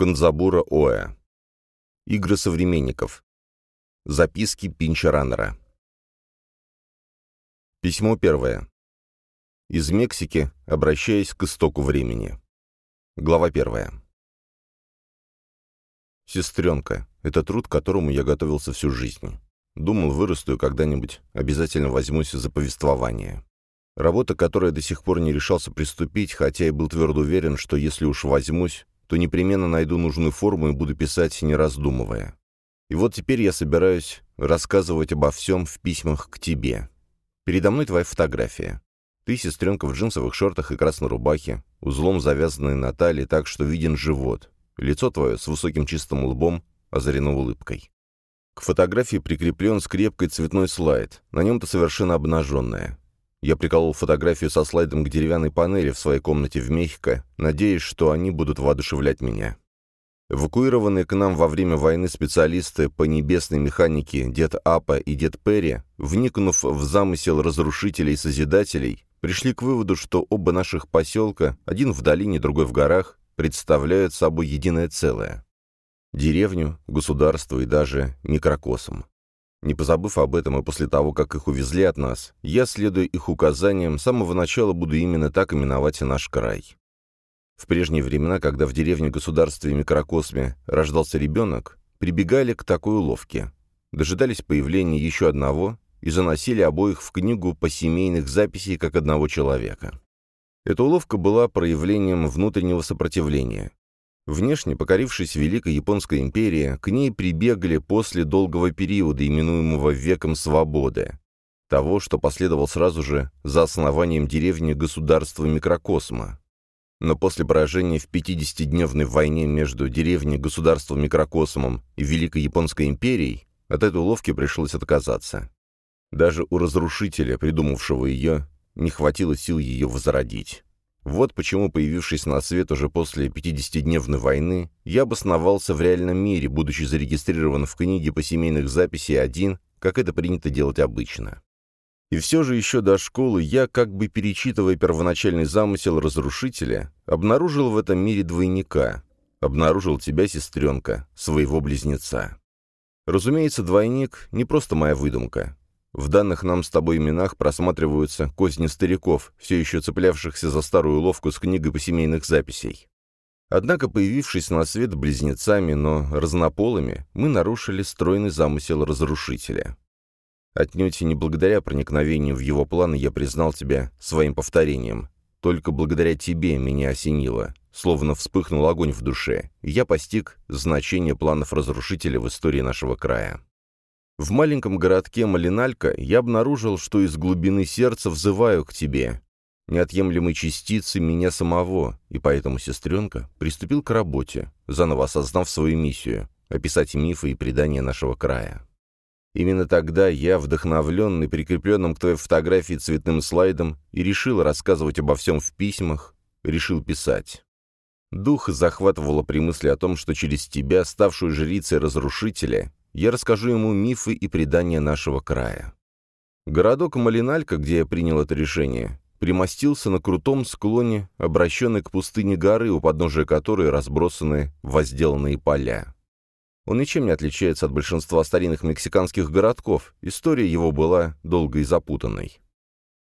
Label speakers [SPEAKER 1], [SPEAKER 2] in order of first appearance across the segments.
[SPEAKER 1] Конзабура Оэ. Игры современников. Записки Пинча Раннера. Письмо первое. Из Мексики, обращаясь к истоку времени. Глава первая. Сестренка. Это труд, к которому я готовился всю жизнь. Думал, вырасту и когда-нибудь обязательно возьмусь за повествование. Работа, которой до сих пор не решался приступить, хотя и был твердо уверен, что если уж возьмусь, то непременно найду нужную форму и буду писать, не раздумывая. И вот теперь я собираюсь рассказывать обо всем в письмах к тебе. Передо мной твоя фотография. Ты, сестренка в джинсовых шортах и красной рубахе, узлом завязанной на талии так, что виден живот. Лицо твое с высоким чистым лбом озарено улыбкой. К фотографии прикреплен скрепкой цветной слайд. На нем ты совершенно обнаженная. Я приколол фотографию со слайдом к деревянной панели в своей комнате в Мехико, надеясь, что они будут воодушевлять меня. Эвакуированные к нам во время войны специалисты по небесной механике дед Апа и дед Перри, вникнув в замысел разрушителей и созидателей, пришли к выводу, что оба наших поселка, один в долине, другой в горах, представляют собой единое целое. Деревню, государство и даже микрокосм. Не позабыв об этом и после того, как их увезли от нас, я, следуя их указаниям, с самого начала буду именно так именовать наш край. В прежние времена, когда в деревне, государстве микрокосме рождался ребенок, прибегали к такой уловке. Дожидались появления еще одного и заносили обоих в книгу по семейных записей как одного человека. Эта уловка была проявлением внутреннего сопротивления. Внешне, покорившись Великой Японской империи, к ней прибегли после долгого периода, именуемого «веком свободы», того, что последовал сразу же за основанием деревни государства микрокосма. Но после поражения в 50-дневной войне между деревней государством микрокосмом и Великой Японской империей от этой уловки пришлось отказаться. Даже у разрушителя, придумавшего ее, не хватило сил ее возродить. Вот почему, появившись на свет уже после 50-дневной войны, я обосновался в реальном мире, будучи зарегистрирован в книге по семейных записей один, как это принято делать обычно. И все же еще до школы я, как бы перечитывая первоначальный замысел разрушителя, обнаружил в этом мире двойника. Обнаружил тебя, сестренка, своего близнеца. Разумеется, двойник — не просто моя выдумка. В данных нам с тобой именах просматриваются козни стариков, все еще цеплявшихся за старую ловку с книгой по семейных записей. Однако, появившись на свет близнецами, но разнополыми, мы нарушили стройный замысел разрушителя. Отнюдь не благодаря проникновению в его планы я признал тебя своим повторением. Только благодаря тебе меня осенило, словно вспыхнул огонь в душе, и я постиг значение планов разрушителя в истории нашего края. В маленьком городке Малиналька я обнаружил, что из глубины сердца взываю к тебе, неотъемлемой частицы меня самого, и поэтому, сестренка, приступил к работе, заново осознав свою миссию — описать мифы и предания нашего края. Именно тогда я, вдохновленный прикрепленным к твоей фотографии цветным слайдом, и решил рассказывать обо всем в письмах, решил писать. Дух захватывало при мысли о том, что через тебя, ставшую жрицей разрушителя, я расскажу ему мифы и предания нашего края. Городок Малиналька, где я принял это решение, примостился на крутом склоне, обращенный к пустыне горы, у подножия которой разбросаны возделанные поля. Он ничем не отличается от большинства старинных мексиканских городков, история его была долгой и запутанной.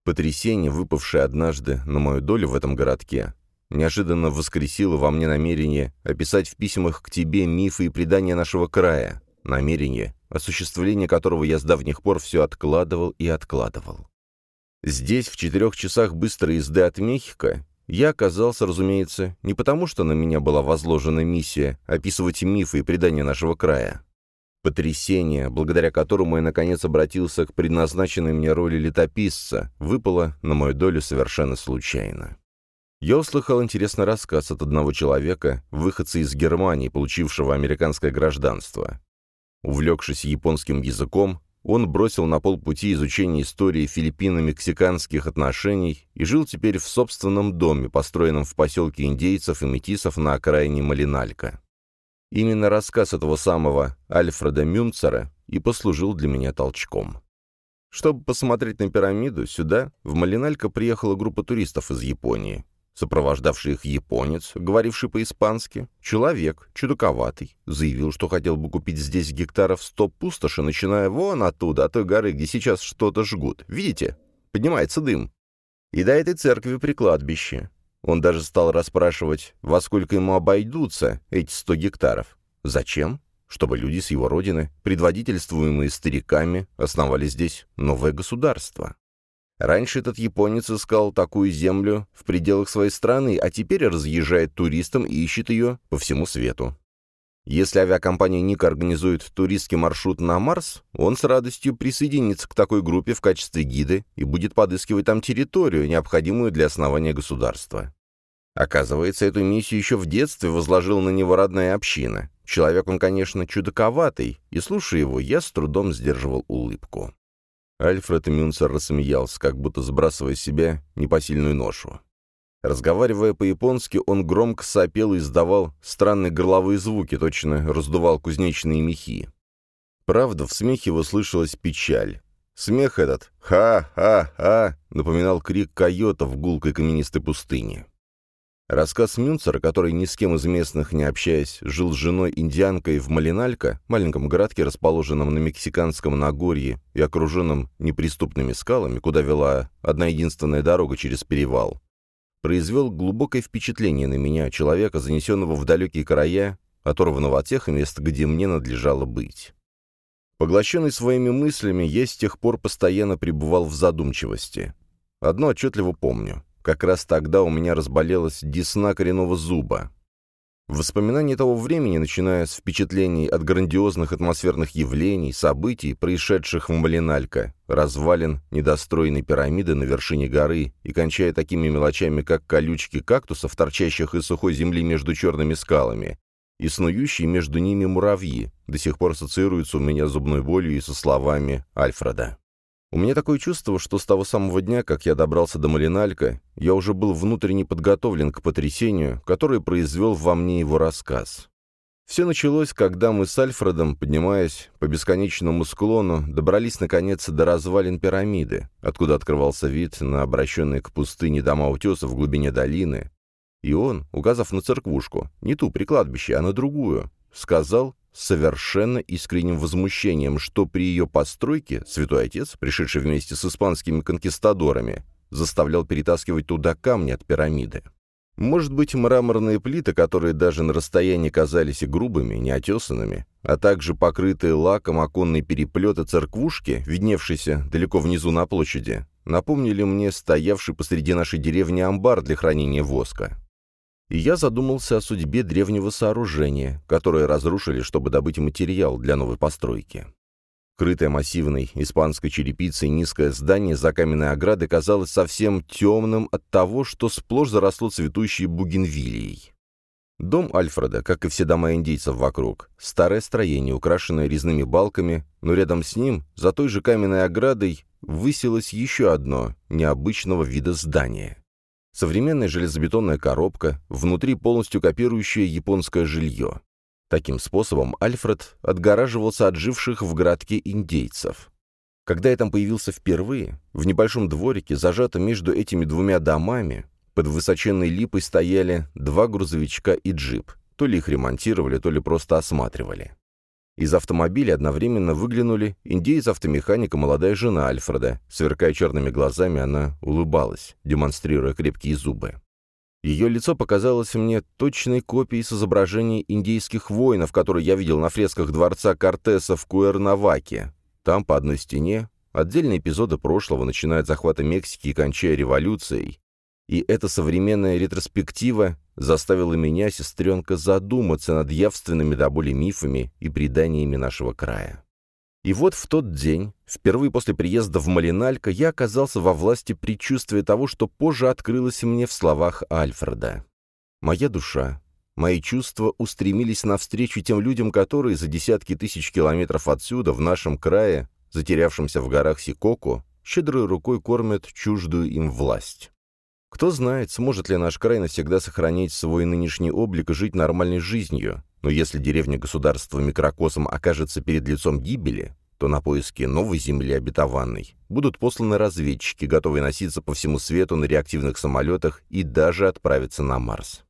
[SPEAKER 1] Потрясение, выпавшее однажды на мою долю в этом городке, неожиданно воскресило во мне намерение описать в письмах к тебе мифы и предания нашего края, намерение, осуществление которого я с давних пор все откладывал и откладывал. Здесь, в четырех часах быстрой езды от Мехико, я оказался, разумеется, не потому, что на меня была возложена миссия описывать мифы и предания нашего края. Потрясение, благодаря которому я наконец обратился к предназначенной мне роли летописца, выпало на мою долю совершенно случайно. Я услыхал интересный рассказ от одного человека, выходца из Германии, получившего американское гражданство. Увлекшись японским языком, он бросил на полпути изучение истории филиппино-мексиканских отношений и жил теперь в собственном доме, построенном в поселке индейцев и метисов на окраине Малиналька. Именно рассказ этого самого Альфреда Мюнцера и послужил для меня толчком. Чтобы посмотреть на пирамиду, сюда, в Малиналька, приехала группа туристов из Японии. Сопровождавший их японец, говоривший по-испански, человек, чудаковатый, заявил, что хотел бы купить здесь гектаров сто пустоши, начиная вон оттуда, от той горы, где сейчас что-то жгут. Видите? Поднимается дым. И до этой церкви при кладбище. Он даже стал расспрашивать, во сколько ему обойдутся эти сто гектаров. Зачем? Чтобы люди с его родины, предводительствуемые стариками, основали здесь новое государство. Раньше этот японец искал такую землю в пределах своей страны, а теперь разъезжает туристам и ищет ее по всему свету. Если авиакомпания «Ник» организует туристский маршрут на Марс, он с радостью присоединится к такой группе в качестве гида и будет подыскивать там территорию, необходимую для основания государства. Оказывается, эту миссию еще в детстве возложила на него родная община. Человек он, конечно, чудаковатый, и, слушая его, я с трудом сдерживал улыбку. Альфред Мюнцер рассмеялся, как будто сбрасывая с себя непосильную ношу. Разговаривая по-японски, он громко сопел и издавал странные горловые звуки, точно раздувал кузнечные мехи. Правда, в смехе его слышалась печаль. Смех этот «ха-ха-ха» напоминал крик койота в гулкой каменистой пустыне. Рассказ Мюнцера, который ни с кем из местных не общаясь, жил с женой-индианкой в Малиналько, маленьком городке, расположенном на Мексиканском Нагорье и окруженном неприступными скалами, куда вела одна единственная дорога через перевал, произвел глубокое впечатление на меня, человека, занесенного в далекие края, оторванного от тех мест, где мне надлежало быть. Поглощенный своими мыслями, я с тех пор постоянно пребывал в задумчивости. Одно отчетливо помню. Как раз тогда у меня разболелась десна коренного зуба. Воспоминания того времени, начиная с впечатлений от грандиозных атмосферных явлений, событий, происшедших в Малиналько, развалин недостроенной пирамиды на вершине горы и кончая такими мелочами, как колючки кактусов, торчащих из сухой земли между черными скалами, и снующие между ними муравьи, до сих пор ассоциируются у меня зубной болью и со словами Альфреда. У меня такое чувство, что с того самого дня, как я добрался до Малиналька, я уже был внутренне подготовлен к потрясению, которое произвел во мне его рассказ. Все началось, когда мы с Альфредом, поднимаясь по бесконечному склону, добрались наконец до развалин пирамиды, откуда открывался вид на обращенные к пустыне дома утеса в глубине долины. И он, указав на церквушку, не ту при кладбище, а на другую, сказал, совершенно искренним возмущением, что при ее постройке святой отец, пришедший вместе с испанскими конкистадорами, заставлял перетаскивать туда камни от пирамиды. Может быть, мраморные плиты, которые даже на расстоянии казались и грубыми, неотесанными, а также покрытые лаком оконные переплеты церквушки, видневшиеся далеко внизу на площади, напомнили мне стоявший посреди нашей деревни амбар для хранения воска и я задумался о судьбе древнего сооружения, которое разрушили, чтобы добыть материал для новой постройки. Крытое массивной испанской черепицей низкое здание за каменной оградой казалось совсем темным от того, что сплошь заросло цветущей бугенвилией. Дом Альфреда, как и все дома индейцев вокруг, старое строение, украшенное резными балками, но рядом с ним, за той же каменной оградой, высилось еще одно необычного вида здание. Современная железобетонная коробка, внутри полностью копирующая японское жилье. Таким способом Альфред отгораживался от живших в городке индейцев. Когда я там появился впервые, в небольшом дворике, зажатом между этими двумя домами, под высоченной липой стояли два грузовичка и джип. То ли их ремонтировали, то ли просто осматривали. Из автомобиля одновременно выглянули индеец-автомеханик и молодая жена Альфреда. Сверкая черными глазами, она улыбалась, демонстрируя крепкие зубы. Ее лицо показалось мне точной копией с изображений индейских воинов, которые я видел на фресках дворца Кортеса в Куэрнаваке. Там, по одной стене, отдельные эпизоды прошлого, начиная от захвата Мексики и кончая революцией. И эта современная ретроспектива заставила меня, сестренка, задуматься над явственными до боли мифами и преданиями нашего края. И вот в тот день, впервые после приезда в Малиналько, я оказался во власти предчувствия того, что позже открылось мне в словах Альфреда. Моя душа, мои чувства устремились навстречу тем людям, которые за десятки тысяч километров отсюда, в нашем крае, затерявшемся в горах Сикоко, щедрой рукой кормят чуждую им власть. Кто знает, сможет ли наш край навсегда сохранить свой нынешний облик и жить нормальной жизнью. Но если деревня государства микрокосом окажется перед лицом гибели, то на поиски новой земли обетованной будут посланы разведчики, готовые носиться по всему свету на реактивных самолетах и даже отправиться на Марс.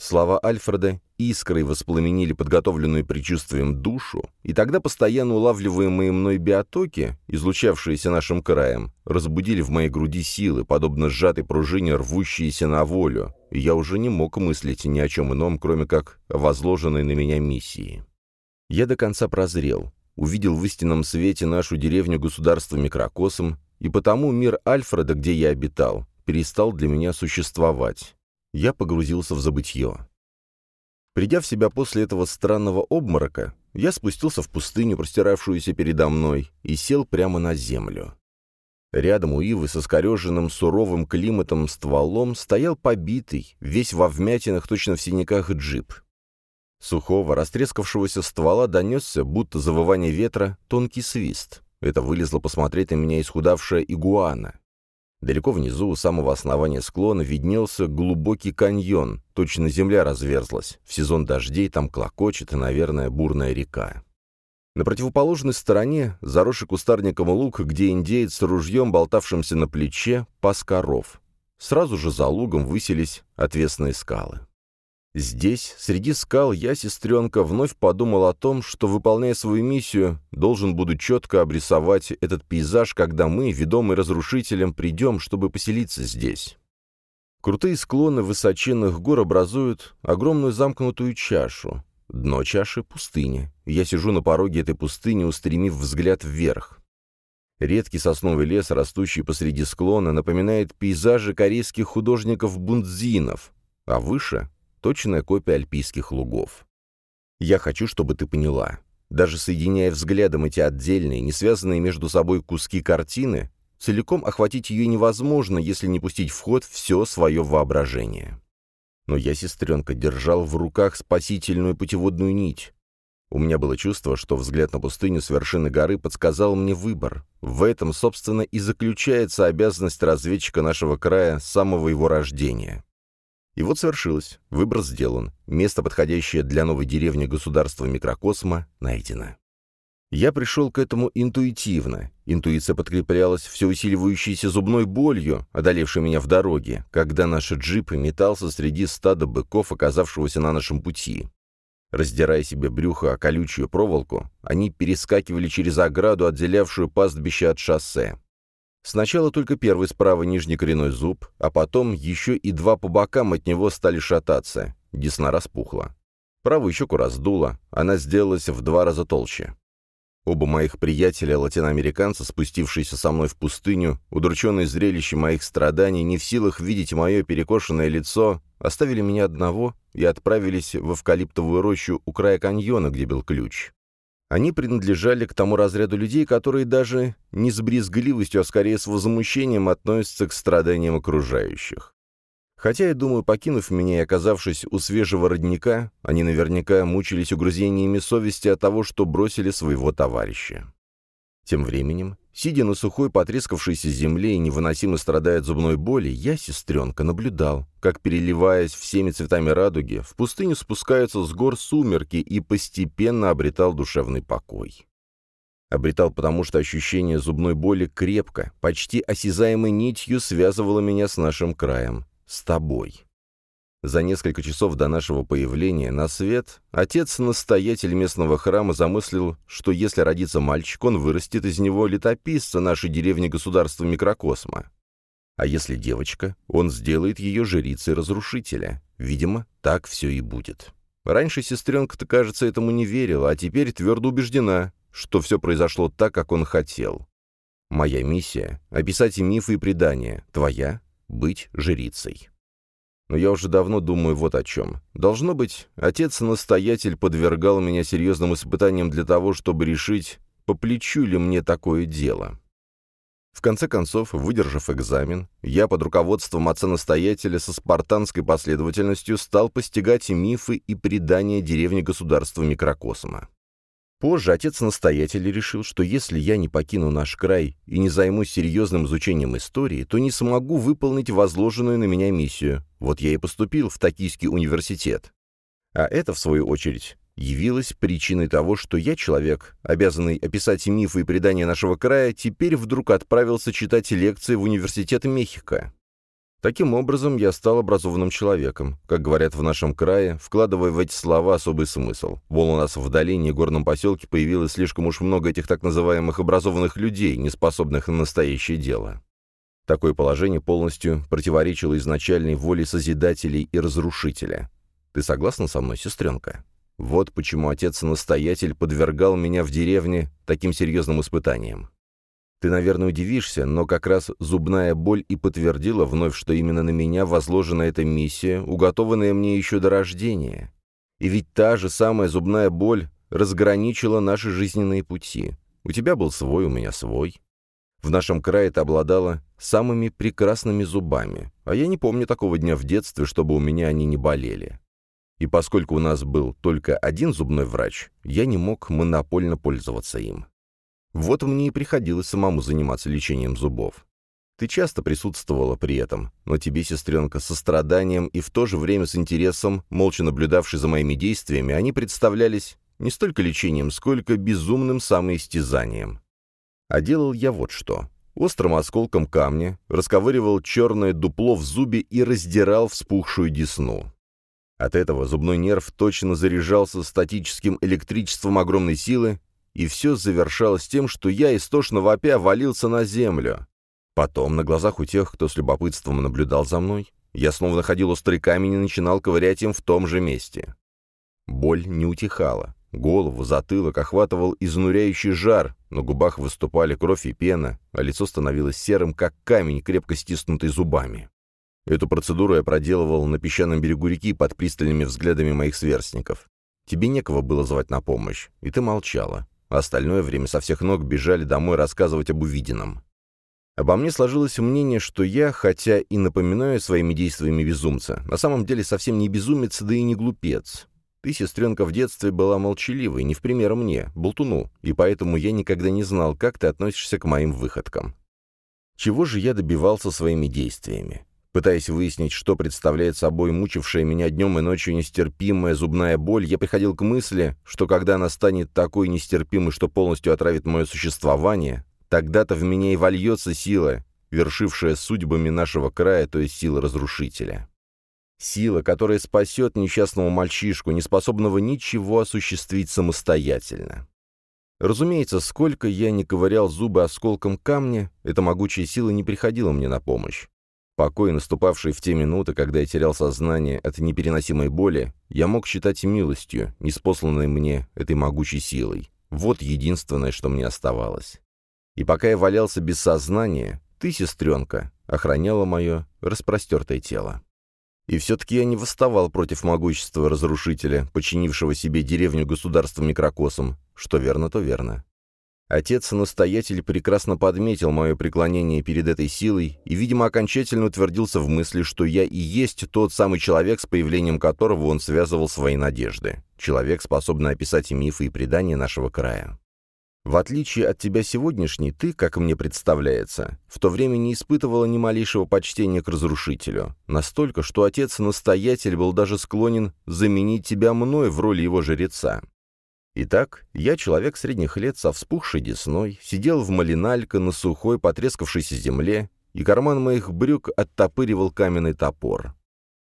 [SPEAKER 1] Слова Альфреда искрой воспламенили подготовленную предчувствием душу, и тогда постоянно улавливаемые мной биотоки, излучавшиеся нашим краем, разбудили в моей груди силы, подобно сжатой пружине, рвущиеся на волю, и я уже не мог мыслить ни о чем ином, кроме как возложенной на меня миссии. Я до конца прозрел, увидел в истинном свете нашу деревню государства микрокосом, и потому мир Альфреда, где я обитал, перестал для меня существовать я погрузился в забытье. Придя в себя после этого странного обморока, я спустился в пустыню, простиравшуюся передо мной, и сел прямо на землю. Рядом у ивы со скореженным суровым климатом стволом стоял побитый, весь во вмятинах, точно в синяках джип. Сухого, растрескавшегося ствола донесся, будто завывание ветра, тонкий свист. Это вылезло посмотреть на меня исхудавшая игуана. Далеко внизу, у самого основания склона, виднелся глубокий каньон, точно земля разверзлась. В сезон дождей там клокочет, и, наверное, бурная река. На противоположной стороне, заросший кустарником луг, где индеец с ружьем, болтавшимся на плече, пас коров. Сразу же за лугом высились отвесные скалы. Здесь, среди скал, я, сестренка, вновь подумал о том, что, выполняя свою миссию, должен буду четко обрисовать этот пейзаж, когда мы, ведомые разрушителем, придем, чтобы поселиться здесь. Крутые склоны высоченных гор образуют огромную замкнутую чашу. Дно чаши — пустыня. Я сижу на пороге этой пустыни, устремив взгляд вверх. Редкий сосновый лес, растущий посреди склона, напоминает пейзажи корейских художников-бундзинов, а выше точная копия альпийских лугов. Я хочу, чтобы ты поняла. Даже соединяя взглядом эти отдельные, не связанные между собой куски картины, целиком охватить ее невозможно, если не пустить в ход все свое воображение. Но я, сестренка, держал в руках спасительную путеводную нить. У меня было чувство, что взгляд на пустыню с вершины горы подсказал мне выбор. В этом, собственно, и заключается обязанность разведчика нашего края с самого его рождения. И вот свершилось. Выбор сделан. Место, подходящее для новой деревни государства микрокосма, найдено. Я пришел к этому интуитивно. Интуиция подкреплялась все усиливающейся зубной болью, одолевшей меня в дороге, когда наш джип метался среди стада быков, оказавшегося на нашем пути. Раздирая себе брюхо о колючую проволоку, они перескакивали через ограду, отделявшую пастбище от шоссе. Сначала только первый справа нижний коренной зуб, а потом еще и два по бокам от него стали шататься. Десна распухла. Правую щеку раздуло, она сделалась в два раза толще. Оба моих приятеля-латиноамериканца, спустившиеся со мной в пустыню, удрученные зрелищем моих страданий, не в силах видеть мое перекошенное лицо, оставили меня одного и отправились в эвкалиптовую рощу у края каньона, где был ключ. Они принадлежали к тому разряду людей, которые даже не с брезгливостью, а скорее с возмущением относятся к страданиям окружающих. Хотя, я думаю, покинув меня и оказавшись у свежего родника, они наверняка мучились угрызениями совести от того, что бросили своего товарища. Тем временем, сидя на сухой потрескавшейся земле и невыносимо страдая от зубной боли, я, сестренка, наблюдал, как, переливаясь всеми цветами радуги, в пустыню спускаются с гор сумерки и постепенно обретал душевный покой. Обретал потому, что ощущение зубной боли крепко, почти осязаемой нитью связывало меня с нашим краем, с тобой. За несколько часов до нашего появления на свет отец-настоятель местного храма замыслил, что если родится мальчик, он вырастет из него летописца нашей деревни-государства микрокосма. А если девочка, он сделает ее жрицей разрушителя. Видимо, так все и будет. Раньше сестренка-то, кажется, этому не верила, а теперь твердо убеждена, что все произошло так, как он хотел. Моя миссия — описать мифы и предания, твоя — быть жрицей. Но я уже давно думаю вот о чем. Должно быть, отец-настоятель подвергал меня серьезным испытаниям для того, чтобы решить, по плечу ли мне такое дело. В конце концов, выдержав экзамен, я под руководством отца-настоятеля со спартанской последовательностью стал постигать мифы и предания деревни государства микрокосма. Позже отец-настоятель решил, что если я не покину наш край и не займусь серьезным изучением истории, то не смогу выполнить возложенную на меня миссию. Вот я и поступил в Токийский университет. А это, в свою очередь, явилась причиной того, что я, человек, обязанный описать мифы и предания нашего края, теперь вдруг отправился читать лекции в университет Мехико. Таким образом, я стал образованным человеком, как говорят в нашем крае, вкладывая в эти слова особый смысл. Вон у нас в долине и горном поселке появилось слишком уж много этих так называемых образованных людей, не способных на настоящее дело. Такое положение полностью противоречило изначальной воле Созидателей и Разрушителя. Ты согласна со мной, сестренка? Вот почему отец-настоятель подвергал меня в деревне таким серьезным испытаниям. Ты, наверное, удивишься, но как раз зубная боль и подтвердила вновь, что именно на меня возложена эта миссия, уготованная мне еще до рождения. И ведь та же самая зубная боль разграничила наши жизненные пути. У тебя был свой, у меня свой. В нашем крае ты обладала самыми прекрасными зубами, а я не помню такого дня в детстве, чтобы у меня они не болели. И поскольку у нас был только один зубной врач, я не мог монопольно пользоваться им. Вот мне и приходилось самому заниматься лечением зубов. Ты часто присутствовала при этом, но тебе, сестренка, со страданием и в то же время с интересом, молча наблюдавший за моими действиями, они представлялись не столько лечением, сколько безумным самоистязанием. А делал я вот что. Острым осколком камня расковыривал черное дупло в зубе и раздирал вспухшую десну. От этого зубной нерв точно заряжался статическим электричеством огромной силы, и все завершалось тем, что я, истошно вопя, валился на землю. Потом, на глазах у тех, кто с любопытством наблюдал за мной, я снова находил острый камень и начинал ковырять им в том же месте. Боль не утихала. Голову, затылок охватывал изнуряющий жар, на губах выступали кровь и пена, а лицо становилось серым, как камень, крепко стиснутый зубами. Эту процедуру я проделывал на песчаном берегу реки под пристальными взглядами моих сверстников. Тебе некого было звать на помощь, и ты молчала а остальное время со всех ног бежали домой рассказывать об увиденном. Обо мне сложилось мнение, что я, хотя и напоминаю своими действиями безумца, на самом деле совсем не безумец, да и не глупец. Ты, сестренка, в детстве была молчаливой, не в пример мне, болтуну, и поэтому я никогда не знал, как ты относишься к моим выходкам. Чего же я добивался своими действиями? Пытаясь выяснить, что представляет собой мучившая меня днем и ночью нестерпимая зубная боль, я приходил к мысли, что когда она станет такой нестерпимой, что полностью отравит мое существование, тогда-то в меня и вольется сила, вершившая судьбами нашего края, то есть сила разрушителя. Сила, которая спасет несчастного мальчишку, не способного ничего осуществить самостоятельно. Разумеется, сколько я не ковырял зубы осколком камня, эта могучая сила не приходила мне на помощь. Покой, наступавший в те минуты, когда я терял сознание от непереносимой боли, я мог считать милостью, неспосланной мне этой могучей силой. Вот единственное, что мне оставалось. И пока я валялся без сознания, ты, сестренка, охраняла мое распростертое тело. И все-таки я не восставал против могущества разрушителя, подчинившего себе деревню государством микрокосом. Что верно, то верно. Отец-настоятель прекрасно подметил мое преклонение перед этой силой и, видимо, окончательно утвердился в мысли, что я и есть тот самый человек, с появлением которого он связывал свои надежды. Человек, способный описать и мифы, и предания нашего края. В отличие от тебя сегодняшний, ты, как мне представляется, в то время не испытывала ни малейшего почтения к разрушителю. Настолько, что отец-настоятель был даже склонен заменить тебя мной в роли его жреца. Итак, я, человек средних лет со вспухшей десной, сидел в малиналько на сухой, потрескавшейся земле, и карман моих брюк оттопыривал каменный топор.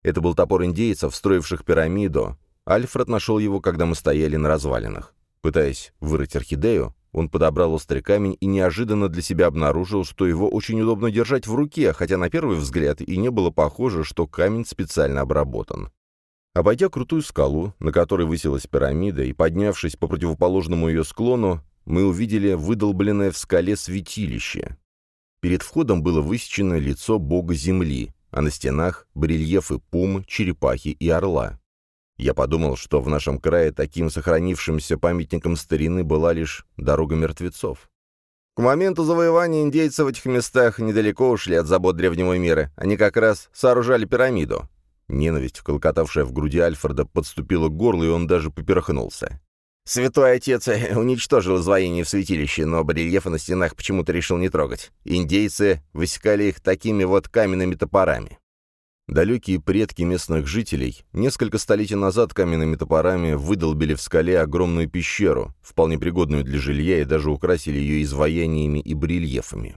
[SPEAKER 1] Это был топор индейцев, строивших пирамиду. Альфред нашел его, когда мы стояли на развалинах. Пытаясь вырыть орхидею, он подобрал острый камень и неожиданно для себя обнаружил, что его очень удобно держать в руке, хотя на первый взгляд и не было похоже, что камень специально обработан. Обойдя крутую скалу, на которой высилась пирамида, и поднявшись по противоположному ее склону, мы увидели выдолбленное в скале святилище. Перед входом было высечено лицо бога земли, а на стенах — барельефы пум, черепахи и орла. Я подумал, что в нашем крае таким сохранившимся памятником старины была лишь дорога мертвецов. К моменту завоевания индейцы в этих местах недалеко ушли от забот древнего мира. Они как раз сооружали пирамиду. Ненависть, колкотавшая в груди Альфреда, подступила к горлу, и он даже поперхнулся. Святой Отец уничтожил изваяние в святилище, но барельефы на стенах почему-то решил не трогать. Индейцы высекали их такими вот каменными топорами. Далекие предки местных жителей несколько столетий назад каменными топорами выдолбили в скале огромную пещеру, вполне пригодную для жилья, и даже украсили ее изваяниями и барельефами.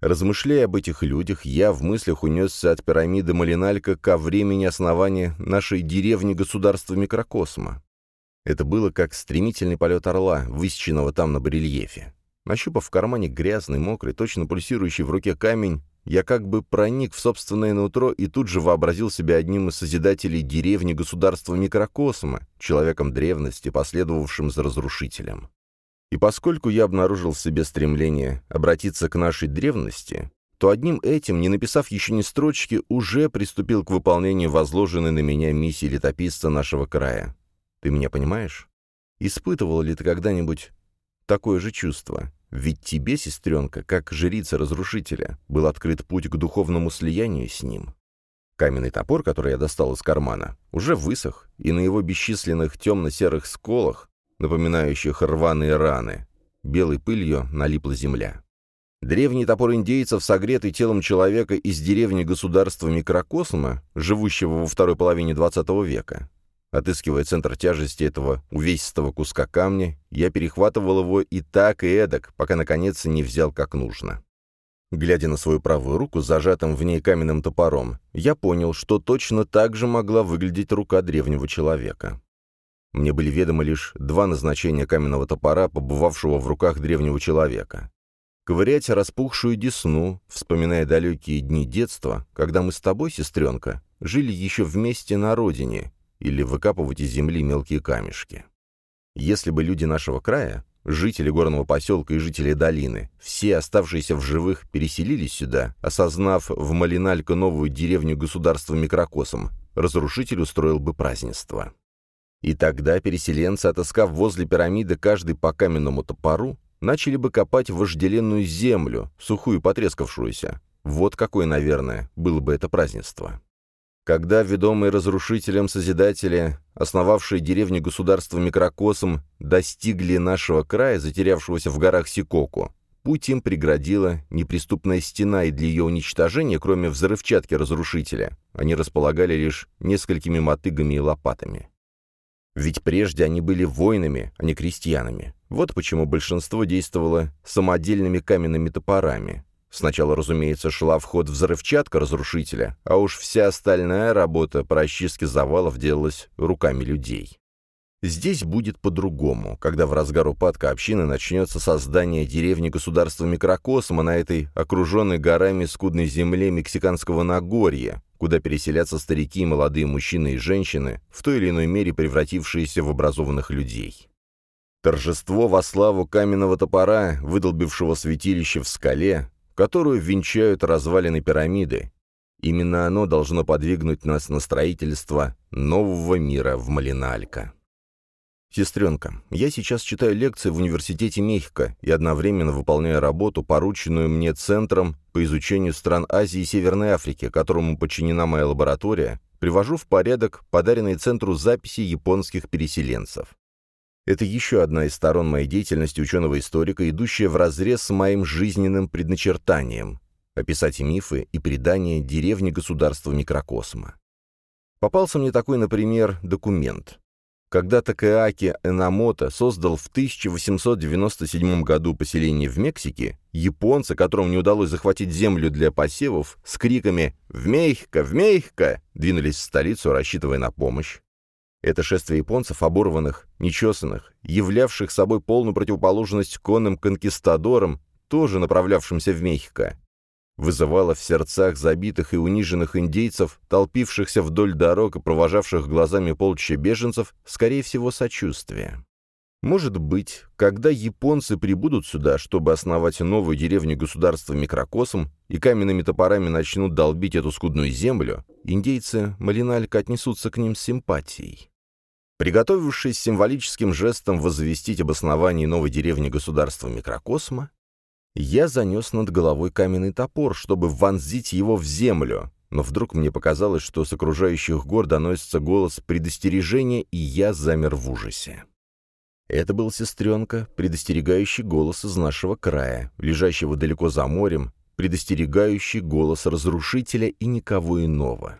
[SPEAKER 1] Размышляя об этих людях, я в мыслях унесся от пирамиды Малиналька ко времени основания нашей деревни государства микрокосма. Это было как стремительный полет орла, высеченного там на барельефе. Нащупав в кармане грязный, мокрый, точно пульсирующий в руке камень, я как бы проник в собственное нутро и тут же вообразил себя одним из созидателей деревни государства микрокосма, человеком древности, последовавшим за разрушителем. И поскольку я обнаружил в себе стремление обратиться к нашей древности, то одним этим, не написав еще ни строчки, уже приступил к выполнению возложенной на меня миссии летописца нашего края. Ты меня понимаешь? Испытывал ли ты когда-нибудь такое же чувство? Ведь тебе, сестренка, как жрица разрушителя, был открыт путь к духовному слиянию с ним. Каменный топор, который я достал из кармана, уже высох, и на его бесчисленных темно-серых сколах, напоминающих рваные раны, белой пылью налипла земля. Древний топор индейцев, согретый телом человека из деревни государства микрокосма, живущего во второй половине XX века, Отыскивая центр тяжести этого увесистого куска камня, я перехватывал его и так, и эдак, пока, наконец, не взял как нужно. Глядя на свою правую руку зажатым в ней каменным топором, я понял, что точно так же могла выглядеть рука древнего человека. Мне были ведомы лишь два назначения каменного топора, побывавшего в руках древнего человека. Ковырять распухшую десну, вспоминая далекие дни детства, когда мы с тобой, сестренка, жили еще вместе на родине, или выкапывать из земли мелкие камешки. Если бы люди нашего края, жители горного поселка и жители долины, все оставшиеся в живых переселились сюда, осознав в Малиналько новую деревню государства микрокосом, разрушитель устроил бы празднество. И тогда переселенцы, отыскав возле пирамиды каждый по каменному топору, начали бы копать вожделенную землю, сухую потрескавшуюся. Вот какое, наверное, было бы это празднество. Когда ведомые разрушителем Созидатели, основавшие деревни государства Микрокосом, достигли нашего края, затерявшегося в горах Сикоку, путь им преградила неприступная стена, и для ее уничтожения, кроме взрывчатки разрушителя, они располагали лишь несколькими мотыгами и лопатами. Ведь прежде они были воинами, а не крестьянами. Вот почему большинство действовало самодельными каменными топорами. Сначала, разумеется, шла в ход взрывчатка разрушителя, а уж вся остальная работа по расчистке завалов делалась руками людей. Здесь будет по-другому, когда в разгар упадка общины начнется создание деревни государства микрокосма на этой окруженной горами скудной земле Мексиканского Нагорья, куда переселятся старики и молодые мужчины и женщины, в той или иной мере превратившиеся в образованных людей. Торжество во славу каменного топора, выдолбившего святилище в скале, которую венчают развалины пирамиды. Именно оно должно подвигнуть нас на строительство нового мира в Малиналька. «Сестренка, я сейчас читаю лекции в Университете Мехико и одновременно выполняю работу, порученную мне Центром по изучению стран Азии и Северной Африки, которому подчинена моя лаборатория, привожу в порядок подаренные Центру записи японских переселенцев. Это еще одна из сторон моей деятельности ученого-историка, идущая вразрез с моим жизненным предначертанием — описать мифы и предания деревни государства микрокосма. Попался мне такой, например, документ. Когда Такеаки Энамото создал в 1897 году поселение в Мексике, японцы, которым не удалось захватить землю для посевов, с криками «В Мехико! В Мехико!» двинулись в столицу, рассчитывая на помощь. Это шествие японцев, оборванных, нечесанных, являвших собой полную противоположность конным конкистадорам, тоже направлявшимся в Мехико, вызывало в сердцах забитых и униженных индейцев, толпившихся вдоль дорог и провожавших глазами полчища беженцев, скорее всего, сочувствие. Может быть, когда японцы прибудут сюда, чтобы основать новую деревню государства микрокосом и каменными топорами начнут долбить эту скудную землю, индейцы Малиналька отнесутся к ним с симпатией. Приготовившись символическим жестом возвестить об основании новой деревни государства микрокосма, я занес над головой каменный топор, чтобы вонзить его в землю, но вдруг мне показалось, что с окружающих гор доносится голос предостережения, и я замер в ужасе. Это был сестренка, предостерегающий голос из нашего края, лежащего далеко за морем, предостерегающий голос разрушителя и никого иного.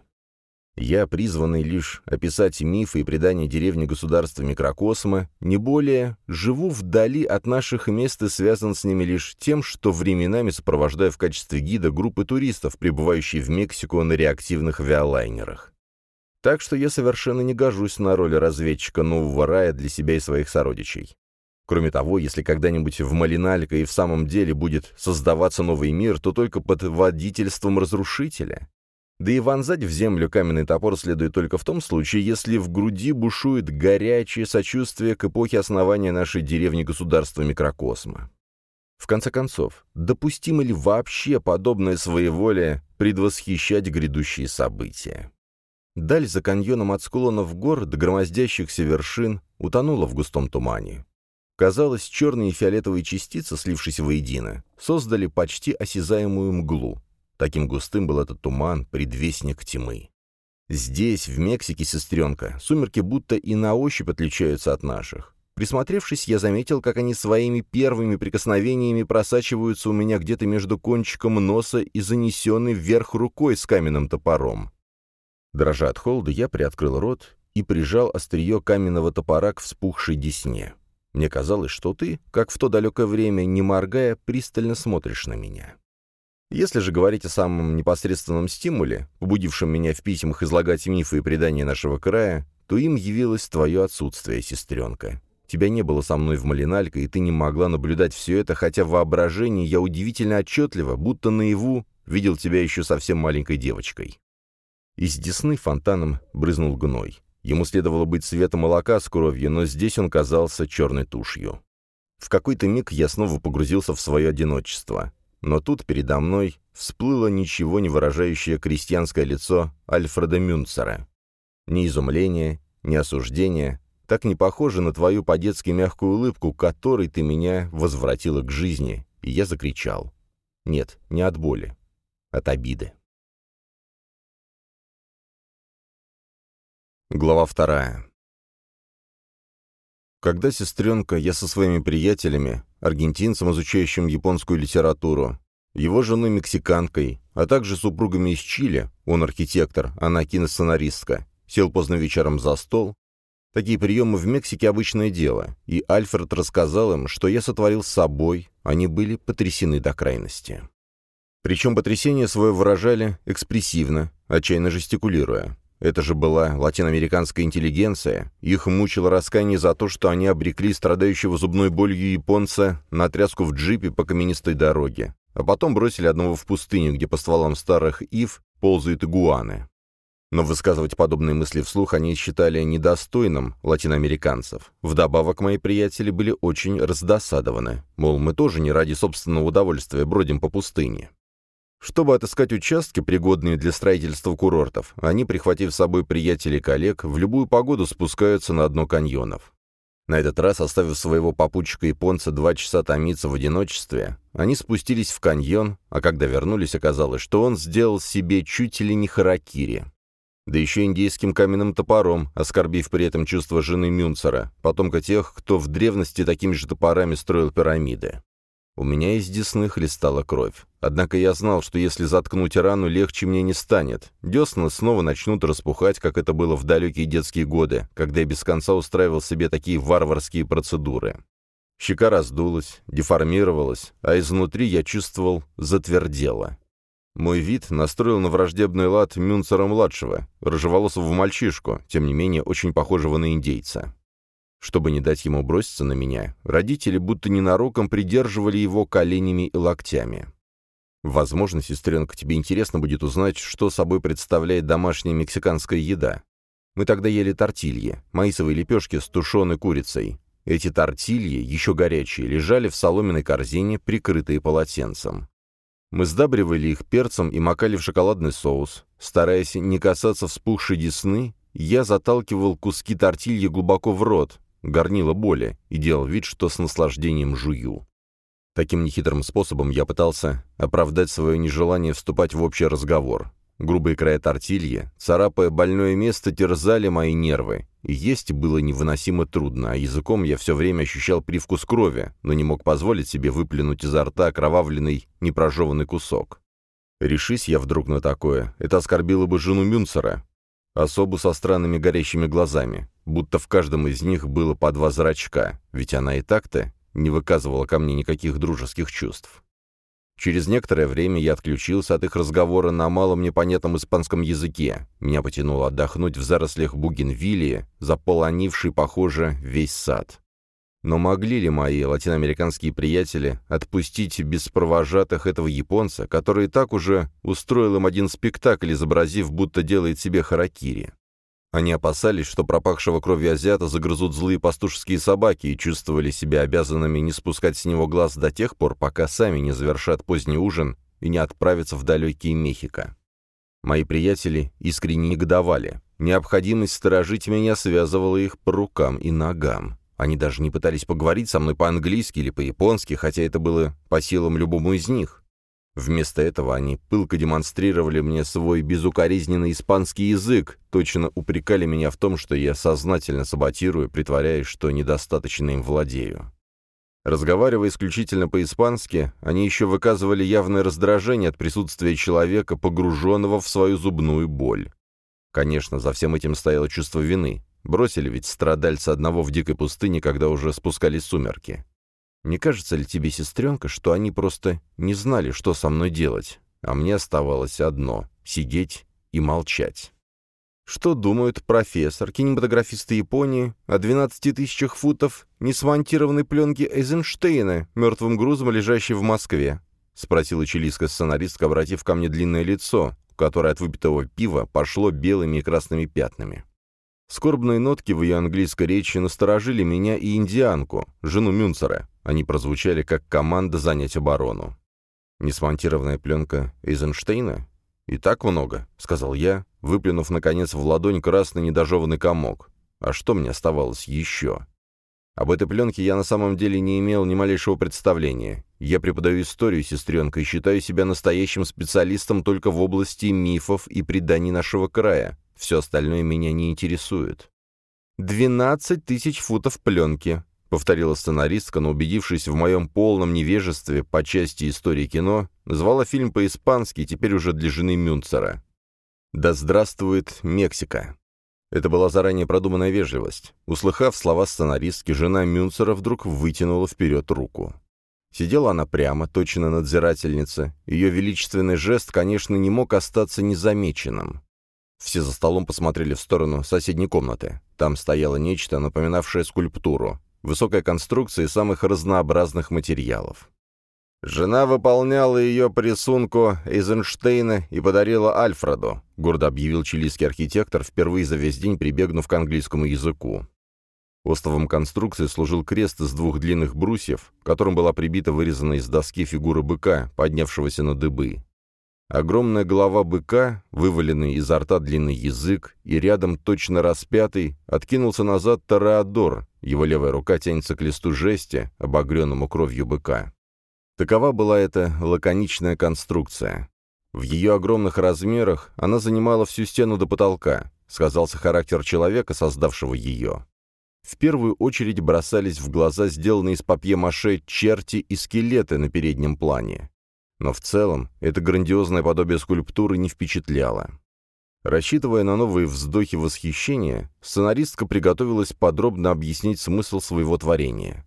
[SPEAKER 1] Я, призванный лишь описать мифы и предания деревни государства микрокосма, не более живу вдали от наших мест и связан с ними лишь тем, что временами сопровождаю в качестве гида группы туристов, прибывающие в Мексику на реактивных авиалайнерах. Так что я совершенно не гожусь на роль разведчика нового рая для себя и своих сородичей. Кроме того, если когда-нибудь в Малиналько и в самом деле будет создаваться новый мир, то только под водительством разрушителя. Да и вонзать в землю каменный топор следует только в том случае, если в груди бушует горячее сочувствие к эпохе основания нашей деревни-государства микрокосма. В конце концов, допустимо ли вообще подобное своеволие предвосхищать грядущие события? Даль за каньоном от склонов гор до громоздящихся вершин утонула в густом тумане. Казалось, черные и фиолетовые частицы, слившись воедино, создали почти осязаемую мглу, Таким густым был этот туман, предвестник тьмы. Здесь, в Мексике, сестренка, сумерки будто и на ощупь отличаются от наших. Присмотревшись, я заметил, как они своими первыми прикосновениями просачиваются у меня где-то между кончиком носа и занесенной вверх рукой с каменным топором. Дрожа от холода, я приоткрыл рот и прижал острие каменного топора к вспухшей десне. Мне казалось, что ты, как в то далекое время, не моргая, пристально смотришь на меня. Если же говорить о самом непосредственном стимуле, побудившем меня в письмах излагать мифы и предания нашего края, то им явилось твое отсутствие, сестренка. Тебя не было со мной в Малиналько, и ты не могла наблюдать все это, хотя в воображении я удивительно отчетливо, будто наяву, видел тебя еще совсем маленькой девочкой. Из десны фонтаном брызнул гной. Ему следовало быть цвета молока с кровью, но здесь он казался черной тушью. В какой-то миг я снова погрузился в свое одиночество. Но тут передо мной всплыло ничего не выражающее крестьянское лицо Альфреда Мюнцера. Ни изумления, ни осуждения, так не похоже на твою по-детски мягкую улыбку, которой ты меня возвратила к жизни, и я закричал. Нет, не от боли, от обиды. Глава вторая. Когда, сестренка, я со своими приятелями, аргентинцем, изучающим японскую литературу, его женой мексиканкой, а также супругами из Чили, он архитектор, она киносценаристка, сел поздно вечером за стол. Такие приемы в Мексике обычное дело, и Альфред рассказал им, что я сотворил с собой, они были потрясены до крайности. Причем потрясение свое выражали экспрессивно, отчаянно жестикулируя. Это же была латиноамериканская интеллигенция. Их мучило раскаяние за то, что они обрекли страдающего зубной болью японца на тряску в джипе по каменистой дороге. А потом бросили одного в пустыню, где по стволам старых ив ползают игуаны. Но высказывать подобные мысли вслух они считали недостойным латиноамериканцев. Вдобавок мои приятели были очень раздосадованы. Мол, мы тоже не ради собственного удовольствия бродим по пустыне. Чтобы отыскать участки, пригодные для строительства курортов, они, прихватив с собой приятелей и коллег, в любую погоду спускаются на дно каньонов. На этот раз, оставив своего попутчика-японца два часа томиться в одиночестве, они спустились в каньон, а когда вернулись, оказалось, что он сделал себе чуть ли не харакири. Да еще индейским каменным топором, оскорбив при этом чувство жены Мюнцера, потомка тех, кто в древности такими же топорами строил пирамиды. У меня из десны хлестала кровь. Однако я знал, что если заткнуть рану, легче мне не станет. Десна снова начнут распухать, как это было в далекие детские годы, когда я без конца устраивал себе такие варварские процедуры. Щека раздулась, деформировалась, а изнутри я чувствовал затвердело. Мой вид настроил на враждебный лад Мюнцера-младшего, рыжеволосого мальчишку, тем не менее очень похожего на индейца. Чтобы не дать ему броситься на меня, родители будто ненароком придерживали его коленями и локтями. Возможно, сестренка, тебе интересно будет узнать, что собой представляет домашняя мексиканская еда. Мы тогда ели тортильи, маисовые лепешки с тушеной курицей. Эти тортильи, еще горячие, лежали в соломенной корзине, прикрытые полотенцем. Мы сдабривали их перцем и макали в шоколадный соус. Стараясь не касаться вспухшей десны, я заталкивал куски тортильи глубоко в рот, горнило боли, и делал вид, что с наслаждением жую. Таким нехитрым способом я пытался оправдать свое нежелание вступать в общий разговор. Грубые края тортильи, царапая больное место, терзали мои нервы, и есть было невыносимо трудно, а языком я все время ощущал привкус крови, но не мог позволить себе выплюнуть изо рта окровавленный, непрожеванный кусок. Решись я вдруг на такое, это оскорбило бы жену Мюнцера. Особу со странными горящими глазами, будто в каждом из них было по два зрачка, ведь она и так-то не выказывала ко мне никаких дружеских чувств. Через некоторое время я отключился от их разговора на малом непонятном испанском языке. Меня потянуло отдохнуть в зарослях бугенвиллии, заполонившей, похоже, весь сад. Но могли ли мои латиноамериканские приятели отпустить без провожатых этого японца, который так уже устроил им один спектакль, изобразив, будто делает себе харакири? Они опасались, что пропахшего кровью азиата загрызут злые пастушеские собаки и чувствовали себя обязанными не спускать с него глаз до тех пор, пока сами не завершат поздний ужин и не отправятся в далекие Мехико. Мои приятели искренне негодовали. Необходимость сторожить меня связывала их по рукам и ногам. Они даже не пытались поговорить со мной по-английски или по-японски, хотя это было по силам любому из них. Вместо этого они пылко демонстрировали мне свой безукоризненный испанский язык, точно упрекали меня в том, что я сознательно саботирую, притворяясь, что недостаточно им владею. Разговаривая исключительно по-испански, они еще выказывали явное раздражение от присутствия человека, погруженного в свою зубную боль. Конечно, за всем этим стояло чувство вины. Бросили ведь страдальца одного в дикой пустыне, когда уже спускались сумерки. Не кажется ли тебе, сестренка, что они просто не знали, что со мной делать, а мне оставалось одно — сидеть и молчать? Что думают профессор, кинематографисты Японии о 12 тысячах футов несмонтированной пленки Эйзенштейна, мертвым грузом, лежащей в Москве? — спросила чилийская сценаристка, обратив ко мне длинное лицо, которое от выпитого пива пошло белыми и красными пятнами. Скорбные нотки в ее английской речи насторожили меня и индианку, жену Мюнцера. Они прозвучали как команда занять оборону. «Несмонтированная пленка Эйзенштейна? И так много», — сказал я, выплюнув, наконец, в ладонь красный недожеванный комок. «А что мне оставалось еще?» Об этой пленке я на самом деле не имел ни малейшего представления. Я преподаю историю, сестренка, и считаю себя настоящим специалистом только в области мифов и преданий нашего края, все остальное меня не интересует. «Двенадцать тысяч футов пленки», — повторила сценаристка, но, убедившись в моем полном невежестве по части истории кино, назвала фильм по-испански, теперь уже для жены Мюнцера. «Да здравствует Мексика!» Это была заранее продуманная вежливость. Услыхав слова сценаристки, жена Мюнцера вдруг вытянула вперед руку. Сидела она прямо, точно надзирательница. Ее величественный жест, конечно, не мог остаться незамеченным. Все за столом посмотрели в сторону соседней комнаты. Там стояло нечто, напоминавшее скульптуру. Высокая конструкция из самых разнообразных материалов. «Жена выполняла ее по рисунку Эйзенштейна и подарила Альфреду», гордо объявил чилийский архитектор, впервые за весь день прибегнув к английскому языку. Остовом конструкции служил крест из двух длинных брусьев, которым была прибита вырезанная из доски фигура быка, поднявшегося на дыбы. Огромная голова быка, вываленный изо рта длинный язык и рядом точно распятый, откинулся назад Тореадор, его левая рука тянется к листу жести, обогренному кровью быка. Такова была эта лаконичная конструкция. В ее огромных размерах она занимала всю стену до потолка, сказался характер человека, создавшего ее. В первую очередь бросались в глаза сделанные из папье-маше черти и скелеты на переднем плане. Но в целом это грандиозное подобие скульптуры не впечатляло. Рассчитывая на новые вздохи восхищения, сценаристка приготовилась подробно объяснить смысл своего творения.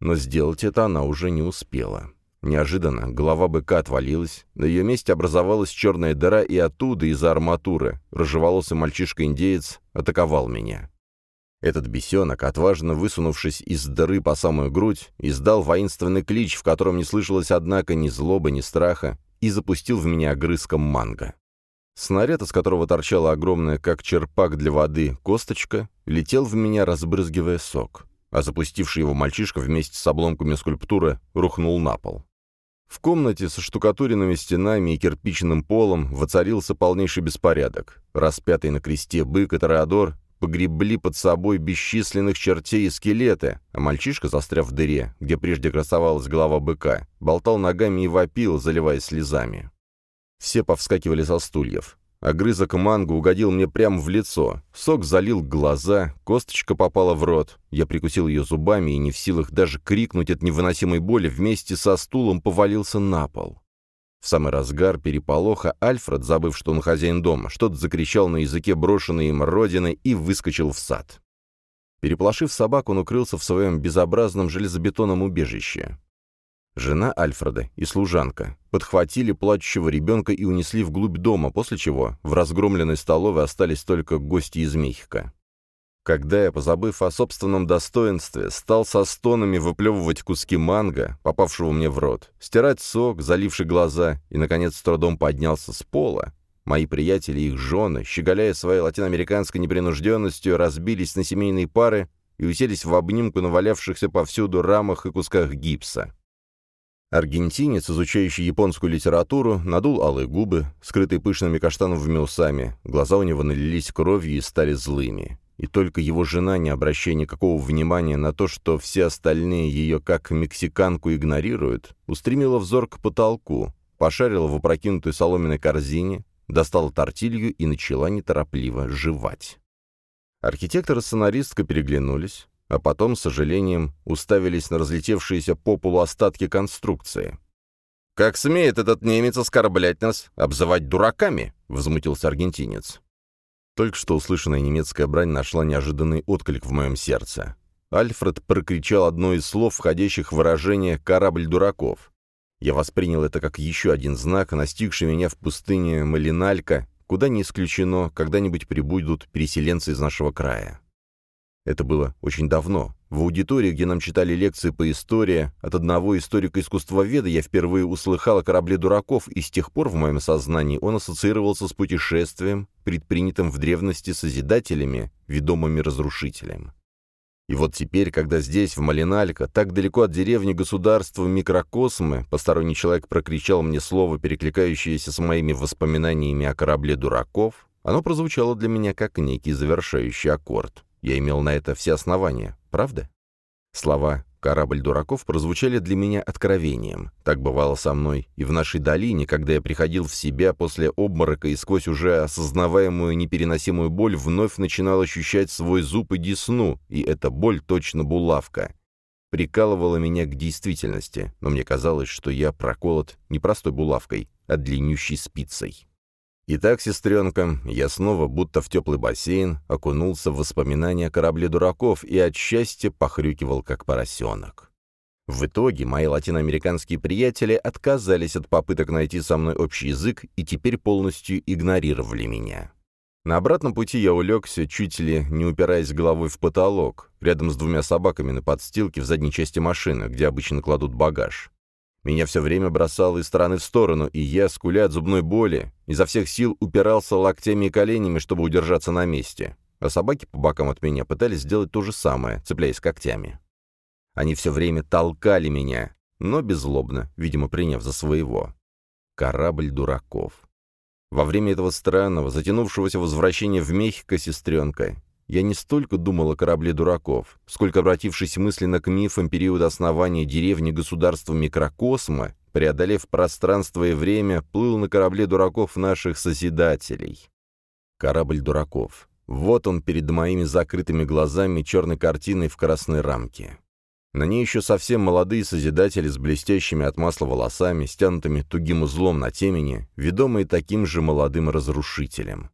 [SPEAKER 1] Но сделать это она уже не успела. Неожиданно голова быка отвалилась, на ее месте образовалась черная дыра, и оттуда, из-за арматуры, рыжеволосый мальчишка-индеец атаковал меня. Этот бесенок, отважно высунувшись из дыры по самую грудь, издал воинственный клич, в котором не слышалось, однако, ни злобы, ни страха, и запустил в меня огрызком манго. Снаряд, из которого торчала огромная, как черпак для воды, косточка, летел в меня, разбрызгивая сок, а запустивший его мальчишка вместе с обломками скульптуры рухнул на пол. В комнате со штукатуренными стенами и кирпичным полом воцарился полнейший беспорядок. Распятый на кресте бык и Тореадор погребли под собой бесчисленных чертей и скелеты, а мальчишка, застряв в дыре, где прежде красовалась голова быка, болтал ногами и вопил, заливаясь слезами. Все повскакивали со стульев. Огрызок манго угодил мне прямо в лицо. Сок залил глаза, косточка попала в рот. Я прикусил ее зубами и, не в силах даже крикнуть от невыносимой боли, вместе со стулом повалился на пол. В самый разгар переполоха Альфред, забыв, что он хозяин дома, что-то закричал на языке брошенной им родины и выскочил в сад. Переплошив собак, он укрылся в своем безобразном железобетонном убежище. Жена Альфреда и служанка подхватили плачущего ребенка и унесли вглубь дома, после чего в разгромленной столовой остались только гости из Мехико. Когда я, позабыв о собственном достоинстве, стал со стонами выплевывать куски манго, попавшего мне в рот, стирать сок, заливший глаза, и, наконец, с трудом поднялся с пола, мои приятели и их жены, щеголяя своей латиноамериканской непринужденностью, разбились на семейные пары и уселись в обнимку на валявшихся повсюду рамах и кусках гипса. Аргентинец, изучающий японскую литературу, надул алые губы, скрытые пышными каштановыми усами, глаза у него налились кровью и стали злыми и только его жена, не обращая никакого внимания на то, что все остальные ее как мексиканку игнорируют, устремила взор к потолку, пошарила в опрокинутой соломенной корзине, достала тортилью и начала неторопливо жевать. Архитектор и сценаристка переглянулись, а потом, с сожалением, уставились на разлетевшиеся по полу остатки конструкции. «Как смеет этот немец оскорблять нас, обзывать дураками?» — возмутился аргентинец. Только что услышанная немецкая брань нашла неожиданный отклик в моем сердце. Альфред прокричал одно из слов, входящих в выражение «корабль дураков». Я воспринял это как еще один знак, настигший меня в пустыне Малиналька, куда не исключено, когда-нибудь прибудут переселенцы из нашего края. Это было очень давно. В аудитории, где нам читали лекции по истории, от одного историка-искусствоведа я впервые услыхал о корабле дураков, и с тех пор в моем сознании он ассоциировался с путешествием, предпринятым в древности созидателями, ведомыми разрушителем. И вот теперь, когда здесь, в Малиналько, так далеко от деревни государства микрокосмы, посторонний человек прокричал мне слово, перекликающееся с моими воспоминаниями о корабле дураков, оно прозвучало для меня как некий завершающий аккорд. Я имел на это все основания, правда? Слова «корабль дураков» прозвучали для меня откровением. Так бывало со мной и в нашей долине, когда я приходил в себя после обморока и сквозь уже осознаваемую непереносимую боль вновь начинал ощущать свой зуб и десну, и эта боль точно булавка. Прикалывала меня к действительности, но мне казалось, что я проколот не простой булавкой, а длиннющей спицей. Итак, сестренка, я снова, будто в теплый бассейн, окунулся в воспоминания о корабле дураков и от счастья похрюкивал, как поросенок. В итоге мои латиноамериканские приятели отказались от попыток найти со мной общий язык и теперь полностью игнорировали меня. На обратном пути я улегся, чуть ли не упираясь головой в потолок, рядом с двумя собаками на подстилке в задней части машины, где обычно кладут багаж. Меня все время бросало из стороны в сторону, и я, скуля от зубной боли, изо всех сил упирался локтями и коленями, чтобы удержаться на месте. А собаки по бокам от меня пытались сделать то же самое, цепляясь когтями. Они все время толкали меня, но беззлобно, видимо, приняв за своего. Корабль дураков. Во время этого странного, затянувшегося возвращения в Мехико сестренка, я не столько думал о корабле дураков, сколько, обратившись мысленно к мифам периода основания деревни государства микрокосма, преодолев пространство и время, плыл на корабле дураков наших Созидателей. Корабль дураков. Вот он перед моими закрытыми глазами черной картиной в красной рамке. На ней еще совсем молодые Созидатели с блестящими от масла волосами, стянутыми тугим узлом на темени, ведомые таким же молодым разрушителем.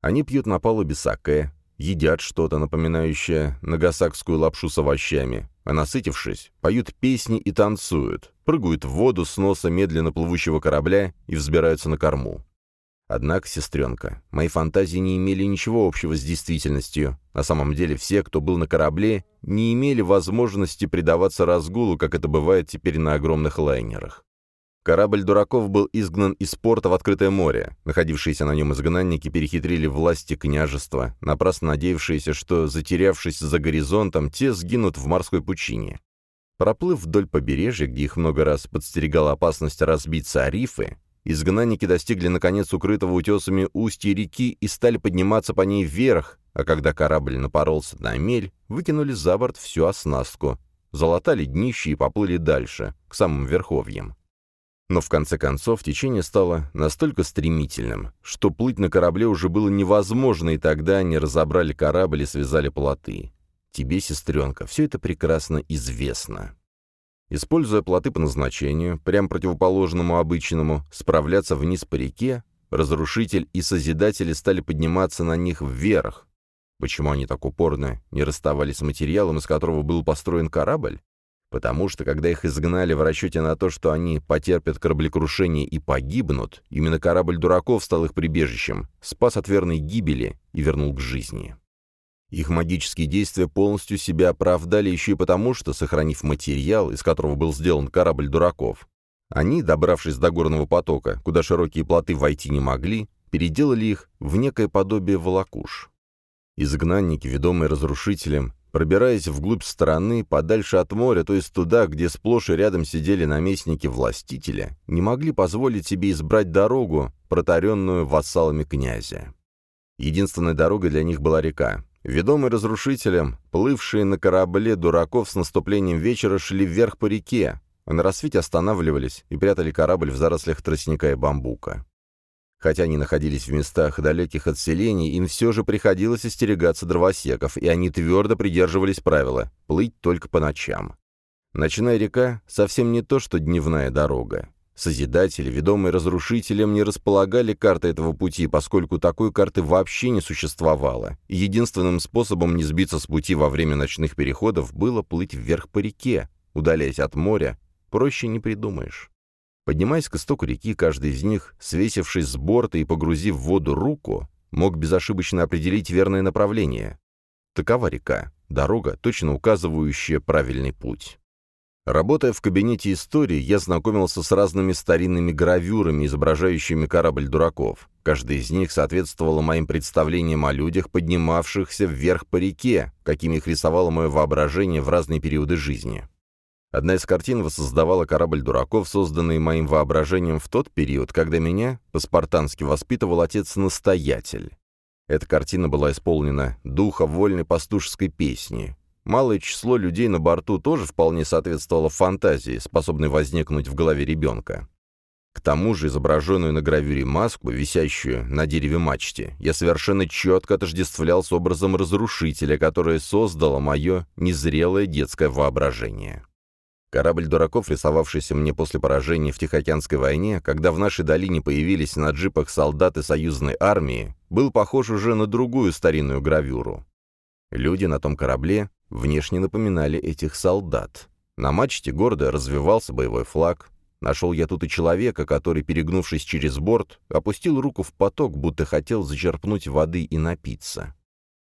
[SPEAKER 1] Они пьют на палубе саке, едят что-то, напоминающее нагасакскую лапшу с овощами, а насытившись, поют песни и танцуют, прыгают в воду с носа медленно плывущего корабля и взбираются на корму. Однако, сестренка, мои фантазии не имели ничего общего с действительностью. На самом деле все, кто был на корабле, не имели возможности предаваться разгулу, как это бывает теперь на огромных лайнерах. Корабль дураков был изгнан из порта в открытое море. Находившиеся на нем изгнанники перехитрили власти княжества, напрасно надеявшиеся, что, затерявшись за горизонтом, те сгинут в морской пучине. Проплыв вдоль побережья, где их много раз подстерегала опасность разбиться о рифы, изгнанники достигли, наконец, укрытого утесами устья реки и стали подниматься по ней вверх, а когда корабль напоролся на мель, выкинули за борт всю оснастку, залатали днище и поплыли дальше, к самым верховьям. Но в конце концов течение стало настолько стремительным, что плыть на корабле уже было невозможно, и тогда они разобрали корабль и связали плоты. Тебе, сестренка, все это прекрасно известно. Используя плоты по назначению, прям противоположному обычному, справляться вниз по реке, разрушитель и созидатели стали подниматься на них вверх. Почему они так упорно не расставались с материалом, из которого был построен корабль? Потому что, когда их изгнали в расчете на то, что они потерпят кораблекрушение и погибнут, именно корабль дураков стал их прибежищем, спас от верной гибели и вернул к жизни. Их магические действия полностью себя оправдали еще и потому, что, сохранив материал, из которого был сделан корабль дураков, они, добравшись до горного потока, куда широкие плоты войти не могли, переделали их в некое подобие волокуш. Изгнанники, ведомые разрушителем, пробираясь вглубь страны, подальше от моря, то есть туда, где сплошь и рядом сидели наместники властителя, не могли позволить себе избрать дорогу, протаренную вассалами князя. Единственной дорогой для них была река. Ведомые разрушителем, плывшие на корабле дураков с наступлением вечера шли вверх по реке, а на рассвете останавливались и прятали корабль в зарослях тростника и бамбука. Хотя они находились в местах, далеких от селений, им все же приходилось остерегаться дровосеков, и они твердо придерживались правила — плыть только по ночам. Ночная река — совсем не то, что дневная дорога. Созидатели, ведомые разрушителем, не располагали карты этого пути, поскольку такой карты вообще не существовало. Единственным способом не сбиться с пути во время ночных переходов было плыть вверх по реке, удаляясь от моря. Проще не придумаешь. Поднимаясь к истоку реки, каждый из них, свесившись с борта и погрузив в воду руку, мог безошибочно определить верное направление. Такова река, дорога, точно указывающая правильный путь. Работая в кабинете истории, я знакомился с разными старинными гравюрами, изображающими корабль дураков. Каждая из них соответствовала моим представлениям о людях, поднимавшихся вверх по реке, какими их рисовало мое воображение в разные периоды жизни. Одна из картин воссоздавала корабль дураков, созданный моим воображением в тот период, когда меня по-спартански воспитывал отец-настоятель. Эта картина была исполнена духа вольной пастушеской песни, Малое число людей на борту тоже вполне соответствовало фантазии, способной возникнуть в голове ребенка. К тому же изображенную на гравюре маску, висящую на дереве мачте, я совершенно четко отождествлял с образом разрушителя, которое создало мое незрелое детское воображение. Корабль дураков, рисовавшийся мне после поражения в Тихоокеанской войне, когда в нашей долине появились на джипах солдаты союзной армии, был похож уже на другую старинную гравюру. Люди на том корабле внешне напоминали этих солдат. На мачте гордо развивался боевой флаг. Нашел я тут и человека, который, перегнувшись через борт, опустил руку в поток, будто хотел зачерпнуть воды и напиться.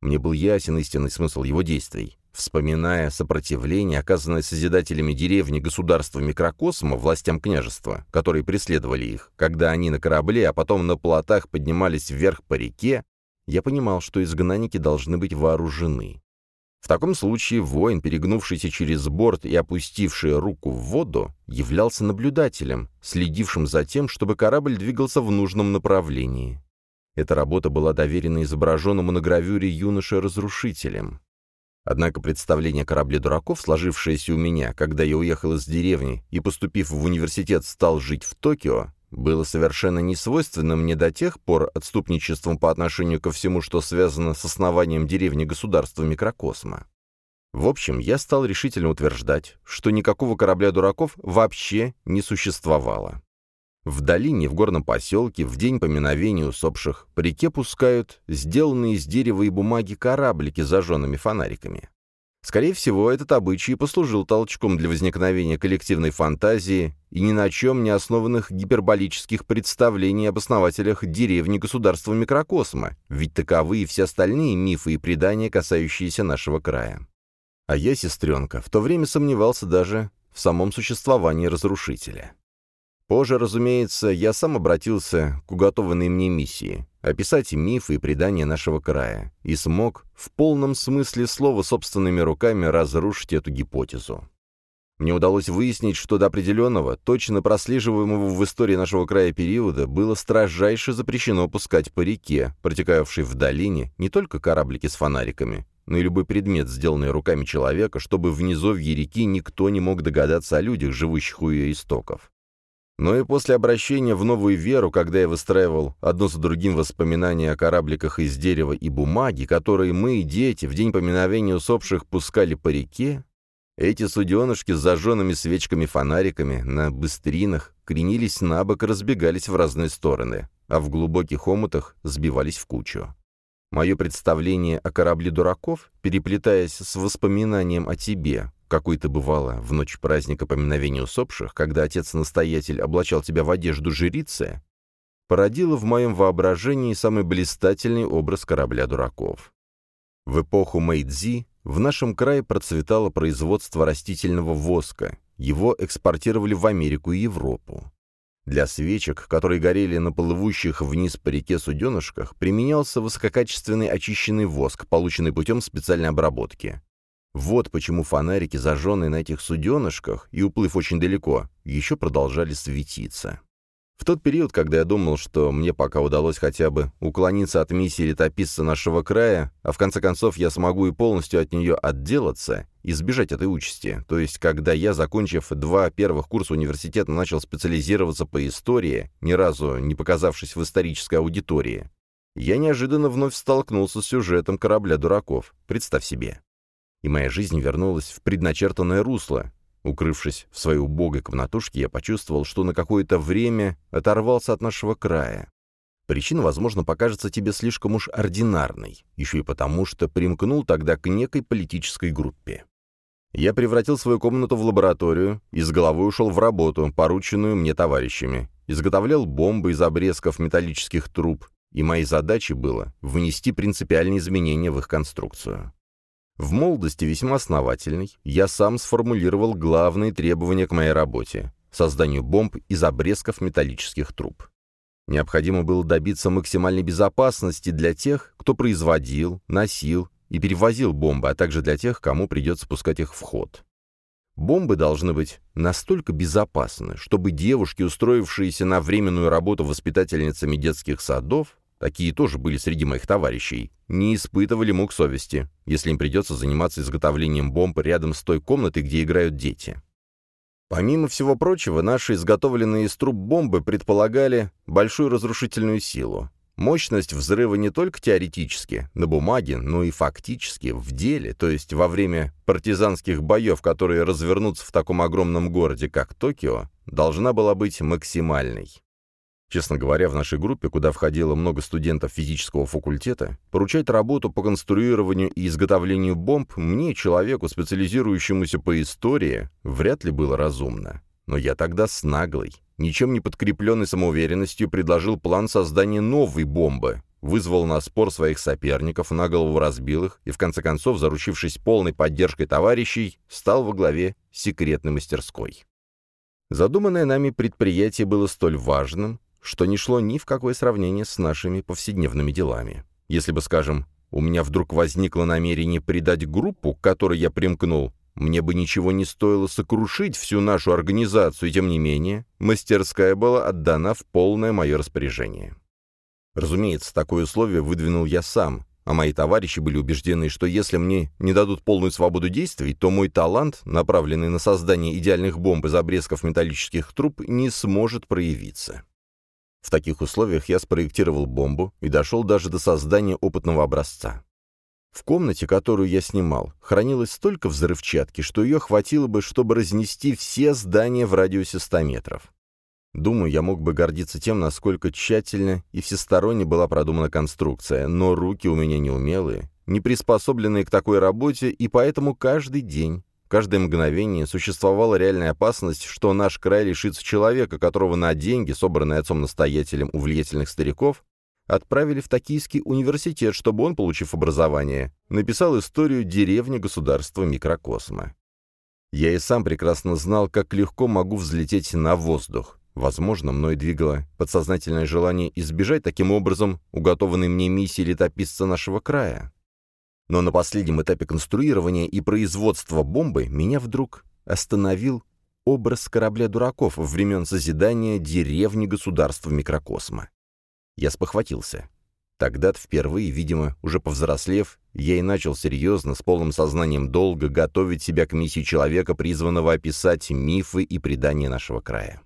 [SPEAKER 1] Мне был ясен истинный смысл его действий. Вспоминая сопротивление, оказанное созидателями деревни государства микрокосма властям княжества, которые преследовали их, когда они на корабле, а потом на плотах поднимались вверх по реке, я понимал, что изгнанники должны быть вооружены. В таком случае воин, перегнувшийся через борт и опустивший руку в воду, являлся наблюдателем, следившим за тем, чтобы корабль двигался в нужном направлении. Эта работа была доверена изображенному на гравюре юноше-разрушителем. Однако представление корабля дураков, сложившееся у меня, когда я уехал из деревни и, поступив в университет, стал жить в Токио, было совершенно несвойственно мне до тех пор отступничеством по отношению ко всему, что связано с основанием деревни государства микрокосма. В общем, я стал решительно утверждать, что никакого корабля дураков вообще не существовало. В долине, в горном поселке, в день поминовения усопших, по реке пускают сделанные из дерева и бумаги кораблики с зажженными фонариками. Скорее всего, этот обычай послужил толчком для возникновения коллективной фантазии и ни на чем не основанных гиперболических представлений об основателях деревни государства микрокосма, ведь таковы и все остальные мифы и предания, касающиеся нашего края. А я, сестренка, в то время сомневался даже в самом существовании разрушителя. Позже, разумеется, я сам обратился к уготованной мне миссии — описать мифы и предания нашего края, и смог в полном смысле слова собственными руками разрушить эту гипотезу. Мне удалось выяснить, что до определенного, точно прослеживаемого в истории нашего края периода, было строжайше запрещено пускать по реке, протекавшей в долине, не только кораблики с фонариками, но и любой предмет, сделанный руками человека, чтобы в низовье реки никто не мог догадаться о людях, живущих у ее истоков. Но и после обращения в новую веру, когда я выстраивал одно за другим воспоминания о корабликах из дерева и бумаги, которые мы, дети, в день поминовения усопших пускали по реке, Эти суденышки с зажженными свечками-фонариками на быстринах кренились на бок и разбегались в разные стороны, а в глубоких омутах сбивались в кучу. Мое представление о корабле дураков, переплетаясь с воспоминанием о тебе, какой ты бывала в ночь праздника поминовения усопших, когда отец-настоятель облачал тебя в одежду жрицы, породило в моем воображении самый блистательный образ корабля дураков. В эпоху Мэйдзи в нашем крае процветало производство растительного воска, его экспортировали в Америку и Европу. Для свечек, которые горели на плывущих вниз по реке суденышках, применялся высококачественный очищенный воск, полученный путем специальной обработки. Вот почему фонарики, зажженные на этих суденышках и уплыв очень далеко, еще продолжали светиться. В тот период, когда я думал, что мне пока удалось хотя бы уклониться от миссии летописца нашего края, а в конце концов я смогу и полностью от нее отделаться, избежать этой участи, то есть когда я, закончив два первых курса университета, начал специализироваться по истории, ни разу не показавшись в исторической аудитории, я неожиданно вновь столкнулся с сюжетом корабля дураков, представь себе. И моя жизнь вернулась в предначертанное русло, Укрывшись в своей убогой комнатушке, я почувствовал, что на какое-то время оторвался от нашего края. Причина, возможно, покажется тебе слишком уж ординарной, еще и потому, что примкнул тогда к некой политической группе. Я превратил свою комнату в лабораторию и с головой ушел в работу, порученную мне товарищами. Изготовлял бомбы из обрезков металлических труб, и моей задачей было внести принципиальные изменения в их конструкцию. В молодости весьма основательный, я сам сформулировал главные требования к моей работе — созданию бомб из обрезков металлических труб. Необходимо было добиться максимальной безопасности для тех, кто производил, носил и перевозил бомбы, а также для тех, кому придется пускать их в ход. Бомбы должны быть настолько безопасны, чтобы девушки, устроившиеся на временную работу воспитательницами детских садов, такие тоже были среди моих товарищей, не испытывали мук совести, если им придется заниматься изготовлением бомб рядом с той комнатой, где играют дети. Помимо всего прочего, наши изготовленные из труб бомбы предполагали большую разрушительную силу. Мощность взрыва не только теоретически, на бумаге, но и фактически, в деле, то есть во время партизанских боев, которые развернутся в таком огромном городе, как Токио, должна была быть максимальной. Честно говоря, в нашей группе, куда входило много студентов физического факультета, поручать работу по конструированию и изготовлению бомб мне, человеку, специализирующемуся по истории, вряд ли было разумно. Но я тогда с наглой, ничем не подкрепленной самоуверенностью предложил план создания новой бомбы, вызвал на спор своих соперников, на голову разбил их и, в конце концов, заручившись полной поддержкой товарищей, стал во главе секретной мастерской. Задуманное нами предприятие было столь важным, что не шло ни в какое сравнение с нашими повседневными делами. Если бы, скажем, у меня вдруг возникло намерение предать группу, к которой я примкнул, мне бы ничего не стоило сокрушить всю нашу организацию, тем не менее, мастерская была отдана в полное мое распоряжение. Разумеется, такое условие выдвинул я сам, а мои товарищи были убеждены, что если мне не дадут полную свободу действий, то мой талант, направленный на создание идеальных бомб из обрезков металлических труб, не сможет проявиться. В таких условиях я спроектировал бомбу и дошел даже до создания опытного образца. В комнате, которую я снимал, хранилось столько взрывчатки, что ее хватило бы, чтобы разнести все здания в радиусе 100 метров. Думаю, я мог бы гордиться тем, насколько тщательно и всесторонне была продумана конструкция, но руки у меня неумелые, не приспособленные к такой работе, и поэтому каждый день каждое мгновение существовала реальная опасность, что наш край лишится человека, которого на деньги, собранные отцом-настоятелем у влиятельных стариков, отправили в Токийский университет, чтобы он, получив образование, написал историю деревни государства микрокосма. Я и сам прекрасно знал, как легко могу взлететь на воздух. Возможно, мной двигало подсознательное желание избежать таким образом уготованной мне миссии летописца нашего края. Но на последнем этапе конструирования и производства бомбы меня вдруг остановил образ корабля дураков времен созидания деревни государства микрокосма. Я спохватился. Тогда-то впервые, видимо, уже повзрослев, я и начал серьезно, с полным сознанием долга, готовить себя к миссии человека, призванного описать мифы и предания нашего края.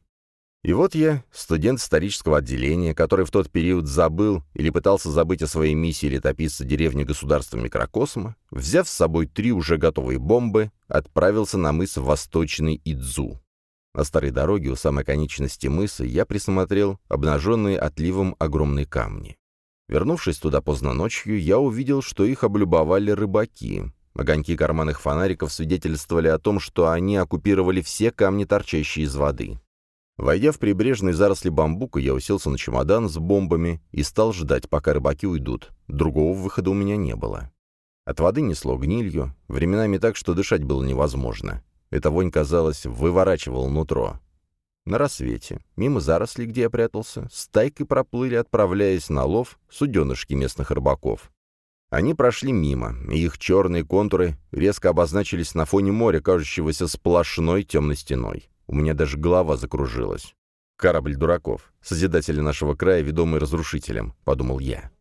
[SPEAKER 1] И вот я, студент исторического отделения, который в тот период забыл или пытался забыть о своей миссии летописца деревни государства микрокосма, взяв с собой три уже готовые бомбы, отправился на мыс Восточный Идзу. На старой дороге у самой конечности мыса я присмотрел обнаженные отливом огромные камни. Вернувшись туда поздно ночью, я увидел, что их облюбовали рыбаки. Огоньки карманных фонариков свидетельствовали о том, что они оккупировали все камни, торчащие из воды. Войдя в прибрежные заросли бамбука, я уселся на чемодан с бомбами и стал ждать, пока рыбаки уйдут. Другого выхода у меня не было. От воды несло гнилью, временами так, что дышать было невозможно. Эта вонь, казалось, выворачивала нутро. На рассвете, мимо зарослей, где я прятался, стайкой проплыли, отправляясь на лов, суденышки местных рыбаков. Они прошли мимо, и их черные контуры резко обозначились на фоне моря, кажущегося сплошной темной стеной. У меня даже голова закружилась. «Корабль дураков, созидатели нашего края, ведомый разрушителем», — подумал я.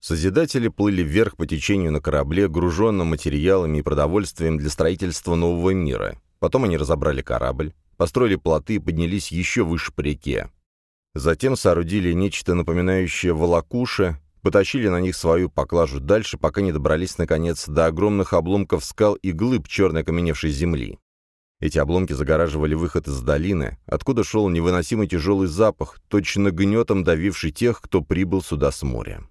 [SPEAKER 1] Созидатели плыли вверх по течению на корабле, груженном материалами и продовольствием для строительства нового мира. Потом они разобрали корабль, построили плоты и поднялись еще выше по реке. Затем соорудили нечто напоминающее волокуши, потащили на них свою поклажу дальше, пока не добрались, наконец, до огромных обломков скал и глыб черной окаменевшей земли. Эти обломки загораживали выход из долины, откуда шел невыносимый тяжелый запах, точно гнетом давивший тех, кто прибыл сюда с моря.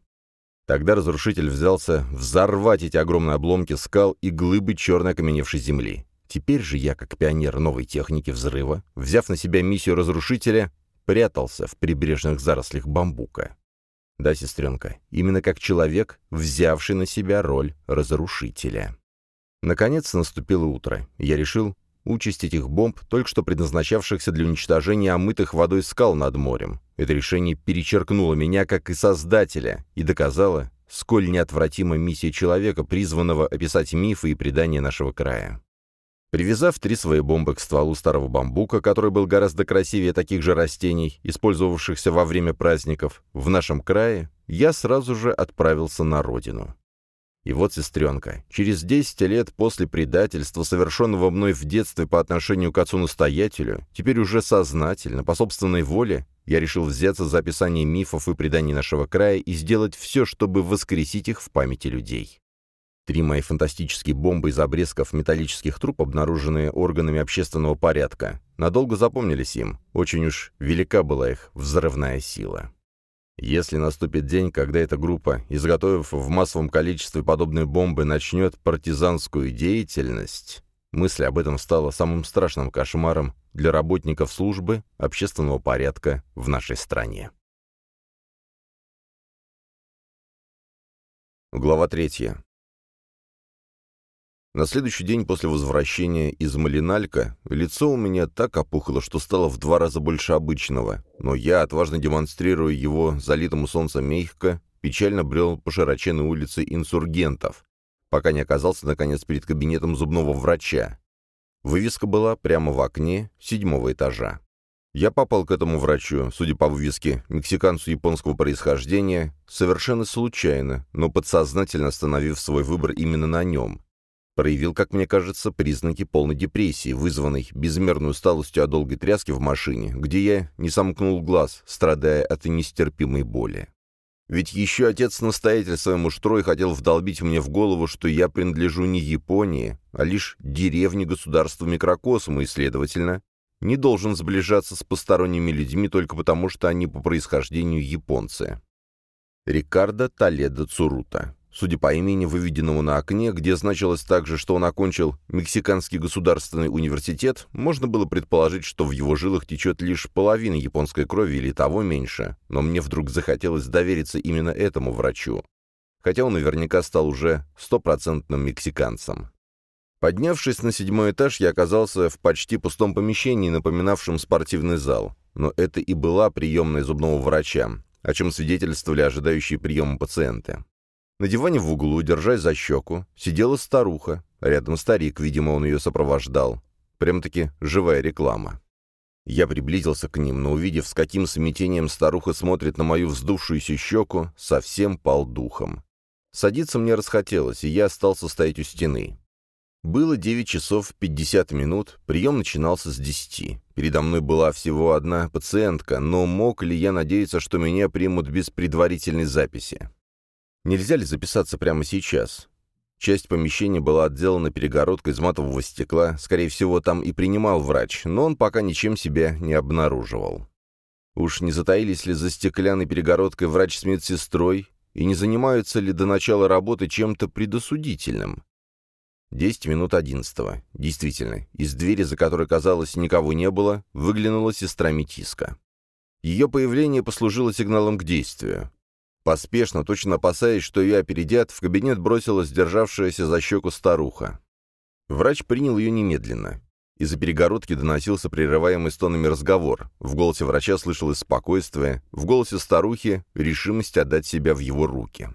[SPEAKER 1] Тогда разрушитель взялся взорвать эти огромные обломки скал и глыбы черной окаменевшей земли. Теперь же я, как пионер новой техники взрыва, взяв на себя миссию разрушителя, прятался в прибрежных зарослях бамбука. Да, сестренка, именно как человек, взявший на себя роль разрушителя. Наконец наступило утро, я решил участь этих бомб, только что предназначавшихся для уничтожения омытых водой скал над морем. Это решение перечеркнуло меня как и создателя и доказало, сколь неотвратима миссия человека, призванного описать мифы и предания нашего края. Привязав три свои бомбы к стволу старого бамбука, который был гораздо красивее таких же растений, использовавшихся во время праздников, в нашем крае, я сразу же отправился на родину. И вот, сестренка, через 10 лет после предательства, совершенного мной в детстве по отношению к отцу-настоятелю, теперь уже сознательно, по собственной воле, я решил взяться за описание мифов и преданий нашего края и сделать все, чтобы воскресить их в памяти людей. Три мои фантастические бомбы из обрезков металлических труб, обнаруженные органами общественного порядка, надолго запомнились им, очень уж велика была их взрывная сила. Если наступит день, когда эта группа, изготовив в массовом количестве подобные бомбы, начнет партизанскую деятельность, мысль об этом стала самым страшным кошмаром для работников службы общественного порядка в нашей стране. Глава третья. На следующий день после возвращения из Малиналька лицо у меня так опухло, что стало в два раза больше обычного, но я, отважно демонстрируя его залитому солнцем мейхко, печально брел по широченной улице инсургентов, пока не оказался, наконец, перед кабинетом зубного врача. Вывеска была прямо в окне седьмого этажа. Я попал к этому врачу, судя по вывеске, мексиканцу японского происхождения, совершенно случайно, но подсознательно остановив свой выбор именно на нем проявил, как мне кажется, признаки полной депрессии, вызванной безмерной усталостью от долгой тряски в машине, где я не сомкнул глаз, страдая от нестерпимой боли. Ведь еще отец-настоятель своему штрой хотел вдолбить мне в голову, что я принадлежу не Японии, а лишь деревне государства микрокосма и, следовательно, не должен сближаться с посторонними людьми только потому, что они по происхождению японцы. Рикардо Толедо Цурута Судя по имени, выведенному на окне, где значилось также, что он окончил Мексиканский государственный университет, можно было предположить, что в его жилах течет лишь половина японской крови или того меньше, но мне вдруг захотелось довериться именно этому врачу, хотя он наверняка стал уже стопроцентным мексиканцем. Поднявшись на седьмой этаж, я оказался в почти пустом помещении, напоминавшем спортивный зал, но это и была приемная зубного врача, о чем свидетельствовали ожидающие приема пациенты. На диване в углу, держась за щеку, сидела старуха. Рядом старик, видимо, он ее сопровождал. Прям-таки живая реклама. Я приблизился к ним, но увидев, с каким смятением старуха смотрит на мою вздувшуюся щеку, совсем пал духом. Садиться мне расхотелось, и я остался стоять у стены. Было 9 часов 50 минут, прием начинался с 10. Передо мной была всего одна пациентка, но мог ли я надеяться, что меня примут без предварительной записи? Нельзя ли записаться прямо сейчас? Часть помещения была отделана перегородкой из матового стекла, скорее всего, там и принимал врач, но он пока ничем себя не обнаруживал. Уж не затаились ли за стеклянной перегородкой врач с медсестрой, и не занимаются ли до начала работы чем-то предосудительным? Десять минут одиннадцатого. Действительно, из двери, за которой, казалось, никого не было, выглянула сестра Метиска. Ее появление послужило сигналом к действию. Поспешно, точно опасаясь, что ее опередят, в кабинет бросилась державшаяся за щеку старуха. Врач принял ее немедленно. Из-за перегородки доносился прерываемый стонами разговор. В голосе врача слышалось спокойствие, в голосе старухи — решимость отдать себя в его руки.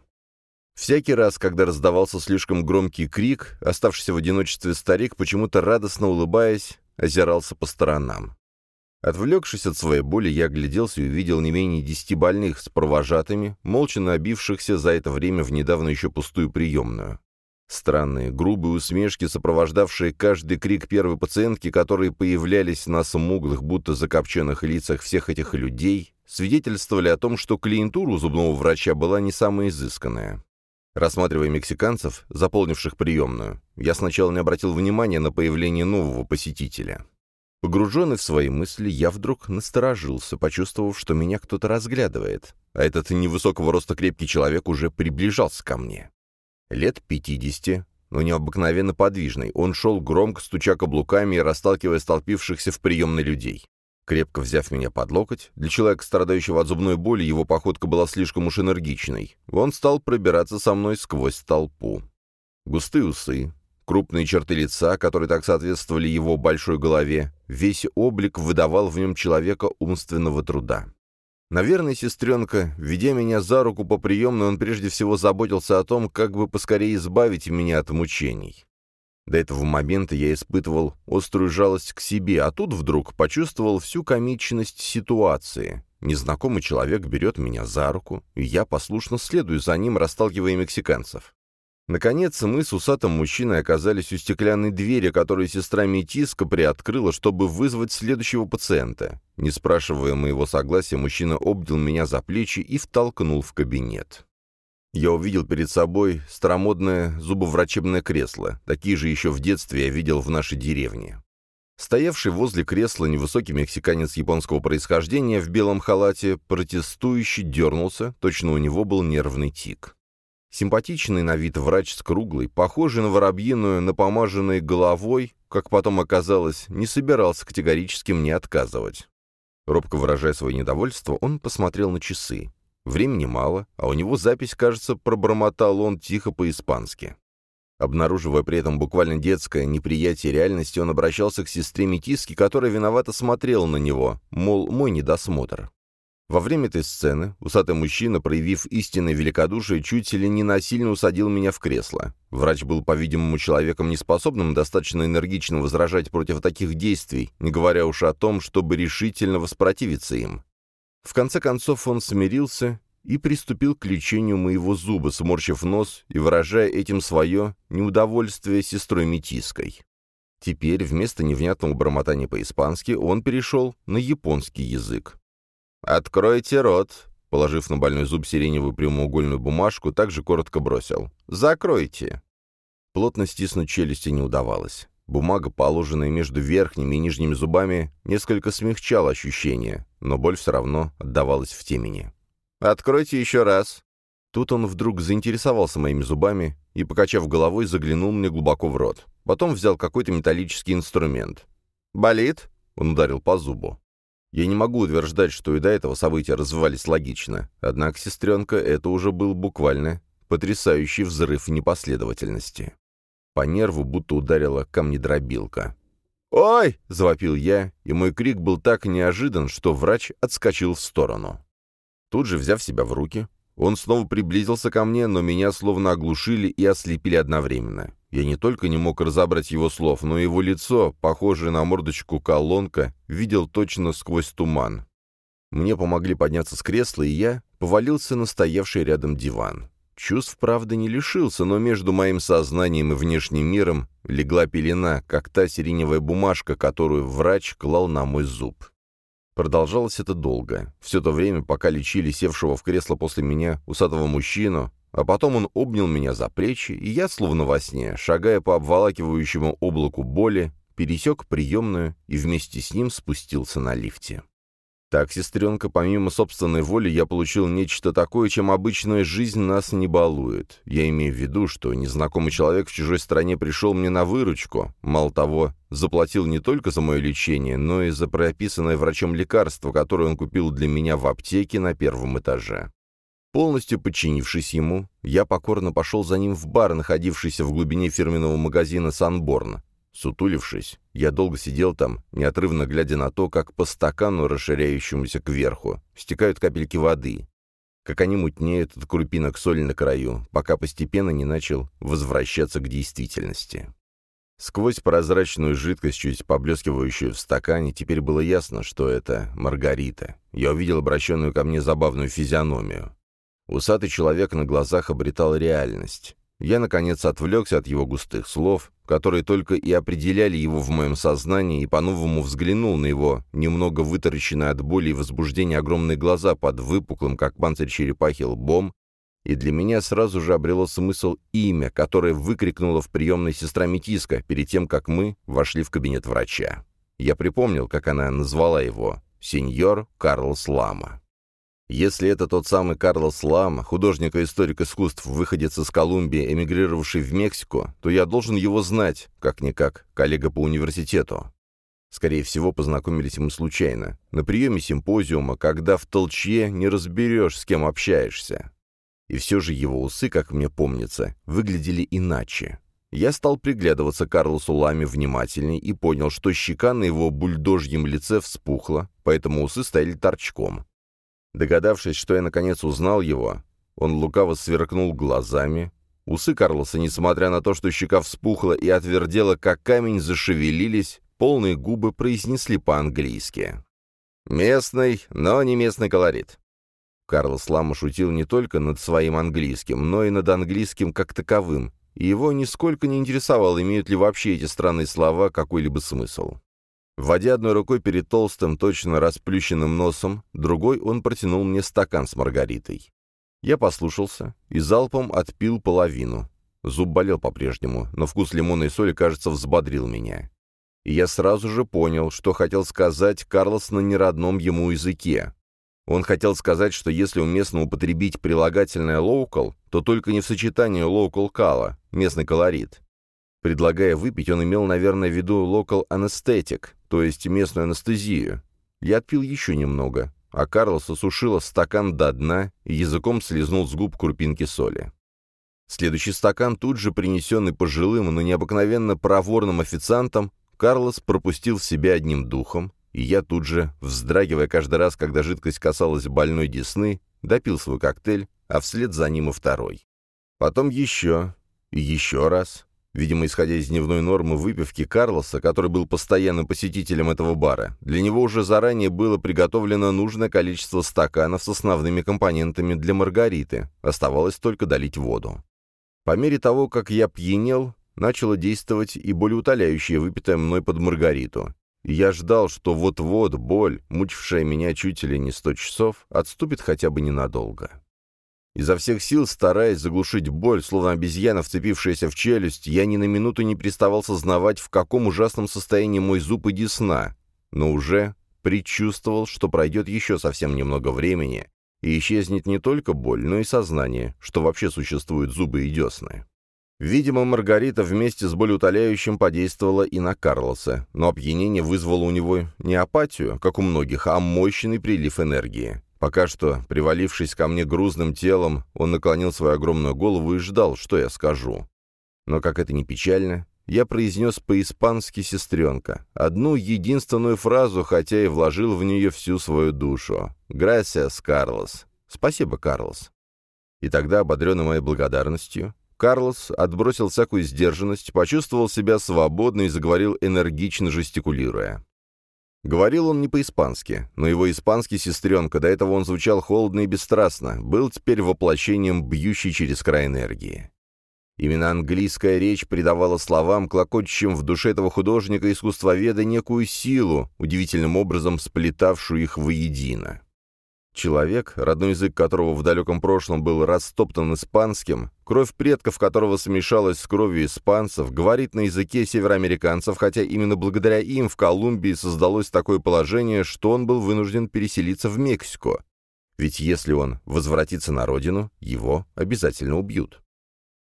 [SPEAKER 1] Всякий раз, когда раздавался слишком громкий крик, оставшийся в одиночестве старик, почему-то радостно улыбаясь, озирался по сторонам. Отвлекшись от своей боли, я огляделся и увидел не менее десяти больных с провожатыми, молча набившихся за это время в недавно еще пустую приемную. Странные, грубые усмешки, сопровождавшие каждый крик первой пациентки, которые появлялись на смуглых, будто закопченных лицах всех этих людей, свидетельствовали о том, что клиентура у зубного врача была не самая изысканная. Рассматривая мексиканцев, заполнивших приемную, я сначала не обратил внимания на появление нового посетителя. Погруженный в свои мысли, я вдруг насторожился, почувствовав, что меня кто-то разглядывает, а этот невысокого роста крепкий человек уже приближался ко мне. Лет пятидесяти, но необыкновенно подвижный, он шел громко, стуча каблуками и расталкивая столпившихся в приемной людей. Крепко взяв меня под локоть, для человека, страдающего от зубной боли, его походка была слишком уж энергичной. Он стал пробираться со мной сквозь толпу. Густые усы, крупные черты лица, которые так соответствовали его большой голове, весь облик выдавал в нем человека умственного труда. Наверное, сестренка, ведя меня за руку по приемной, он прежде всего заботился о том, как бы поскорее избавить меня от мучений. До этого момента я испытывал острую жалость к себе, а тут вдруг почувствовал всю комичность ситуации. Незнакомый человек берет меня за руку, и я послушно следую за ним, расталкивая мексиканцев. Наконец, мы с усатым мужчиной оказались у стеклянной двери, которую сестра Метиска приоткрыла, чтобы вызвать следующего пациента. Не спрашивая моего согласия, мужчина обнял меня за плечи и втолкнул в кабинет. Я увидел перед собой старомодное зубоврачебное кресло. Такие же еще в детстве я видел в нашей деревне. Стоявший возле кресла невысокий мексиканец японского происхождения в белом халате протестующий дернулся, точно у него был нервный тик. Симпатичный на вид врач с круглой, похожий на воробьиную, напомаженной головой, как потом оказалось, не собирался категорически мне отказывать. Робко выражая свое недовольство, он посмотрел на часы. Времени мало, а у него запись, кажется, пробормотал он тихо по-испански. Обнаруживая при этом буквально детское неприятие реальности, он обращался к сестре Метиски, которая виновато смотрела на него, мол, мой недосмотр. Во время этой сцены усатый мужчина, проявив истинное великодушие, чуть ли не насильно усадил меня в кресло. Врач был, по-видимому, человеком неспособным достаточно энергично возражать против таких действий, не говоря уж о том, чтобы решительно воспротивиться им. В конце концов он смирился и приступил к лечению моего зуба, сморщив нос и выражая этим свое неудовольствие сестрой Метиской. Теперь вместо невнятного бормотания по-испански он перешел на японский язык. «Откройте рот», — положив на больной зуб сиреневую прямоугольную бумажку, также коротко бросил. «Закройте». Плотно стиснуть челюсти не удавалось. Бумага, положенная между верхними и нижними зубами, несколько смягчала ощущение, но боль все равно отдавалась в темени. «Откройте еще раз». Тут он вдруг заинтересовался моими зубами и, покачав головой, заглянул мне глубоко в рот. Потом взял какой-то металлический инструмент. «Болит?» — он ударил по зубу. Я не могу утверждать, что и до этого события развивались логично, однако, сестренка, это уже был буквально потрясающий взрыв непоследовательности. По нерву будто ударила камнедробилка. «Ой!» — завопил я, и мой крик был так неожидан, что врач отскочил в сторону. Тут же, взяв себя в руки, он снова приблизился ко мне, но меня словно оглушили и ослепили одновременно. Я не только не мог разобрать его слов, но его лицо, похожее на мордочку колонка, видел точно сквозь туман. Мне помогли подняться с кресла, и я повалился на стоявший рядом диван. Чувств, правда, не лишился, но между моим сознанием и внешним миром легла пелена, как та сиреневая бумажка, которую врач клал на мой зуб. Продолжалось это долго, все то время, пока лечили севшего в кресло после меня усатого мужчину, а потом он обнял меня за плечи, и я, словно во сне, шагая по обволакивающему облаку боли, пересек приемную и вместе с ним спустился на лифте. Так, сестренка, помимо собственной воли, я получил нечто такое, чем обычная жизнь нас не балует. Я имею в виду, что незнакомый человек в чужой стране пришел мне на выручку. Мало того, заплатил не только за мое лечение, но и за прописанное врачом лекарство, которое он купил для меня в аптеке на первом этаже. Полностью подчинившись ему, я покорно пошел за ним в бар, находившийся в глубине фирменного магазина «Санборн», Сутулившись, я долго сидел там, неотрывно глядя на то, как по стакану, расширяющемуся кверху, стекают капельки воды, как они мутнеют от крупинок соли на краю, пока постепенно не начал возвращаться к действительности. Сквозь прозрачную жидкость, чуть поблескивающую в стакане, теперь было ясно, что это Маргарита. Я увидел обращенную ко мне забавную физиономию. Усатый человек на глазах обретал реальность. Я, наконец, отвлекся от его густых слов, которые только и определяли его в моем сознании, и по-новому взглянул на его немного вытаращенные от боли и возбуждения огромные глаза под выпуклым, как панцирь черепахи, лбом, и для меня сразу же обрело смысл имя, которое выкрикнула в приемной сестра Метиска перед тем, как мы вошли в кабинет врача. Я припомнил, как она назвала его «Сеньор Карлос Лама». Если это тот самый Карлос Лама, художник и историк искусств, выходец из Колумбии, эмигрировавший в Мексику, то я должен его знать, как-никак, коллега по университету. Скорее всего, познакомились мы случайно, на приеме симпозиума, когда в толчье не разберешь, с кем общаешься. И все же его усы, как мне помнится, выглядели иначе. Я стал приглядываться к Карлосу Ламе внимательней и понял, что щека на его бульдожьем лице вспухла, поэтому усы стояли торчком. Догадавшись, что я наконец узнал его, он лукаво сверкнул глазами. Усы Карлоса, несмотря на то, что щека вспухла и отвердела, как камень, зашевелились, полные губы произнесли по-английски. «Местный, но не местный колорит». Карлос Лама шутил не только над своим английским, но и над английским как таковым, и его нисколько не интересовало, имеют ли вообще эти странные слова какой-либо смысл. Вводя одной рукой перед толстым, точно расплющенным носом, другой он протянул мне стакан с маргаритой. Я послушался и залпом отпил половину. Зуб болел по-прежнему, но вкус лимона и соли, кажется, взбодрил меня. И я сразу же понял, что хотел сказать Карлос на неродном ему языке. Он хотел сказать, что если уместно употребить прилагательное «local», то только не в сочетании «local кала» — местный колорит. Предлагая выпить, он имел, наверное, в виду local anesthetic, то есть местную анестезию. Я отпил еще немного, а Карлос осушила стакан до дна и языком слезнул с губ крупинки соли. Следующий стакан, тут же принесенный пожилым, но необыкновенно проворным официантом, Карлос пропустил в себя одним духом, и я тут же, вздрагивая каждый раз, когда жидкость касалась больной десны, допил свой коктейль, а вслед за ним и второй. Потом еще и еще раз. Видимо, исходя из дневной нормы выпивки Карлоса, который был постоянным посетителем этого бара, для него уже заранее было приготовлено нужное количество стаканов с основными компонентами для маргариты, оставалось только долить воду. По мере того, как я пьянел, начало действовать и болеутоляющее, выпитое мной под маргариту. Я ждал, что вот-вот боль, мучившая меня чуть ли не сто часов, отступит хотя бы ненадолго. Изо всех сил, стараясь заглушить боль, словно обезьяна, вцепившаяся в челюсть, я ни на минуту не переставал сознавать, в каком ужасном состоянии мой зуб и десна, но уже предчувствовал, что пройдет еще совсем немного времени, и исчезнет не только боль, но и сознание, что вообще существуют зубы и десны. Видимо, Маргарита вместе с болеутоляющим подействовала и на Карлоса, но опьянение вызвало у него не апатию, как у многих, а мощный прилив энергии. Пока что, привалившись ко мне грузным телом, он наклонил свою огромную голову и ждал, что я скажу. Но, как это не печально, я произнес по-испански «сестренка», одну единственную фразу, хотя и вложил в нее всю свою душу. «Грасиас, Карлос». «Спасибо, Карлос». И тогда, ободренный моей благодарностью, Карлос отбросил всякую сдержанность, почувствовал себя свободно и заговорил энергично жестикулируя. Говорил он не по-испански, но его испанский сестренка, до этого он звучал холодно и бесстрастно, был теперь воплощением бьющей через край энергии. Именно английская речь придавала словам, клокочущим в душе этого художника-искусствоведа, некую силу, удивительным образом сплетавшую их воедино. Человек, родной язык которого в далеком прошлом был растоптан испанским, кровь предков которого смешалась с кровью испанцев, говорит на языке североамериканцев, хотя именно благодаря им в Колумбии создалось такое положение, что он был вынужден переселиться в Мексику. Ведь если он возвратится на родину, его обязательно убьют.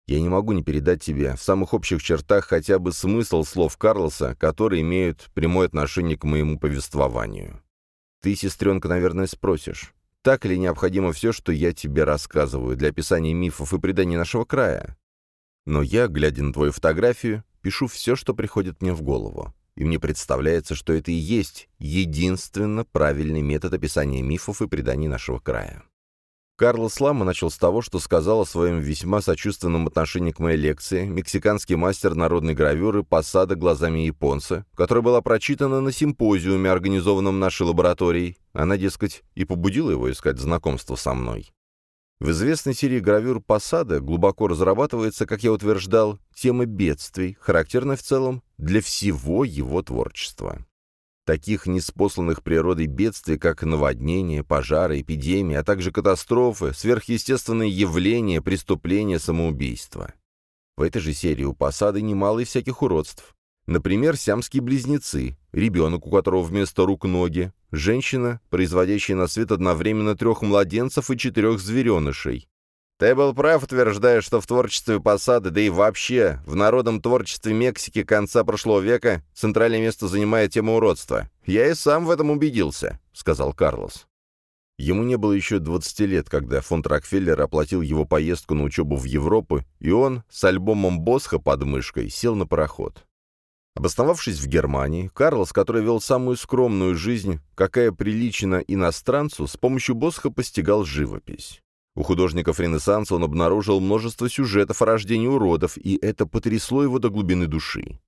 [SPEAKER 1] Я не могу не передать тебе в самых общих чертах хотя бы смысл слов Карлоса, которые имеют прямое отношение к моему повествованию. Ты, сестренка, наверное, спросишь, так ли необходимо все, что я тебе рассказываю, для описания мифов и преданий нашего края? Но я, глядя на твою фотографию, пишу все, что приходит мне в голову. И мне представляется, что это и есть единственно правильный метод описания мифов и преданий нашего края. Карлос Лама начал с того, что сказал о своем весьма сочувственном отношении к моей лекции «Мексиканский мастер народной гравюры. Посада глазами японца», которая была прочитана на симпозиуме, организованном нашей лабораторией. Она, дескать, и побудила его искать знакомство со мной. В известной серии гравюр «Посада» глубоко разрабатывается, как я утверждал, тема бедствий, характерная в целом для всего его творчества. Таких неспосланных природой бедствий, как наводнения, пожары, эпидемии, а также катастрофы, сверхъестественные явления, преступления, самоубийства. В этой же серии у посады немало и всяких уродств. Например, сиамские близнецы, ребенок, у которого вместо рук ноги, женщина, производящая на свет одновременно трех младенцев и четырех зверенышей, ты был прав, утверждая, что в творчестве Посады, да и вообще в народном творчестве Мексики конца прошлого века центральное место занимает тема уродства. Я и сам в этом убедился», — сказал Карлос. Ему не было еще 20 лет, когда фонд Рокфеллер оплатил его поездку на учебу в Европу, и он с альбомом Босха под мышкой сел на пароход. Обосновавшись в Германии, Карлос, который вел самую скромную жизнь, какая прилична иностранцу, с помощью Босха постигал живопись. У художников Ренессанса он обнаружил множество сюжетов о рождении уродов, и это потрясло его до глубины души.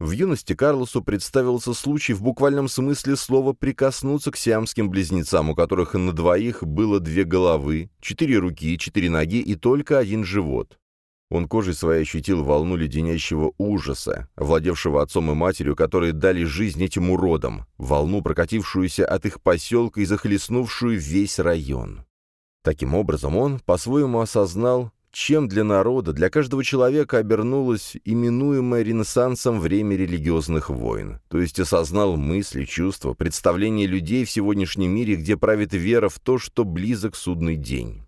[SPEAKER 1] В юности Карлосу представился случай в буквальном смысле слова прикоснуться к сиамским близнецам, у которых на двоих было две головы, четыре руки, четыре ноги и только один живот. Он кожей своей ощутил волну леденящего ужаса, овладевшего отцом и матерью, которые дали жизнь этим уродам, волну, прокатившуюся от их поселка и захлестнувшую весь район. Таким образом, он по-своему осознал, чем для народа, для каждого человека обернулось именуемое Ренессансом время религиозных войн, то есть осознал мысли, чувства, представления людей в сегодняшнем мире, где правит вера в то, что близок судный день.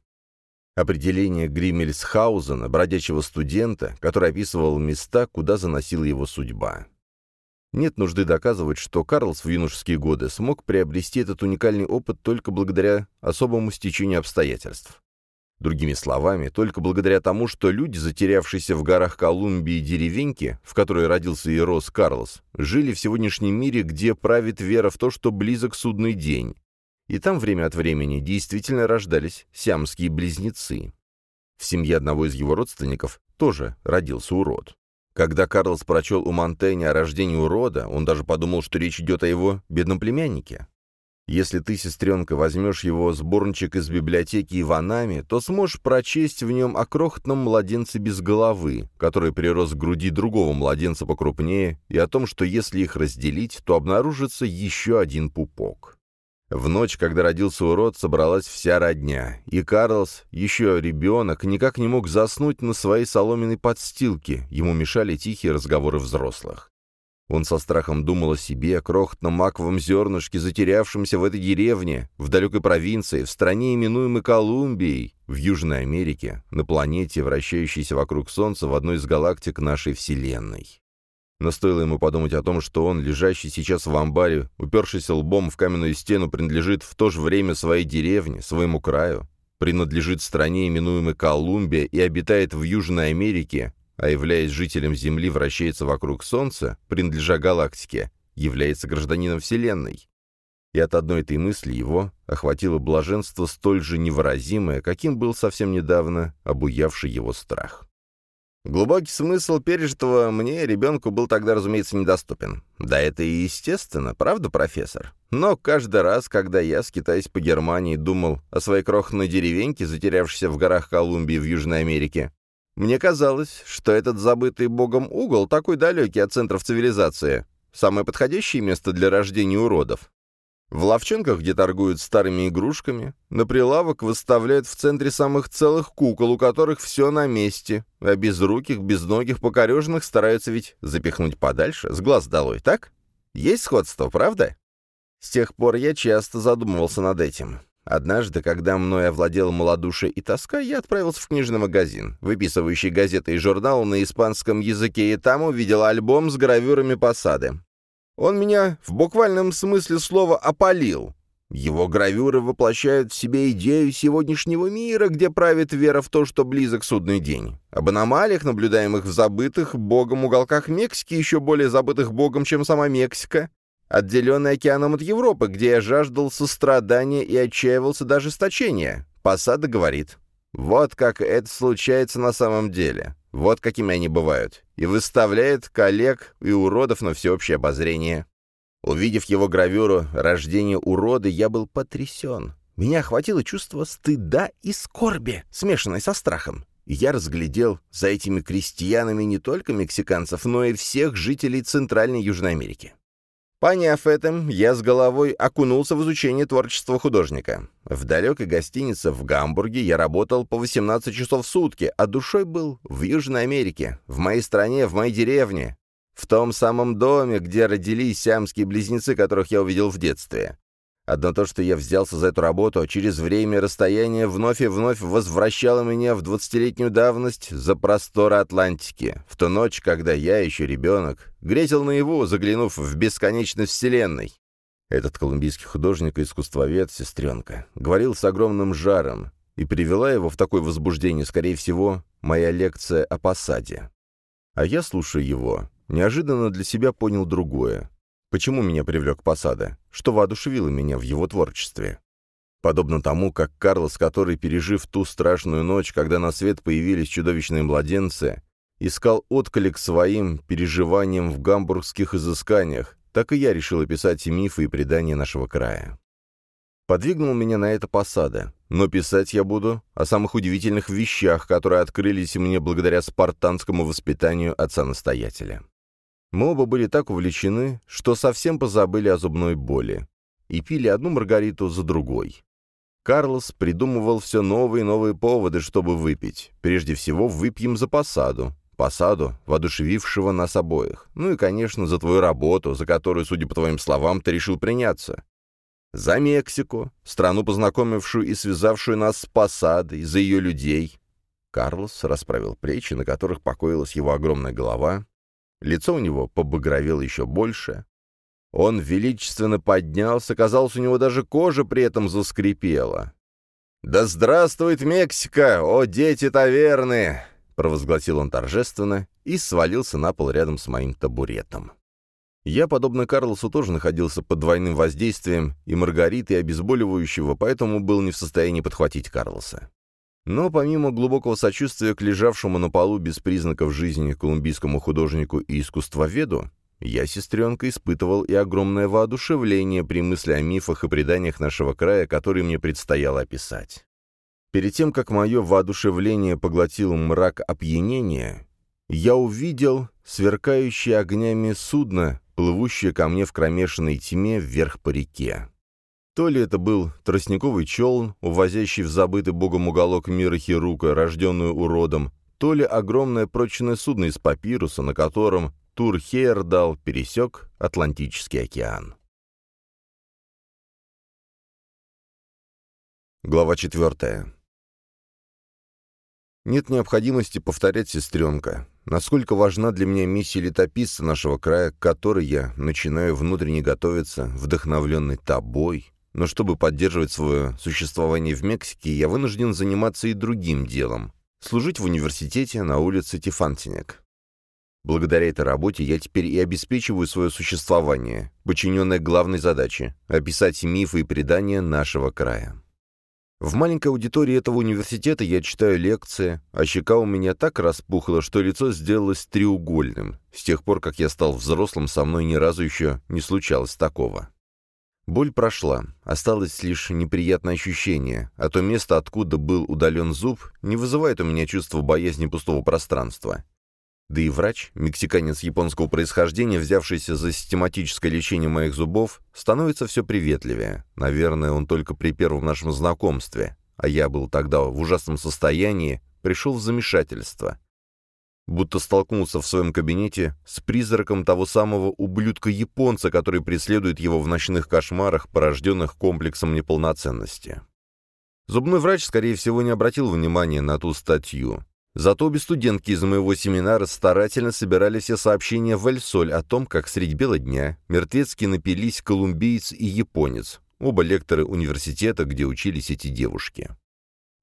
[SPEAKER 1] Определение Гриммельсхаузена, бродячего студента, который описывал места, куда заносила его судьба. Нет нужды доказывать, что Карлс в юношеские годы смог приобрести этот уникальный опыт только благодаря особому стечению обстоятельств. Другими словами, только благодаря тому, что люди, затерявшиеся в горах Колумбии деревеньки, в которой родился и рос Карлос, жили в сегодняшнем мире, где правит вера в то, что близок судный день. И там время от времени действительно рождались сиамские близнецы. В семье одного из его родственников тоже родился урод. Когда Карлос прочел у Монтэня о рождении урода, он даже подумал, что речь идет о его бедном племяннике. Если ты, сестренка, возьмешь его сборничек из библиотеки Иванами, то сможешь прочесть в нем о крохотном младенце без головы, который прирос к груди другого младенца покрупнее, и о том, что если их разделить, то обнаружится еще один пупок. В ночь, когда родился урод, собралась вся родня, и Карлос, еще ребенок, никак не мог заснуть на своей соломенной подстилке, ему мешали тихие разговоры взрослых. Он со страхом думал о себе, о крохотном маковом зернышке, затерявшемся в этой деревне, в далекой провинции, в стране, именуемой Колумбией, в Южной Америке, на планете, вращающейся вокруг Солнца в одной из галактик нашей Вселенной. Но стоило ему подумать о том, что он, лежащий сейчас в амбаре, упершийся лбом в каменную стену, принадлежит в то же время своей деревне, своему краю, принадлежит стране, именуемой Колумбия, и обитает в Южной Америке, а являясь жителем Земли, вращается вокруг Солнца, принадлежа галактике, является гражданином Вселенной. И от одной этой мысли его охватило блаженство столь же невыразимое, каким был совсем недавно обуявший его страх. Глубокий смысл пережитого мне ребенку был тогда, разумеется, недоступен. Да это и естественно, правда, профессор? Но каждый раз, когда я, скитаясь по Германии, думал о своей крохотной деревеньке, затерявшейся в горах Колумбии в Южной Америке, Мне казалось, что этот забытый богом угол такой далекий от центров цивилизации. Самое подходящее место для рождения уродов. В ловчонках, где торгуют старыми игрушками, на прилавок выставляют в центре самых целых кукол, у которых все на месте, а безруких, безногих, покореженных стараются ведь запихнуть подальше, с глаз долой, так? Есть сходство, правда? С тех пор я часто задумывался над этим. Однажды, когда мной овладел малодушие и тоска, я отправился в книжный магазин, выписывающий газеты и журналы на испанском языке, и там увидел альбом с гравюрами посады. Он меня в буквальном смысле слова опалил. Его гравюры воплощают в себе идею сегодняшнего мира, где правит вера в то, что близок судный день. Об аномалиях, наблюдаемых в забытых богом уголках Мексики, еще более забытых богом, чем сама Мексика, отделенный океаном от Европы, где я жаждал сострадания и отчаивался даже сточения. Посада говорит, вот как это случается на самом деле. Вот какими они бывают. И выставляет коллег и уродов на всеобщее обозрение. Увидев его гравюру «Рождение урода», я был потрясен. Меня охватило чувство стыда и скорби, смешанное со страхом. я разглядел за этими крестьянами не только мексиканцев, но и всех жителей Центральной Южной Америки. Поняв это, я с головой окунулся в изучение творчества художника. В далекой гостинице в Гамбурге я работал по 18 часов в сутки, а душой был в Южной Америке, в моей стране, в моей деревне, в том самом доме, где родились сиамские близнецы, которых я увидел в детстве. Одно то, что я взялся за эту работу, а через время и расстояние вновь и вновь возвращало меня в двадцатилетнюю давность за просторы Атлантики, в ту ночь, когда я, еще ребенок, грезил наяву, заглянув в бесконечность Вселенной. Этот колумбийский художник и искусствовед, сестренка, говорил с огромным жаром, и привела его в такое возбуждение, скорее всего, моя лекция о посаде. А я, слушая его, неожиданно для себя понял другое. Почему меня привлек Посада? Что воодушевило меня в его творчестве? Подобно тому, как Карлос, который, пережив ту страшную ночь, когда на свет появились чудовищные младенцы, искал отклик своим переживаниям в гамбургских изысканиях, так и я решил описать мифы и предания нашего края. Подвигнул меня на это Посада, но писать я буду о самых удивительных вещах, которые открылись мне благодаря спартанскому воспитанию отца-настоятеля. Мы оба были так увлечены, что совсем позабыли о зубной боли и пили одну маргариту за другой. Карлос придумывал все новые и новые поводы, чтобы выпить. Прежде всего, выпьем за посаду. Посаду, воодушевившего нас обоих. Ну и, конечно, за твою работу, за которую, судя по твоим словам, ты решил приняться. За Мексику, страну, познакомившую и связавшую нас с посадой, за ее людей. Карлос расправил плечи, на которых покоилась его огромная голова, Лицо у него побагровело еще больше. Он величественно поднялся, казалось, у него даже кожа при этом заскрипела. «Да здравствует Мексика, о дети таверны!» — провозгласил он торжественно и свалился на пол рядом с моим табуретом. Я, подобно Карлосу, тоже находился под двойным воздействием и Маргариты, и обезболивающего, поэтому был не в состоянии подхватить Карлоса. Но помимо глубокого сочувствия к лежавшему на полу без признаков жизни колумбийскому художнику и искусствоведу, я, сестренка, испытывал и огромное воодушевление при мысли о мифах и преданиях нашего края, которые мне предстояло описать. Перед тем, как мое воодушевление поглотил мрак опьянения, я увидел сверкающее огнями судно, плывущее ко мне в кромешной тьме вверх по реке. То ли это был тростниковый челн, увозящий в забытый богом уголок мира Хирука, рожденную уродом, то ли огромное прочное судно из папируса, на котором Тур Хейердал пересек Атлантический океан. Глава четвертая. Нет необходимости повторять, сестренка, насколько важна для меня миссия летописца нашего края, к которой я начинаю внутренне готовиться, вдохновленный тобой, но чтобы поддерживать свое существование в Мексике, я вынужден заниматься и другим делом — служить в университете на улице Тифантинек. Благодаря этой работе я теперь и обеспечиваю свое существование, подчиненное главной задаче — описать мифы и предания нашего края. В маленькой аудитории этого университета я читаю лекции, а щека у меня так распухла, что лицо сделалось треугольным. С тех пор, как я стал взрослым, со мной ни разу еще не случалось такого. Боль прошла, осталось лишь неприятное ощущение, а то место, откуда был удален зуб, не вызывает у меня чувства боязни пустого пространства. Да и врач, мексиканец японского происхождения, взявшийся за систематическое лечение моих зубов, становится все приветливее. Наверное, он только при первом нашем знакомстве, а я был тогда в ужасном состоянии, пришел в замешательство будто столкнулся в своем кабинете с призраком того самого ублюдка-японца, который преследует его в ночных кошмарах, порожденных комплексом неполноценности. Зубной врач, скорее всего, не обратил внимания на ту статью. Зато обе студентки из моего семинара старательно собирали все сообщения в Эльсоль о том, как средь бела дня мертвецки напились колумбиец и японец, оба лекторы университета, где учились эти девушки.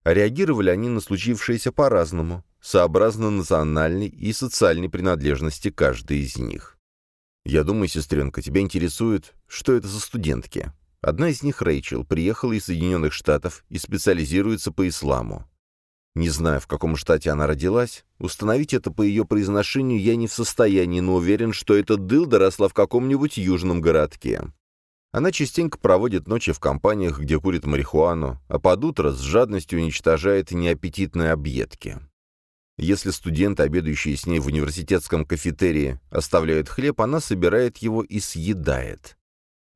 [SPEAKER 1] А реагировали они на случившееся по-разному, сообразно национальной и социальной принадлежности каждой из них. Я думаю, сестренка, тебя интересует, что это за студентки. Одна из них, Рэйчел, приехала из Соединенных Штатов и специализируется по исламу. Не знаю, в каком штате она родилась, установить это по ее произношению я не в состоянии, но уверен, что эта дылда росла в каком-нибудь южном городке. Она частенько проводит ночи в компаниях, где курит марихуану, а под утро с жадностью уничтожает неаппетитные объедки. Если студенты, обедающие с ней в университетском кафетерии, оставляют хлеб, она собирает его и съедает.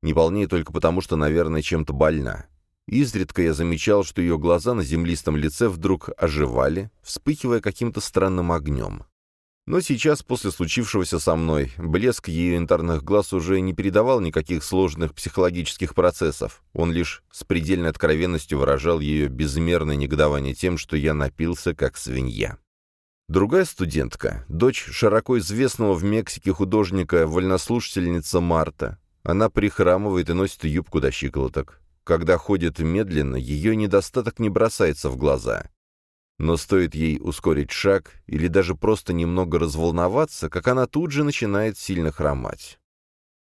[SPEAKER 1] Не полнее только потому, что, наверное, чем-то больна. Изредка я замечал, что ее глаза на землистом лице вдруг оживали, вспыхивая каким-то странным огнем. Но сейчас, после случившегося со мной, блеск ее янтарных глаз уже не передавал никаких сложных психологических процессов. Он лишь с предельной откровенностью выражал ее безмерное негодование тем, что я напился как свинья. Другая студентка, дочь широко известного в Мексике художника-вольнослушательница Марта. Она прихрамывает и носит юбку до щиколоток. Когда ходит медленно, ее недостаток не бросается в глаза. Но стоит ей ускорить шаг или даже просто немного разволноваться, как она тут же начинает сильно хромать.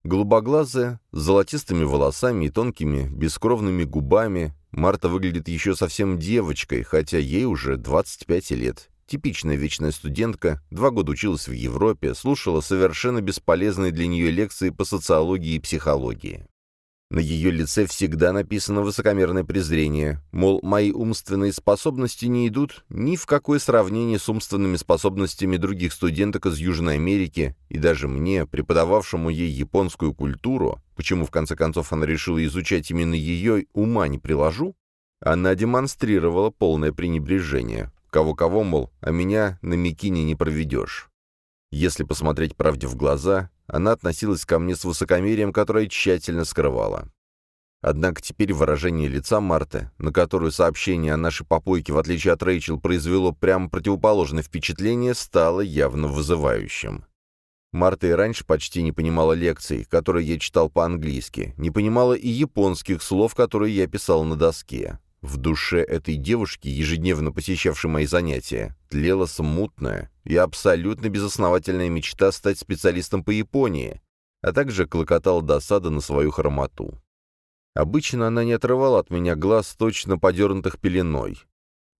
[SPEAKER 1] Голубоглазая, с золотистыми волосами и тонкими, бескровными губами, Марта выглядит еще совсем девочкой, хотя ей уже 25 лет, Типичная вечная студентка, два года училась в Европе, слушала совершенно бесполезные для нее лекции по социологии и психологии. На ее лице всегда написано высокомерное презрение, мол, мои умственные способности не идут ни в какое сравнение с умственными способностями других студенток из Южной Америки, и даже мне, преподававшему ей японскую культуру, почему в конце концов она решила изучать именно ее, ума не приложу, она демонстрировала полное пренебрежение, Кого-кого, мол, а меня на Микине не проведешь. Если посмотреть правде в глаза, она относилась ко мне с высокомерием, которое тщательно скрывала. Однако теперь выражение лица Марты, на которую сообщение о нашей попойке, в отличие от Рэйчел, произвело прямо противоположное впечатление, стало явно вызывающим. Марта и раньше почти не понимала лекций, которые я читал по-английски, не понимала и японских слов, которые я писал на доске. В душе этой девушки, ежедневно посещавшей мои занятия, тлела смутная и абсолютно безосновательная мечта стать специалистом по Японии, а также клокотала досада на свою хромоту. Обычно она не отрывала от меня глаз, точно подернутых пеленой.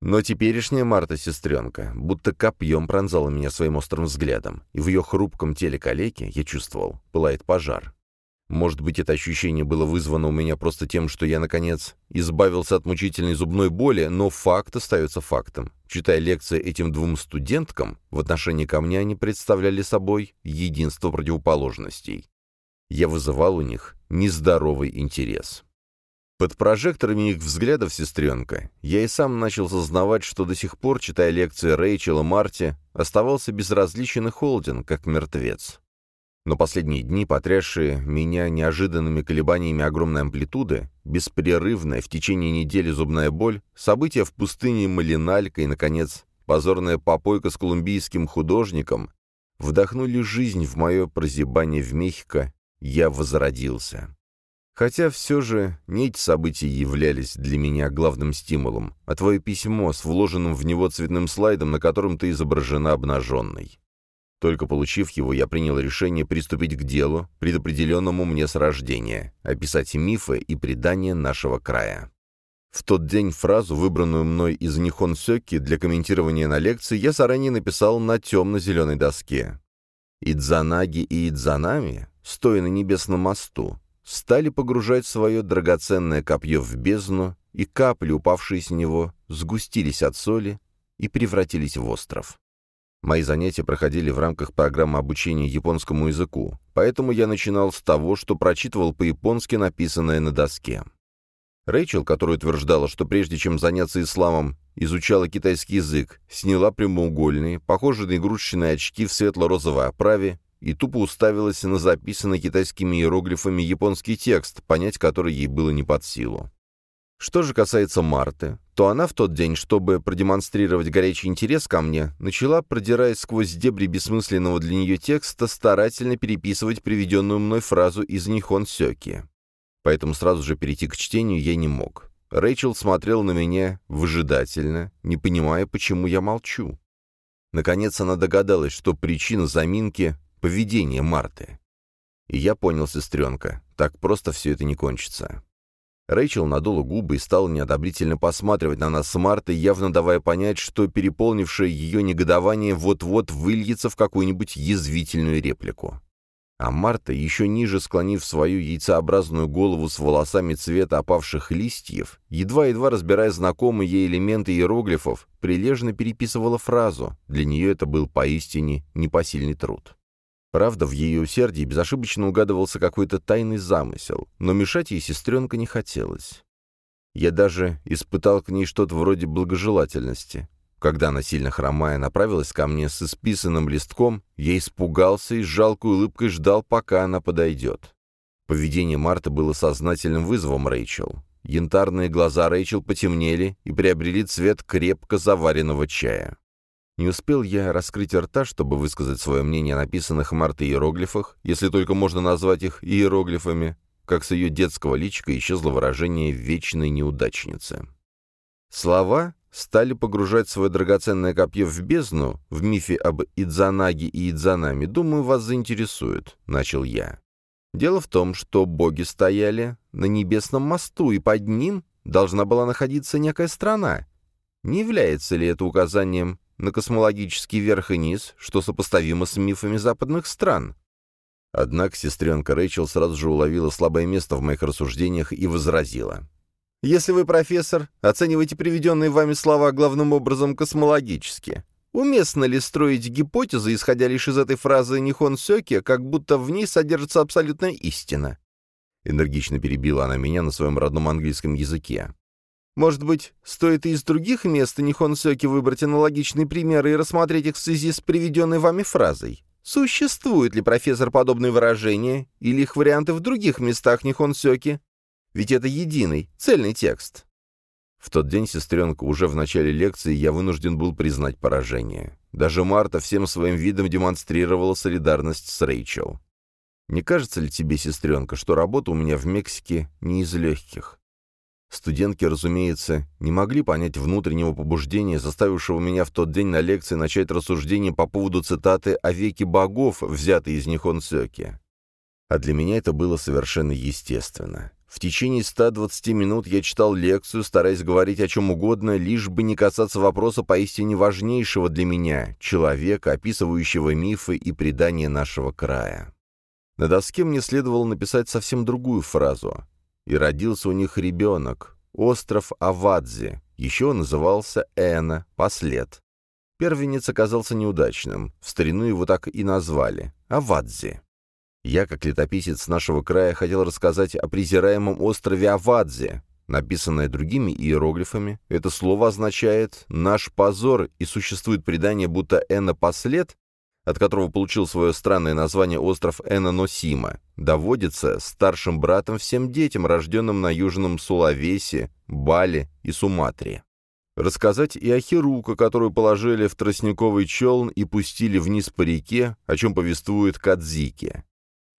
[SPEAKER 1] Но теперешняя Марта-сестренка будто копьем пронзала меня своим острым взглядом, и в ее хрупком теле калеки, я чувствовал, пылает пожар. Может быть, это ощущение было вызвано у меня просто тем, что я, наконец, избавился от мучительной зубной боли, но факт остается фактом. Читая лекции этим двум студенткам, в отношении ко мне они представляли собой единство противоположностей. Я вызывал у них нездоровый интерес. Под прожекторами их взглядов, сестренка, я и сам начал сознавать, что до сих пор, читая лекции Рэйчела Марти, оставался безразличен и холоден, как мертвец. Но последние дни, потрясшие меня неожиданными колебаниями огромной амплитуды, беспрерывная в течение недели зубная боль, события в пустыне Малиналька и, наконец, позорная попойка с колумбийским художником вдохнули жизнь в мое прозябание в Мехико, я возродился. Хотя все же не эти события являлись для меня главным стимулом, а твое письмо с вложенным в него цветным слайдом, на котором ты изображена обнаженной. Только получив его, я принял решение приступить к делу, предопределенному мне с рождения, описать мифы и предания нашего края. В тот день фразу, выбранную мной из Нихон Сёки для комментирования на лекции, я заранее написал на темно-зеленой доске. «Идзанаги и Идзанами, стоя на небесном мосту, стали погружать свое драгоценное копье в бездну, и капли, упавшие с него, сгустились от соли и превратились в остров. Мои занятия проходили в рамках программы обучения японскому языку, поэтому я начинал с того, что прочитывал по-японски написанное на доске. Рэйчел, которая утверждала, что прежде чем заняться исламом, изучала китайский язык, сняла прямоугольные, похожие на игрушечные очки в светло-розовой оправе и тупо уставилась на записанный китайскими иероглифами японский текст, понять который ей было не под силу. Что же касается Марты, то она в тот день, чтобы продемонстрировать горячий интерес ко мне, начала, продираясь сквозь дебри бессмысленного для нее текста, старательно переписывать приведенную мной фразу из Нихон Сёки. Поэтому сразу же перейти к чтению я не мог. Рэйчел смотрел на меня выжидательно, не понимая, почему я молчу. Наконец она догадалась, что причина заминки — поведение Марты. И я понял, сестренка, так просто все это не кончится. Рэйчел надула губы и стала неодобрительно посматривать на нас с Мартой, явно давая понять, что переполнившее ее негодование вот-вот выльется в какую-нибудь язвительную реплику. А Марта, еще ниже склонив свою яйцеобразную голову с волосами цвета опавших листьев, едва-едва разбирая знакомые ей элементы иероглифов, прилежно переписывала фразу. Для нее это был поистине непосильный труд. Правда, в ее усердии безошибочно угадывался какой-то тайный замысел, но мешать ей сестренка не хотелось. Я даже испытал к ней что-то вроде благожелательности. Когда она, сильно хромая, направилась ко мне с исписанным листком, я испугался и с жалкой улыбкой ждал, пока она подойдет. Поведение Марты было сознательным вызовом Рэйчел. Янтарные глаза Рэйчел потемнели и приобрели цвет крепко заваренного чая. Не успел я раскрыть рта, чтобы высказать свое мнение о написанных Мартой иероглифах, если только можно назвать их иероглифами, как с ее детского личика исчезло выражение «вечной неудачницы». Слова стали погружать свое драгоценное копье в бездну, в мифе об Идзанаге и Идзанами, думаю, вас заинтересует, — начал я. Дело в том, что боги стояли на небесном мосту, и под ним должна была находиться некая страна. Не является ли это указанием на космологический верх и низ, что сопоставимо с мифами западных стран. Однако сестренка Рэйчел сразу же уловила слабое место в моих рассуждениях и возразила. «Если вы, профессор, оцениваете приведенные вами слова главным образом космологически, уместно ли строить гипотезы, исходя лишь из этой фразы Нихон Сёки, как будто в ней содержится абсолютная истина?» Энергично перебила она меня на своем родном английском языке. Может быть, стоит и из других мест Нихонсёки выбрать аналогичные примеры и рассмотреть их в связи с приведенной вами фразой? Существует ли, профессор, подобные выражения или их варианты в других местах Нихонсёки? Ведь это единый, цельный текст. В тот день, сестренка, уже в начале лекции я вынужден был признать поражение. Даже Марта всем своим видом демонстрировала солидарность с Рэйчел. Не кажется ли тебе, сестренка, что работа у меня в Мексике не из легких? Студентки, разумеется, не могли понять внутреннего побуждения, заставившего меня в тот день на лекции начать рассуждение по поводу цитаты о веке богов, взятой из Нихон Сёки. А для меня это было совершенно естественно. В течение 120 минут я читал лекцию, стараясь говорить о чем угодно, лишь бы не касаться вопроса поистине важнейшего для меня, человека, описывающего мифы и предания нашего края. На доске мне следовало написать совсем другую фразу и родился у них ребенок, остров Авадзи, еще назывался Эна, послед. Первенец оказался неудачным, в старину его так и назвали — Авадзи. Я, как летописец нашего края, хотел рассказать о презираемом острове Авадзи. Написанное другими иероглифами, это слово означает «наш позор», и существует предание, будто Эна послед от которого получил свое странное название остров Эноносима, доводится старшим братом всем детям, рожденным на Южном Сулавесе, Бали и Суматре. Рассказать и о Хирука, которую положили в тростниковый челн и пустили вниз по реке, о чем повествует Кадзики.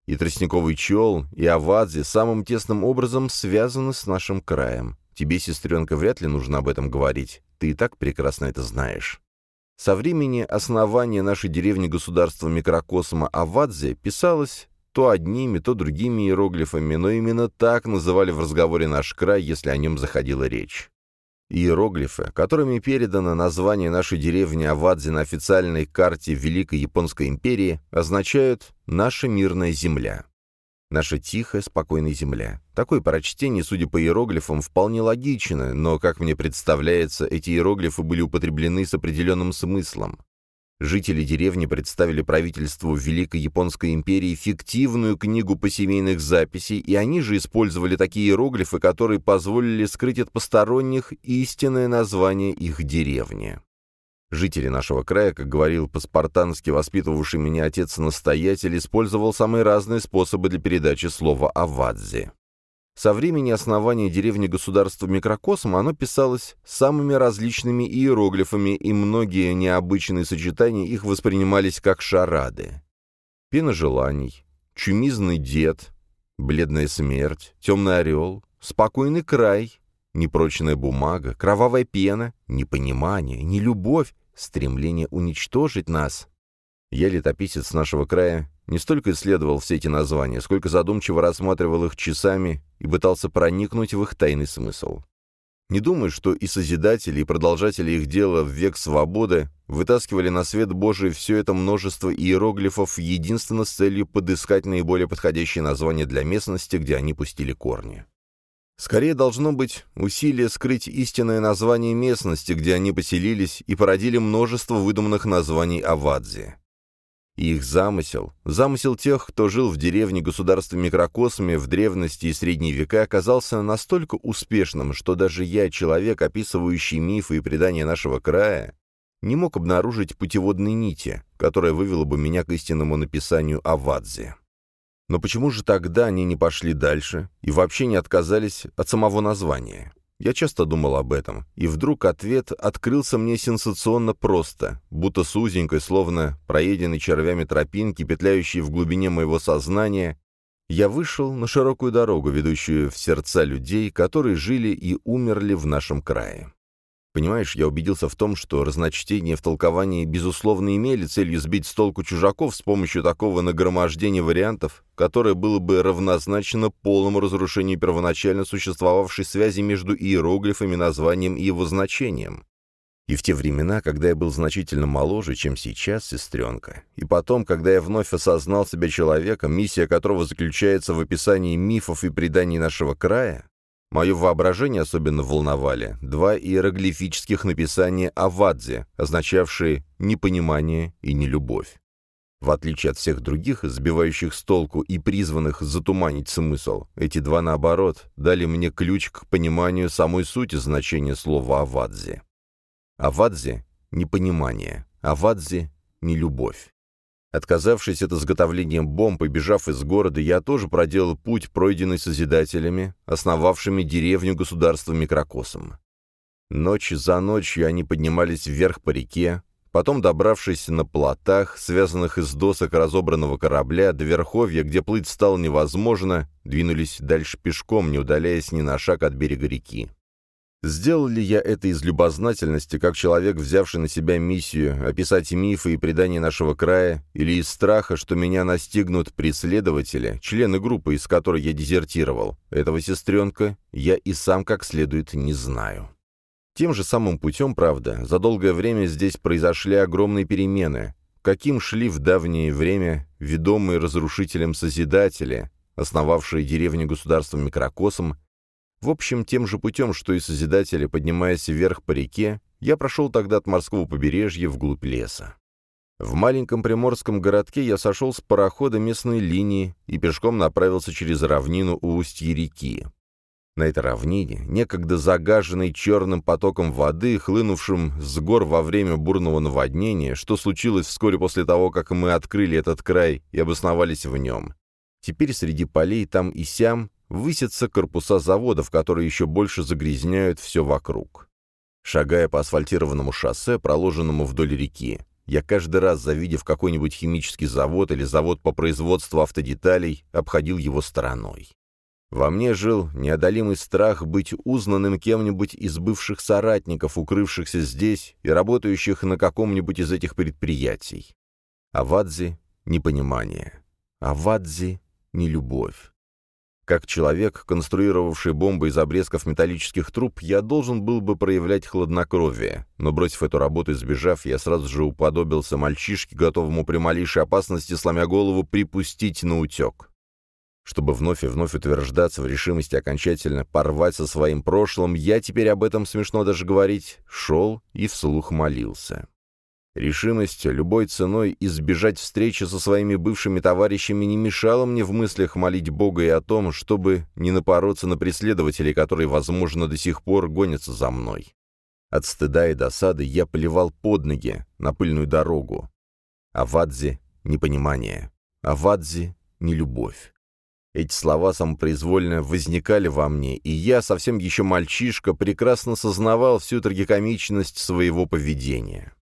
[SPEAKER 1] И тростниковый челн, и Авадзи самым тесным образом связаны с нашим краем. Тебе, сестренка, вряд ли нужно об этом говорить. Ты и так прекрасно это знаешь. Со времени основания нашей деревни-государства микрокосма Авадзе писалось то одними, то другими иероглифами, но именно так называли в разговоре наш край, если о нем заходила речь. Иероглифы, которыми передано название нашей деревни Авадзе на официальной карте Великой Японской империи, означают «наша мирная земля». Наша тихая, спокойная земля. Такое прочтение, судя по иероглифам, вполне логично, но, как мне представляется, эти иероглифы были употреблены с определенным смыслом. Жители деревни представили правительству Великой Японской империи фиктивную книгу посемейных записей, и они же использовали такие иероглифы, которые позволили скрыть от посторонних истинное название их деревни. Жители нашего края, как говорил по-спартански воспитывавший меня отец-настоятель, использовал самые разные способы для передачи слова «авадзе». Со времени основания деревни государства Микрокосм оно писалось самыми различными иероглифами, и многие необычные сочетания их воспринимались как шарады. Пена желаний, чумизный дед, бледная смерть, темный орел, спокойный край, непрочная бумага, кровавая пена, непонимание, нелюбовь, стремление уничтожить нас. Я летописец нашего края не столько исследовал все эти названия, сколько задумчиво рассматривал их часами и пытался проникнуть в их тайный смысл. Не думаю, что и Созидатели, и продолжатели их дела в век свободы вытаскивали на свет Божий все это множество иероглифов единственно с целью подыскать наиболее подходящее название для местности, где они пустили корни. Скорее должно быть усилие скрыть истинное название местности, где они поселились и породили множество выдуманных названий Авадзи. Их замысел, замысел тех, кто жил в деревне государства микрокосме в древности и средние века, оказался настолько успешным, что даже я, человек, описывающий мифы и предания нашего края, не мог обнаружить путеводной нити, которая вывела бы меня к истинному написанию о Вадзе. Но почему же тогда они не пошли дальше и вообще не отказались от самого названия? Я часто думал об этом, и вдруг ответ открылся мне сенсационно просто, будто с узенькой, словно проеденной червями тропинки, петляющей в глубине моего сознания, я вышел на широкую дорогу, ведущую в сердца людей, которые жили и умерли в нашем крае. Понимаешь, я убедился в том, что разночтения в толковании, безусловно, имели целью сбить с толку чужаков с помощью такого нагромождения вариантов, которое было бы равнозначно полному разрушению первоначально существовавшей связи между иероглифами, названием и его значением. И в те времена, когда я был значительно моложе, чем сейчас, сестренка, и потом, когда я вновь осознал себя человеком, миссия которого заключается в описании мифов и преданий нашего края, Мое воображение особенно волновали два иероглифических написания «Авадзе», означавшие «непонимание» и «нелюбовь». В отличие от всех других, сбивающих с толку и призванных затуманить смысл, эти два, наоборот, дали мне ключ к пониманию самой сути значения слова «авадзе». «Авадзе» — непонимание, «авадзе» — нелюбовь. Отказавшись от изготовления бомб и бежав из города, я тоже проделал путь, пройденный Созидателями, основавшими деревню государства Микрокосом. Ночь за ночью они поднимались вверх по реке, потом, добравшись на плотах, связанных из досок разобранного корабля, до верховья, где плыть стало невозможно, двинулись дальше пешком, не удаляясь ни на шаг от берега реки. Сделал ли я это из любознательности, как человек, взявший на себя миссию описать мифы и предания нашего края, или из страха, что меня настигнут преследователи, члены группы, из которой я дезертировал? Этого, сестренка, я и сам как следует не знаю. Тем же самым путем, правда, за долгое время здесь произошли огромные перемены, каким шли в давнее время ведомые разрушителем Созидатели, основавшие деревню государством Микрокосом, в общем, тем же путем, что и Созидатели, поднимаясь вверх по реке, я прошел тогда от морского побережья вглубь леса. В маленьком приморском городке я сошел с парохода местной линии и пешком направился через равнину у устья реки. На этой равнине, некогда загаженной черным потоком воды, хлынувшим с гор во время бурного наводнения, что случилось вскоре после того, как мы открыли этот край и обосновались в нем. Теперь среди полей там и сям высятся корпуса заводов, которые еще больше загрязняют все вокруг. Шагая по асфальтированному шоссе, проложенному вдоль реки, я каждый раз, завидев какой-нибудь химический завод или завод по производству автодеталей, обходил его стороной. Во мне жил неодолимый страх быть узнанным кем-нибудь из бывших соратников, укрывшихся здесь и работающих на каком-нибудь из этих предприятий. Авадзи — непонимание. Авадзи — нелюбовь. Как человек, конструировавший бомбы из обрезков металлических труб, я должен был бы проявлять хладнокровие, но, бросив эту работу и сбежав, я сразу же уподобился мальчишке, готовому при малейшей опасности, сломя голову, припустить на утек. Чтобы вновь и вновь утверждаться в решимости окончательно порвать со своим прошлым, я теперь об этом смешно даже говорить, шел и вслух молился. Решимость любой ценой избежать встречи со своими бывшими товарищами не мешала мне в мыслях молить Бога и о том, чтобы не напороться на преследователей, которые, возможно, до сих пор гонятся за мной. От стыда и досады я поливал под ноги на пыльную дорогу. А Вадзе — непонимание. А Вадзе — нелюбовь. Эти слова самопроизвольно возникали во мне, и я, совсем еще мальчишка, прекрасно сознавал всю трагикомичность своего поведения.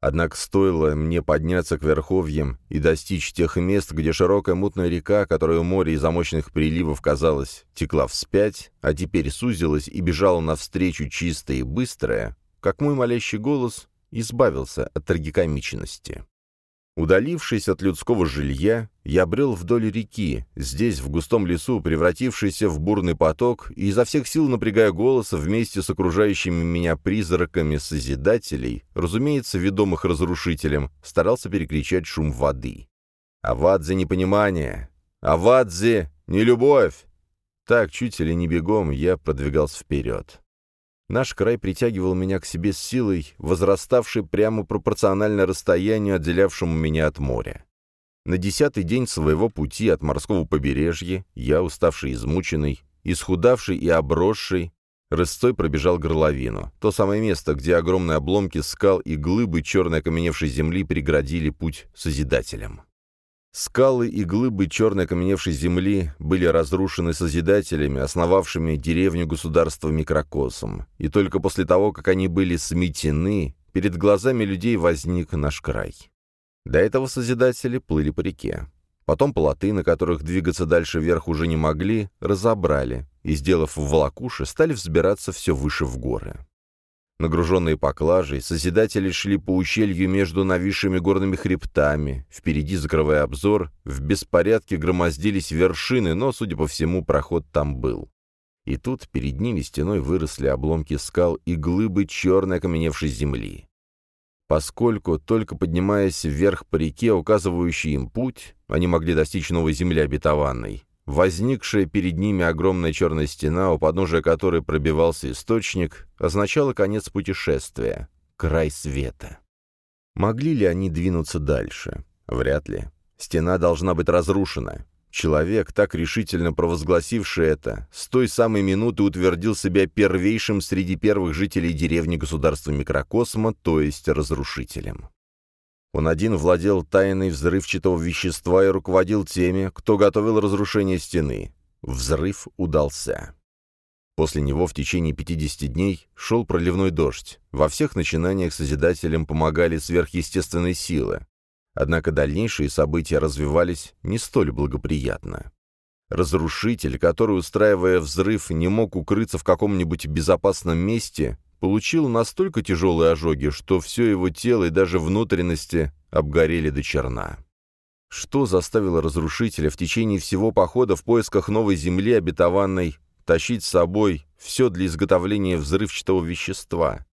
[SPEAKER 1] Однако стоило мне подняться к верховьям и достичь тех мест, где широкая мутная река, которая у моря из-за мощных приливов, казалось, текла вспять, а теперь сузилась и бежала навстречу чистая и быстрая, как мой молящий голос избавился от трагикомичности. Удалившись от людского жилья, я брел вдоль реки, здесь, в густом лесу, превратившийся в бурный поток, и изо всех сил напрягая голос вместе с окружающими меня призраками Созидателей, разумеется, ведомых разрушителем, старался перекричать шум воды. «Авадзе непонимание! Авадзе нелюбовь!» Так, чуть или не бегом, я продвигался вперед. Наш край притягивал меня к себе с силой, возраставшей прямо пропорционально расстоянию, отделявшему меня от моря. На десятый день своего пути от морского побережья я, уставший измученный, исхудавший и обросший, рысцой пробежал горловину, то самое место, где огромные обломки скал и глыбы черной окаменевшей земли преградили путь Созидателям. Скалы и глыбы черной окаменевшей земли были разрушены Созидателями, основавшими деревню государства Микрокосом, и только после того, как они были сметены, перед глазами людей возник наш край. До этого Созидатели плыли по реке. Потом плоты, на которых двигаться дальше вверх уже не могли, разобрали, и, сделав волокуши, стали взбираться все выше в горы. Нагруженные поклажей, Созидатели шли по ущелью между нависшими горными хребтами, впереди, закрывая обзор, в беспорядке громоздились вершины, но, судя по всему, проход там был. И тут перед ними стеной выросли обломки скал и глыбы черной окаменевшей земли. Поскольку, только поднимаясь вверх по реке, указывающей им путь, они могли достичь новой земли обетованной, Возникшая перед ними огромная черная стена, у подножия которой пробивался источник, означала конец путешествия, край света. Могли ли они двинуться дальше? Вряд ли. Стена должна быть разрушена. Человек, так решительно провозгласивший это, с той самой минуты утвердил себя первейшим среди первых жителей деревни государства микрокосма, то есть разрушителем. Он один владел тайной взрывчатого вещества и руководил теми, кто готовил разрушение стены. Взрыв удался. После него в течение 50 дней шел проливной дождь. Во всех начинаниях Созидателям помогали сверхъестественные силы. Однако дальнейшие события развивались не столь благоприятно. Разрушитель, который, устраивая взрыв, не мог укрыться в каком-нибудь безопасном месте, получил настолько тяжелые ожоги, что все его тело и даже внутренности обгорели до черна. Что заставило разрушителя в течение всего похода в поисках новой земли обетованной тащить с собой все для изготовления взрывчатого вещества?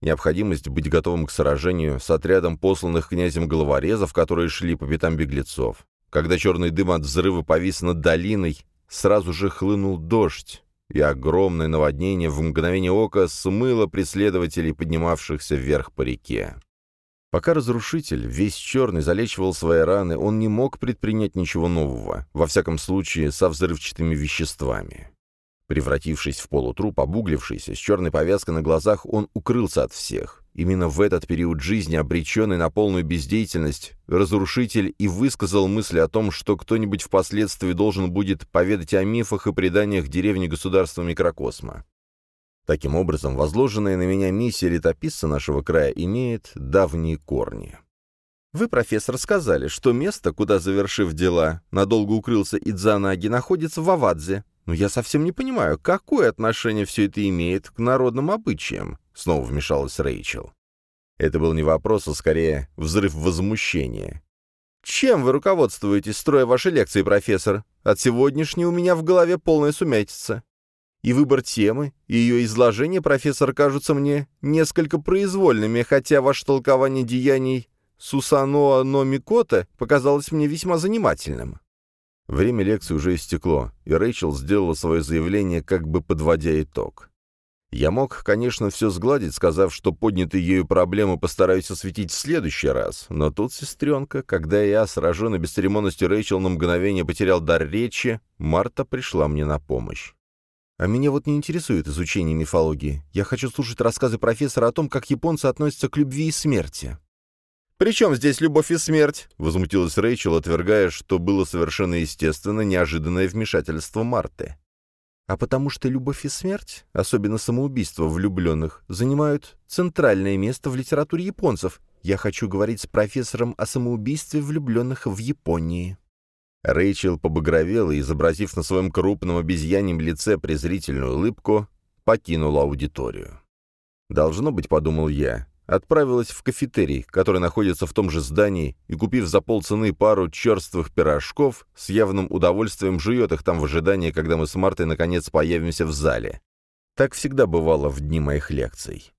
[SPEAKER 1] Необходимость быть готовым к сражению с отрядом посланных князем головорезов, которые шли по пятам беглецов. Когда черный дым от взрыва повис над долиной, сразу же хлынул дождь, и огромное наводнение в мгновение ока смыло преследователей, поднимавшихся вверх по реке. Пока разрушитель, весь черный, залечивал свои раны, он не мог предпринять ничего нового, во всяком случае со взрывчатыми веществами. Превратившись в полутруп, обуглившийся, с черной повязкой на глазах, он укрылся от всех. Именно в этот период жизни, обреченный на полную бездеятельность, разрушитель и высказал мысль о том, что кто-нибудь впоследствии должен будет поведать о мифах и преданиях деревни государства микрокосма. Таким образом, возложенная на меня миссия летописца нашего края имеет давние корни. Вы, профессор, сказали, что место, куда, завершив дела, надолго укрылся Идзанаги, находится в Авадзе, «Но я совсем не понимаю, какое отношение все это имеет к народным обычаям?» — снова вмешалась Рэйчел. Это был не вопрос, а скорее взрыв возмущения. «Чем вы руководствуетесь, строя ваши лекции, профессор? От сегодняшней у меня в голове полная сумятица. И выбор темы, и ее изложение, профессор, кажутся мне несколько произвольными, хотя ваше толкование деяний Сусаноа но Микота показалось мне весьма занимательным». Время лекции уже истекло, и Рэйчел сделала свое заявление, как бы подводя итог. Я мог, конечно, все сгладить, сказав, что поднятые ею проблемы постараюсь осветить в следующий раз, но тут сестренка, когда я, сраженный бесцеремонностью Рэйчел, на мгновение потерял дар речи, Марта пришла мне на помощь. А меня вот не интересует изучение мифологии. Я хочу слушать рассказы профессора о том, как японцы относятся к любви и смерти. «При чем здесь любовь и смерть?» — возмутилась Рэйчел, отвергая, что было совершенно естественно неожиданное вмешательство Марты а потому что любовь и смерть, особенно самоубийство влюбленных, занимают центральное место в литературе японцев. Я хочу говорить с профессором о самоубийстве влюбленных в Японии». Рэйчел побагровела, изобразив на своем крупном обезьяньем лице презрительную улыбку, покинула аудиторию. «Должно быть, — подумал я, отправилась в кафетерий, который находится в том же здании, и, купив за полцены пару черствых пирожков, с явным удовольствием жует их там в ожидании, когда мы с Мартой наконец появимся в зале. Так всегда бывало в дни моих лекций.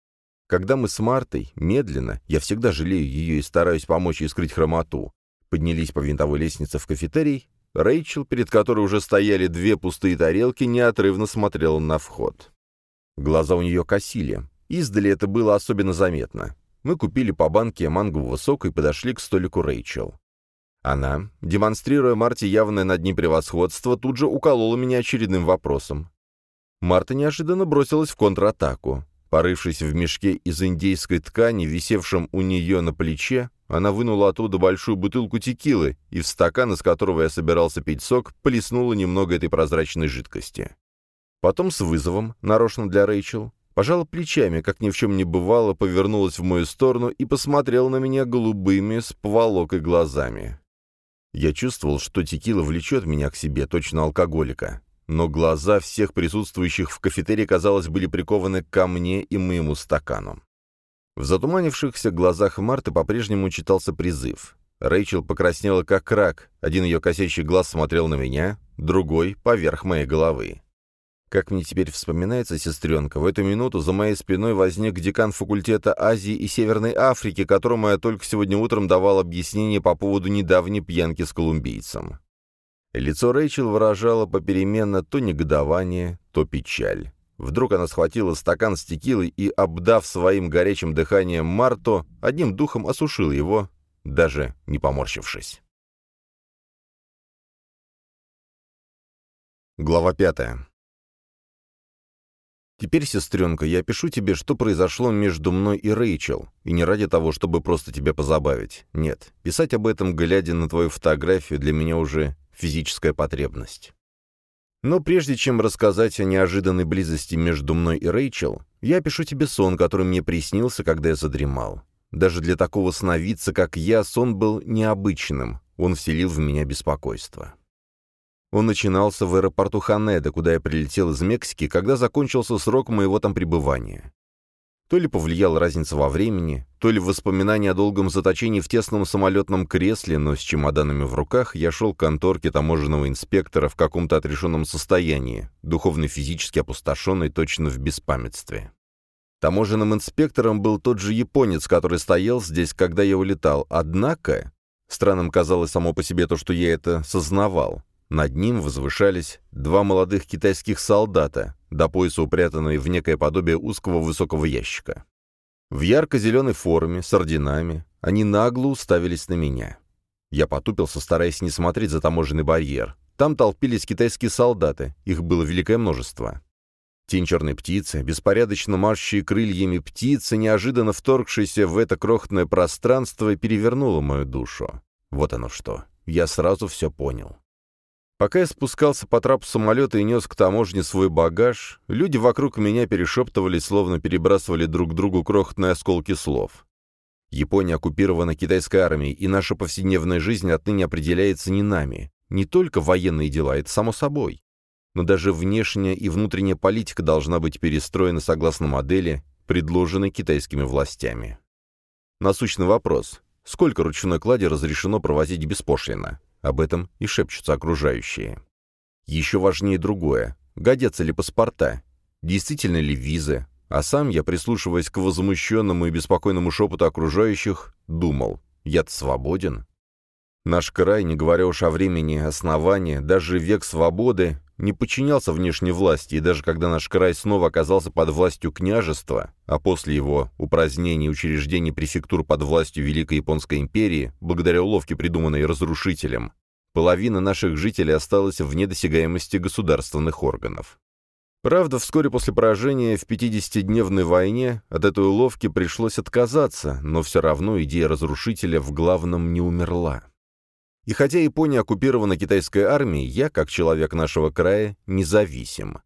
[SPEAKER 1] Когда мы с Мартой, медленно, я всегда жалею ее и стараюсь помочь ей скрыть хромоту, поднялись по винтовой лестнице в кафетерий, Рэйчел, перед которой уже стояли две пустые тарелки, неотрывно смотрела на вход. Глаза у нее косили, Издали это было особенно заметно. Мы купили по банке мангового сока и подошли к столику Рэйчел. Она, демонстрируя Марте явное над ним превосходство, тут же уколола меня очередным вопросом. Марта неожиданно бросилась в контратаку. Порывшись в мешке из индейской ткани, висевшем у нее на плече, она вынула оттуда большую бутылку текилы и в стакан, из которого я собирался пить сок, плеснула немного этой прозрачной жидкости. Потом с вызовом, нарочно для Рэйчел, пожала плечами, как ни в чем не бывало, повернулась в мою сторону и посмотрела на меня голубыми с поволокой глазами. Я чувствовал, что текила влечет меня к себе, точно алкоголика. Но глаза всех присутствующих в кафетерии, казалось, были прикованы ко мне и моему стакану. В затуманившихся глазах Марты по-прежнему читался призыв. Рэйчел покраснела как рак, один ее косящий глаз смотрел на меня, другой — поверх моей головы. Как мне теперь вспоминается, сестренка, в эту минуту за моей спиной возник декан факультета Азии и Северной Африки, которому я только сегодня утром давал объяснение по поводу недавней пьянки с колумбийцем. Лицо Рэйчел выражало попеременно то негодование, то печаль. Вдруг она схватила стакан с текилой и, обдав своим горячим дыханием Марту, одним духом осушила его, даже не поморщившись. Глава пятая. Теперь, сестренка, я пишу тебе, что произошло между мной и Рэйчел, и не ради того, чтобы просто тебя позабавить. Нет, писать об этом, глядя на твою фотографию, для меня уже физическая потребность. Но прежде чем рассказать о неожиданной близости между мной и Рэйчел, я пишу тебе сон, который мне приснился, когда я задремал. Даже для такого сновидца, как я, сон был необычным, он вселил в меня беспокойство. Он начинался в аэропорту Ханеда, куда я прилетел из Мексики, когда закончился срок моего там пребывания. То ли повлияла разница во времени, то ли воспоминания о долгом заточении в тесном самолетном кресле, но с чемоданами в руках я шел к конторке таможенного инспектора в каком-то отрешенном состоянии, духовно-физически опустошенный точно в беспамятстве. Таможенным инспектором был тот же японец, который стоял здесь, когда я улетал, однако... Странным казалось само по себе то, что я это сознавал. Над ним возвышались два молодых китайских солдата, до пояса упрятанные в некое подобие узкого высокого ящика. В ярко-зеленой форме, с орденами, они нагло уставились на меня. Я потупился, стараясь не смотреть за таможенный барьер. Там толпились китайские солдаты, их было великое множество. Тень черной птицы, беспорядочно марщие крыльями птицы, неожиданно вторгшейся в это крохотное пространство, перевернула мою душу. Вот оно что. Я сразу все понял. Пока я спускался по трапу самолета и нес к таможне свой багаж, люди вокруг меня перешептывались, словно перебрасывали друг другу крохотные осколки слов. Япония оккупирована китайской армией, и наша повседневная жизнь отныне определяется не нами. Не только военные дела, это само собой. Но даже внешняя и внутренняя политика должна быть перестроена согласно модели, предложенной китайскими властями. Насущный вопрос. Сколько ручной клади разрешено провозить беспошлино? Об этом и шепчутся окружающие. Еще важнее другое. Годятся ли паспорта? Действительно ли визы? А сам я, прислушиваясь к возмущенному и беспокойному шепоту окружающих, думал, я-то свободен. Наш край, не говоря уж о времени основания, даже век свободы, не подчинялся внешней власти, и даже когда наш край снова оказался под властью княжества, а после его упразднения и учреждения префектур под властью Великой Японской империи, благодаря уловке, придуманной разрушителем, половина наших жителей осталась вне досягаемости государственных органов. Правда, вскоре после поражения в 50-дневной войне от этой уловки пришлось отказаться, но все равно идея разрушителя в главном не умерла. И хотя Япония оккупирована китайской армией, я, как человек нашего края, независим.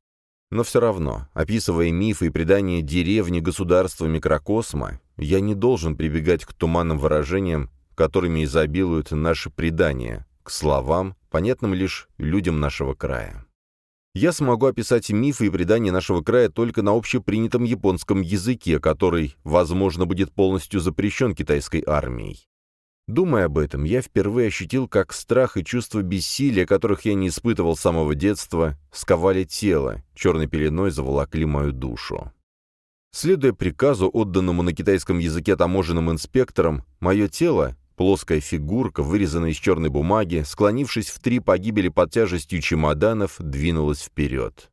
[SPEAKER 1] Но все равно, описывая мифы и предания деревни, государства, микрокосма, я не должен прибегать к туманным выражениям, которыми изобилуют наши предания, к словам, понятным лишь людям нашего края. Я смогу описать мифы и предания нашего края только на общепринятом японском языке, который, возможно, будет полностью запрещен китайской армией. Думая об этом, я впервые ощутил, как страх и чувство бессилия, которых я не испытывал с самого детства, сковали тело, черной пеленой заволокли мою душу. Следуя приказу, отданному на китайском языке таможенным инспекторам, мое тело, плоская фигурка, вырезанная из черной бумаги, склонившись в три погибели под тяжестью чемоданов, двинулась вперед.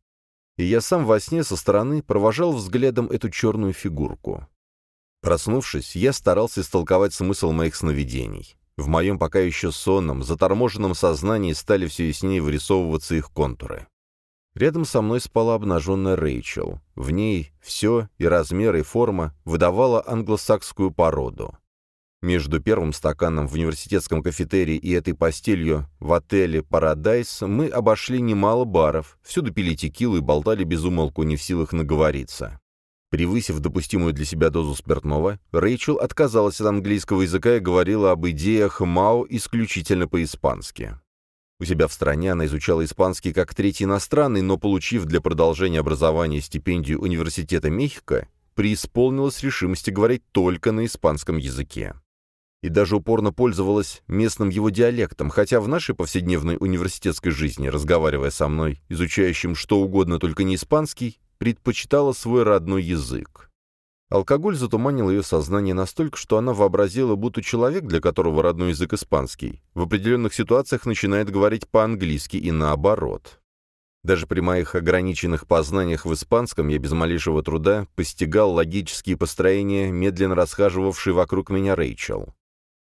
[SPEAKER 1] И я сам во сне со стороны провожал взглядом эту черную фигурку. Проснувшись, я старался истолковать смысл моих сновидений. В моем пока еще сонном, заторможенном сознании стали все яснее вырисовываться их контуры. Рядом со мной спала обнаженная Рэйчел. В ней все, и размер, и форма, выдавала англосакскую породу. Между первым стаканом в университетском кафетерии и этой постелью в отеле «Парадайс» мы обошли немало баров, всюду пили текилу и болтали без умолку, не в силах наговориться. Превысив допустимую для себя дозу спиртного, Рэйчел отказалась от английского языка и говорила об идеях Мао исключительно по-испански. У себя в стране она изучала испанский как третий иностранный, но, получив для продолжения образования стипендию Университета Мехико, преисполнилась решимости говорить только на испанском языке. И даже упорно пользовалась местным его диалектом, хотя в нашей повседневной университетской жизни, разговаривая со мной, изучающим что угодно, только не испанский, предпочитала свой родной язык. Алкоголь затуманил ее сознание настолько, что она вообразила, будто человек, для которого родной язык испанский, в определенных ситуациях начинает говорить по-английски и наоборот. Даже при моих ограниченных познаниях в испанском я без малейшего труда постигал логические построения, медленно расхаживавшей вокруг меня Рэйчел.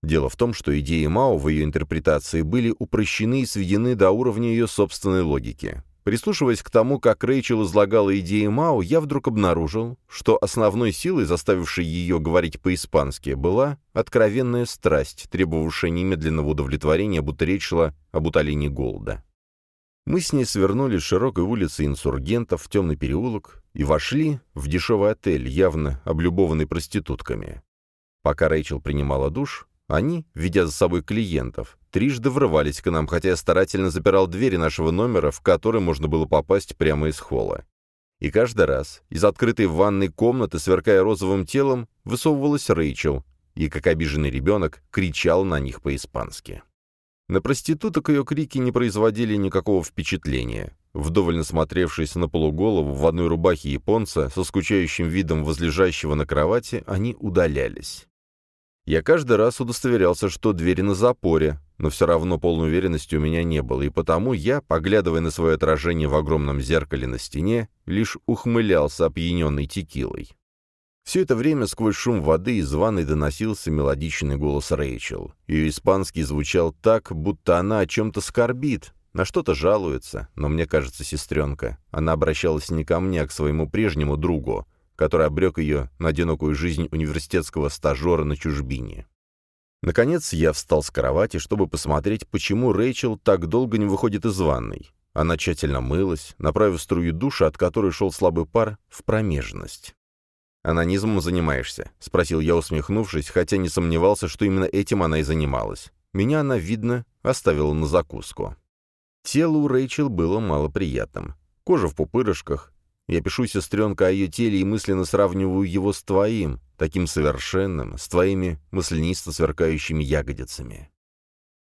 [SPEAKER 1] Дело в том, что идеи Мао в ее интерпретации были упрощены и сведены до уровня ее собственной логики. Прислушиваясь к тому, как Рэйчел излагала идеи Мао, я вдруг обнаружил, что основной силой, заставившей ее говорить по-испански, была откровенная страсть, требовавшая немедленного удовлетворения, будто речь шла об утолении голода. Мы с ней свернули с широкой улицы инсургентов в темный переулок и вошли в дешевый отель, явно облюбованный проститутками. Пока Рэйчел принимала душ, они, ведя за собой клиентов, трижды врывались к нам, хотя я старательно запирал двери нашего номера, в который можно было попасть прямо из холла. И каждый раз из открытой ванной комнаты, сверкая розовым телом, высовывалась Рэйчел, и, как обиженный ребенок, кричал на них по-испански. На проституток ее крики не производили никакого впечатления. Вдоволь насмотревшись на полуголову в одной рубахе японца со скучающим видом возлежащего на кровати, они удалялись. Я каждый раз удостоверялся, что двери на запоре, но все равно полной уверенности у меня не было, и потому я, поглядывая на свое отражение в огромном зеркале на стене, лишь ухмылялся опьяненной текилой. Все это время сквозь шум воды из ванной доносился мелодичный голос Рэйчел. Ее испанский звучал так, будто она о чем-то скорбит, на что-то жалуется, но мне кажется, сестренка, она обращалась не ко мне, а к своему прежнему другу, который обрек ее на одинокую жизнь университетского стажера на чужбине. Наконец я встал с кровати, чтобы посмотреть, почему Рэйчел так долго не выходит из ванной. Она тщательно мылась, направив струю душа, от которой шел слабый пар, в промежность. «Анонизмом занимаешься?» — спросил я, усмехнувшись, хотя не сомневался, что именно этим она и занималась. Меня она, видно, оставила на закуску. Тело у Рэйчел было малоприятным. Кожа в пупырышках, я пишу, сестренка, о ее теле и мысленно сравниваю его с твоим, таким совершенным, с твоими мысленисто сверкающими ягодицами.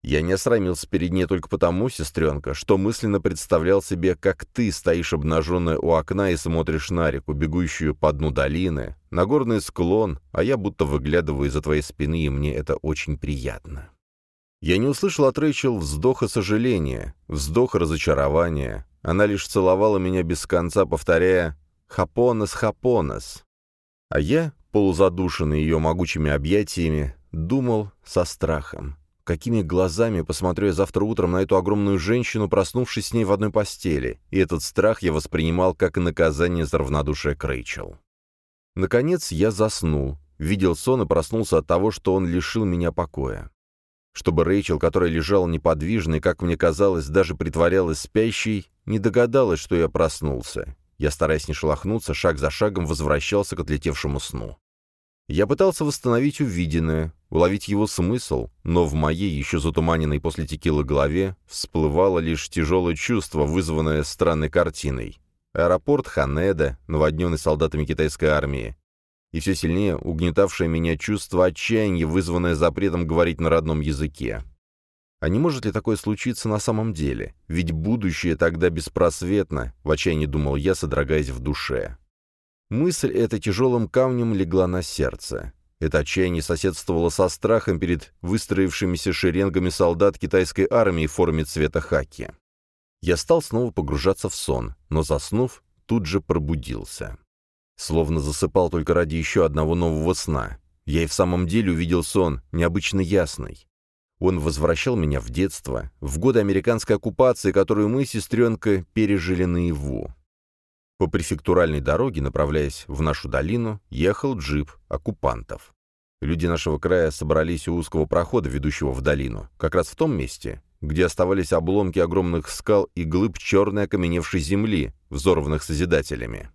[SPEAKER 1] Я не осрамился перед ней только потому, сестренка, что мысленно представлял себе, как ты стоишь обнаженная у окна и смотришь на реку, бегущую по дну долины, на горный склон, а я будто выглядываю из-за твоей спины, и мне это очень приятно. Я не услышал от Рэйчел вздоха сожаления, вздоха разочарования. Она лишь целовала меня без конца, повторяя «Хапонос, хапонос». А я, полузадушенный ее могучими объятиями, думал со страхом. Какими глазами посмотрю я завтра утром на эту огромную женщину, проснувшись с ней в одной постели, и этот страх я воспринимал как наказание за равнодушие к Рэйчел. Наконец я заснул, видел сон и проснулся от того, что он лишил меня покоя. Чтобы Рэйчел, которая лежала неподвижно и, как мне казалось, даже притворялась спящей, не догадалась, что я проснулся. Я, стараясь не шелохнуться, шаг за шагом возвращался к отлетевшему сну. Я пытался восстановить увиденное, уловить его смысл, но в моей, еще затуманенной после текилы голове, всплывало лишь тяжелое чувство, вызванное странной картиной. Аэропорт Ханеда, наводненный солдатами китайской армии, и все сильнее угнетавшее меня чувство отчаяния, вызванное запретом говорить на родном языке. А не может ли такое случиться на самом деле? Ведь будущее тогда беспросветно, в отчаянии думал я, содрогаясь в душе. Мысль эта тяжелым камнем легла на сердце. Это отчаяние соседствовало со страхом перед выстроившимися шеренгами солдат китайской армии в форме цвета хаки. Я стал снова погружаться в сон, но, заснув, тут же пробудился. Словно засыпал только ради еще одного нового сна. Я и в самом деле увидел сон, необычно ясный. Он возвращал меня в детство, в годы американской оккупации, которую мы, сестренка, пережили наяву. По префектуральной дороге, направляясь в нашу долину, ехал джип оккупантов. Люди нашего края собрались у узкого прохода, ведущего в долину, как раз в том месте, где оставались обломки огромных скал и глыб черной окаменевшей земли, взорванных Созидателями.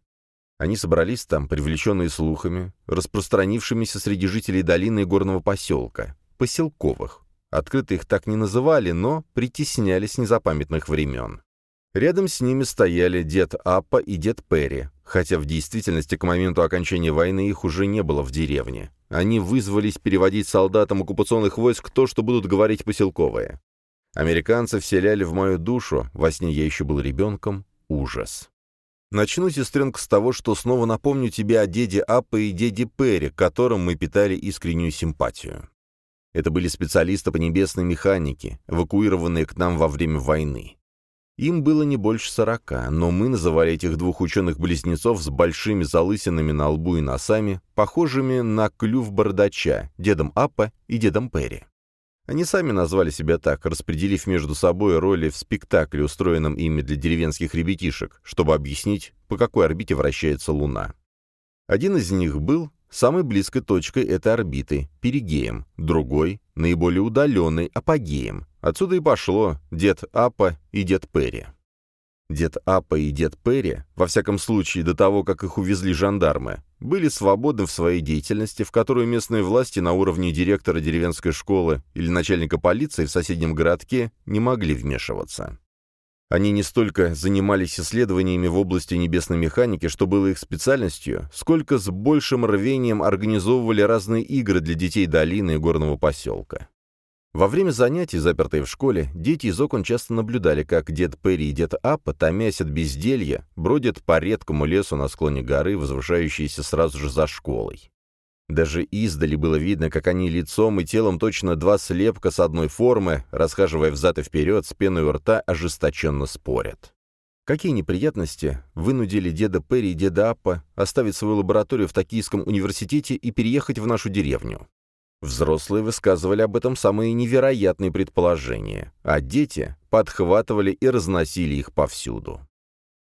[SPEAKER 1] Они собрались там, привлеченные слухами, распространившимися среди жителей долины и горного поселка, поселковых. Открыто их так не называли, но притеснялись незапамятных времен. Рядом с ними стояли дед Аппа и дед Перри, хотя в действительности к моменту окончания войны их уже не было в деревне. Они вызвались переводить солдатам оккупационных войск то, что будут говорить поселковые. Американцы вселяли в мою душу, во сне я еще был ребенком, ужас. Начну, сестренка, с того, что снова напомню тебе о деде Аппе и деде Перри, к которым мы питали искреннюю симпатию. Это были специалисты по небесной механике, эвакуированные к нам во время войны. Им было не больше сорока, но мы называли этих двух ученых-близнецов с большими залысинами на лбу и носами, похожими на клюв бардача, дедом Аппа и дедом Перри. Они сами назвали себя так, распределив между собой роли в спектакле, устроенном ими для деревенских ребятишек, чтобы объяснить, по какой орбите вращается Луна. Один из них был самой близкой точкой этой орбиты – перигеем, другой – наиболее удаленной – апогеем. Отсюда и пошло дед Апа и дед Перри. Дед Апа и дед Перри, во всяком случае до того, как их увезли жандармы, были свободны в своей деятельности, в которую местные власти на уровне директора деревенской школы или начальника полиции в соседнем городке не могли вмешиваться. Они не столько занимались исследованиями в области небесной механики, что было их специальностью, сколько с большим рвением организовывали разные игры для детей долины и горного поселка. Во время занятий, запертые в школе, дети из окон часто наблюдали, как дед Перри и дед Аппа, томясь от безделья, бродят по редкому лесу на склоне горы, возвышающейся сразу же за школой. Даже издали было видно, как они лицом и телом точно два слепка с одной формы, расхаживая взад и вперед, с пеной у рта, ожесточенно спорят. Какие неприятности вынудили деда Перри и деда Аппа оставить свою лабораторию в Токийском университете и переехать в нашу деревню? Взрослые высказывали об этом самые невероятные предположения, а дети подхватывали и разносили их повсюду.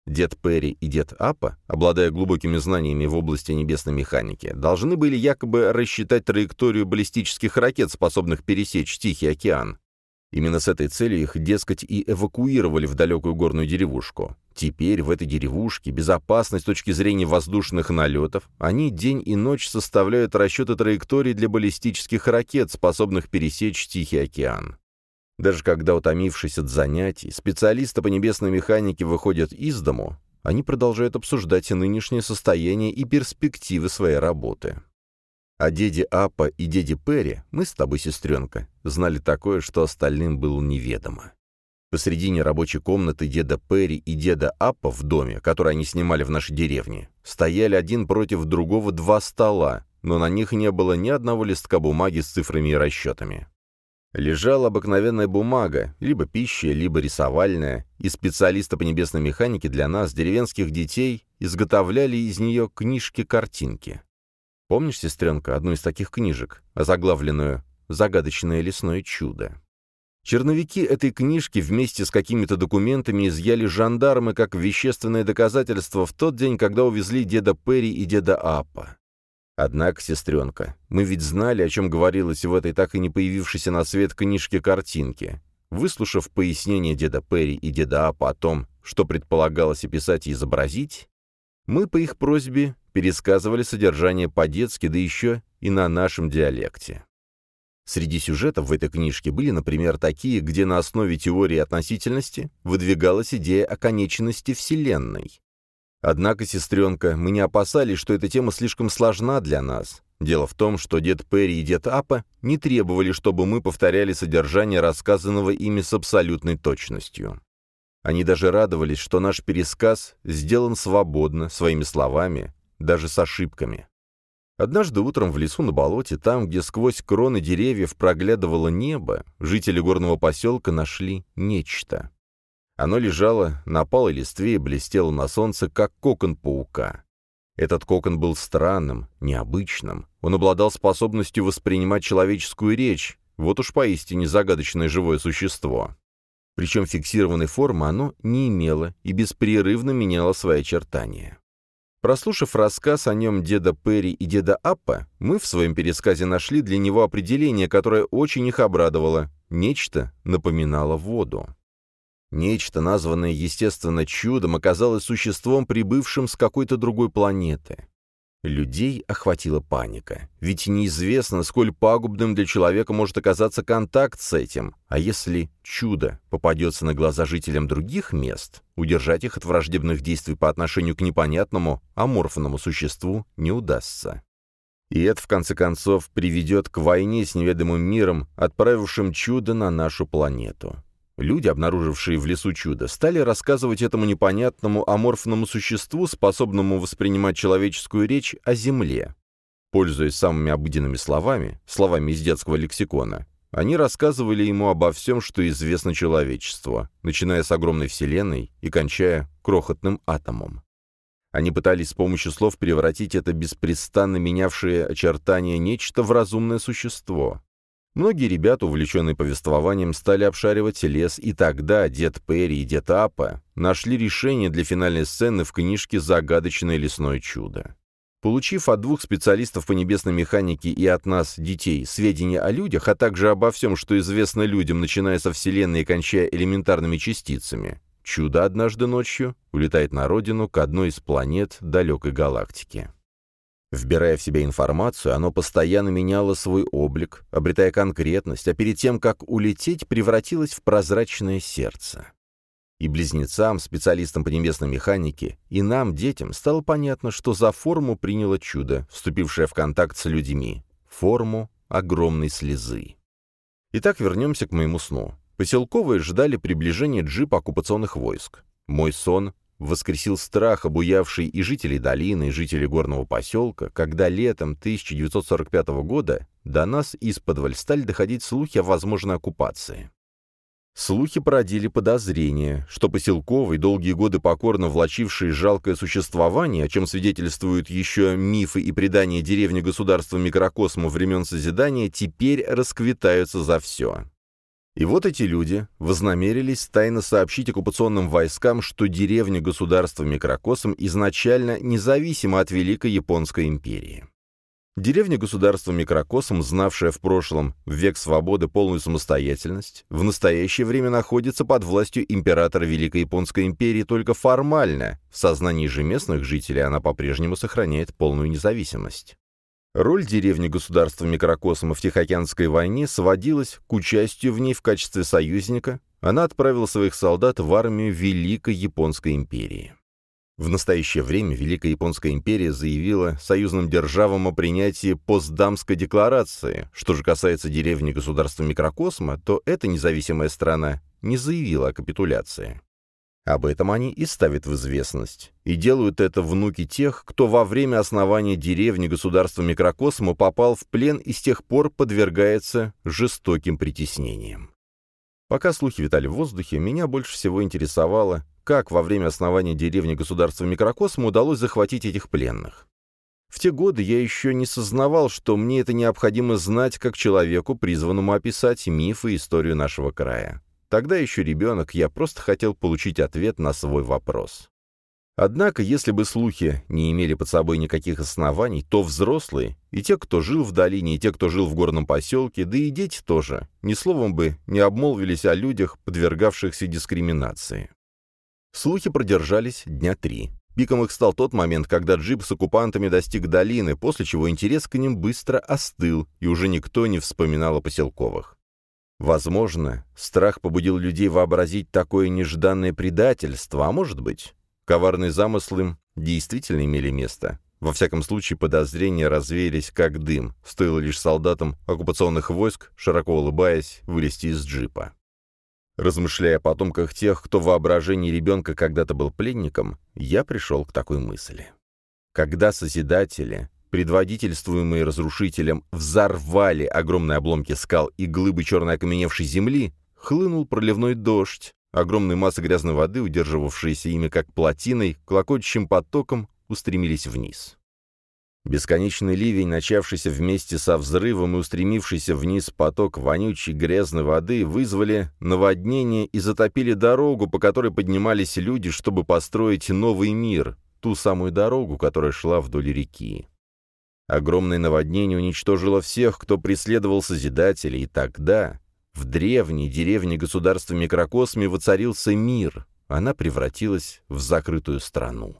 [SPEAKER 1] Дед Перри и дед Апа, обладая глубокими знаниями в области небесной механики, должны были якобы рассчитать траекторию баллистических ракет, способных пересечь Тихий океан, Именно с этой целью их, дескать, и эвакуировали в далекую горную деревушку. Теперь в этой деревушке, безопасность с точки зрения воздушных налетов, они день и ночь составляют расчеты траекторий для баллистических ракет, способных пересечь Тихий океан. Даже когда, утомившись от занятий, специалисты по небесной механике выходят из дому, они продолжают обсуждать нынешнее состояние и перспективы своей работы. О деде Апа и деде Перри мы с тобой, сестренка, знали такое, что остальным было неведомо. Посредине рабочей комнаты деда Перри и деда Апа в доме, который они снимали в нашей деревне, стояли один против другого два стола, но на них не было ни одного листка бумаги с цифрами и расчетами. Лежала обыкновенная бумага, либо пища, либо рисовальная, и специалисты по небесной механике для нас, деревенских детей, изготовляли из нее книжки-картинки. Помнишь, сестренка, одну из таких книжек, озаглавленную «Загадочное лесное чудо»? Черновики этой книжки вместе с какими-то документами изъяли жандармы как вещественное доказательство в тот день, когда увезли деда Перри и деда Апа. Однако, сестренка, мы ведь знали, о чем говорилось в этой так и не появившейся на свет книжке-картинке. Выслушав пояснение деда Перри и деда Апа о том, что предполагалось описать и изобразить, мы по их просьбе пересказывали содержание по-детски, да еще и на нашем диалекте. Среди сюжетов в этой книжке были, например, такие, где на основе теории относительности выдвигалась идея о конечности Вселенной. Однако, сестренка, мы не опасались, что эта тема слишком сложна для нас. Дело в том, что дед Перри и дед Апа не требовали, чтобы мы повторяли содержание рассказанного ими с абсолютной точностью. Они даже радовались, что наш пересказ сделан свободно, своими словами, даже с ошибками. Однажды утром в лесу на болоте, там, где сквозь кроны деревьев проглядывало небо, жители горного поселка нашли нечто. Оно лежало на палой листве и блестело на солнце, как кокон паука. Этот кокон был странным, необычным. Он обладал способностью воспринимать человеческую речь, вот уж поистине загадочное живое существо. Причем фиксированной формы оно не имело и беспрерывно меняло свои очертания. Прослушав рассказ о нем деда Перри и деда Аппа, мы в своем пересказе нашли для него определение, которое очень их обрадовало. Нечто напоминало воду. Нечто, названное естественно чудом, оказалось существом, прибывшим с какой-то другой планеты. Людей охватила паника, ведь неизвестно, сколь пагубным для человека может оказаться контакт с этим, а если чудо попадется на глаза жителям других мест, удержать их от враждебных действий по отношению к непонятному, аморфному существу не удастся. И это, в конце концов, приведет к войне с неведомым миром, отправившим чудо на нашу планету. Люди, обнаружившие в лесу чудо, стали рассказывать этому непонятному аморфному существу, способному воспринимать человеческую речь, о Земле. Пользуясь самыми обыденными словами, словами из детского лексикона, они рассказывали ему обо всем, что известно человечеству, начиная с огромной Вселенной и кончая крохотным атомом. Они пытались с помощью слов превратить это беспрестанно менявшее очертания нечто в разумное существо. Многие ребята, увлеченные повествованием, стали обшаривать лес, и тогда дед Перри и дед Апа нашли решение для финальной сцены в книжке «Загадочное лесное чудо». Получив от двух специалистов по небесной механике и от нас, детей, сведения о людях, а также обо всем, что известно людям, начиная со Вселенной и кончая элементарными частицами, чудо однажды ночью улетает на родину к одной из планет далекой галактики. Вбирая в себя информацию, оно постоянно меняло свой облик, обретая конкретность, а перед тем, как улететь, превратилось в прозрачное сердце. И близнецам, специалистам по небесной механике, и нам, детям, стало понятно, что за форму приняло чудо, вступившее в контакт с людьми. Форму огромной слезы. Итак, вернемся к моему сну. Поселковые ждали приближения джипа оккупационных войск. Мой сон воскресил страх, обуявший и жителей долины, и жителей горного поселка, когда летом 1945 года до нас из-под стали доходить слухи о возможной оккупации. Слухи породили подозрение, что поселковый, долгие годы покорно влачивший жалкое существование, о чем свидетельствуют еще мифы и предания деревни государства микрокосма времен Созидания, теперь расквитаются за все. И вот эти люди вознамерились тайно сообщить оккупационным войскам, что деревня государства Микрокосом изначально независима от Великой Японской империи. Деревня государства Микрокосом, знавшая в прошлом век свободы полную самостоятельность, в настоящее время находится под властью императора Великой Японской империи только формально, в сознании же местных жителей она по-прежнему сохраняет полную независимость. Роль деревни государства Микрокосма в Тихоокеанской войне сводилась к участию в ней в качестве союзника, она отправила своих солдат в армию Великой Японской империи. В настоящее время Великая Японская империя заявила союзным державам о принятии Постдамской декларации. Что же касается деревни государства Микрокосма, то эта независимая страна не заявила о капитуляции. Об этом они и ставят в известность. И делают это внуки тех, кто во время основания деревни государства микрокосма попал в плен и с тех пор подвергается жестоким притеснениям. Пока слухи витали в воздухе, меня больше всего интересовало, как во время основания деревни государства микрокосма удалось захватить этих пленных. В те годы я еще не сознавал, что мне это необходимо знать как человеку, призванному описать мифы и историю нашего края. Тогда еще ребенок, я просто хотел получить ответ на свой вопрос. Однако, если бы слухи не имели под собой никаких оснований, то взрослые, и те, кто жил в долине, и те, кто жил в горном поселке, да и дети тоже, ни словом бы не обмолвились о людях, подвергавшихся дискриминации. Слухи продержались дня три. Пиком их стал тот момент, когда джип с оккупантами достиг долины, после чего интерес к ним быстро остыл, и уже никто не вспоминал о поселковых. Возможно, страх побудил людей вообразить такое нежданное предательство, а может быть, коварные замыслы действительно имели место. Во всяком случае, подозрения развеялись как дым, стоило лишь солдатам оккупационных войск, широко улыбаясь, вылезти из джипа. Размышляя о потомках тех, кто в воображении ребенка когда-то был пленником, я пришел к такой мысли. Когда Созидатели предводительствуемые разрушителем, взорвали огромные обломки скал и глыбы черной окаменевшей земли, хлынул проливной дождь, огромные массы грязной воды, удерживавшиеся ими как плотиной, клокочущим потоком устремились вниз. Бесконечный ливень, начавшийся вместе со взрывом и устремившийся вниз поток вонючей грязной воды, вызвали наводнение и затопили дорогу, по которой поднимались люди, чтобы построить новый мир, ту самую дорогу, которая шла вдоль реки. Огромное наводнение уничтожило всех, кто преследовал Созидателя, и тогда в древней деревне государства Микрокосме воцарился мир, она превратилась в закрытую страну.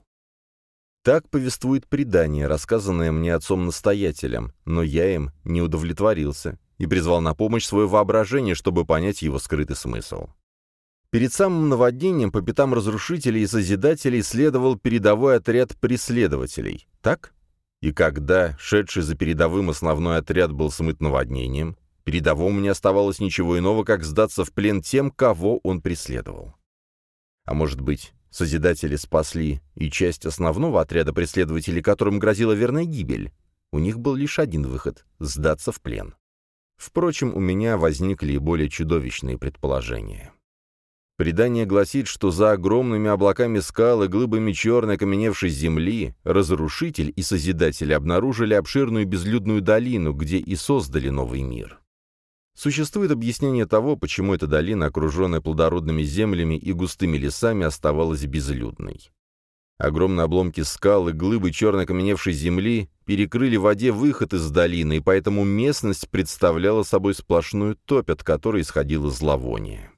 [SPEAKER 1] Так повествует предание, рассказанное мне отцом-настоятелем, но я им не удовлетворился и призвал на помощь свое воображение, чтобы понять его скрытый смысл. Перед самым наводнением по пятам разрушителей и созидателей следовал передовой отряд преследователей. Так? И когда шедший за передовым основной отряд был смыт наводнением, передовому не оставалось ничего иного, как сдаться в плен тем, кого он преследовал. А может быть, Созидатели спасли и часть основного отряда преследователей, которым грозила верная гибель. У них был лишь один выход — сдаться в плен. Впрочем, у меня возникли и более чудовищные предположения. Предание гласит, что за огромными облаками скал и глыбами черной окаменевшей земли разрушитель и созидатель обнаружили обширную безлюдную долину, где и создали новый мир. Существует объяснение того, почему эта долина, окруженная плодородными землями и густыми лесами, оставалась безлюдной. Огромные обломки скал и глыбы черной окаменевшей земли перекрыли в воде выход из долины, и поэтому местность представляла собой сплошную топь, от которой исходило зловоние.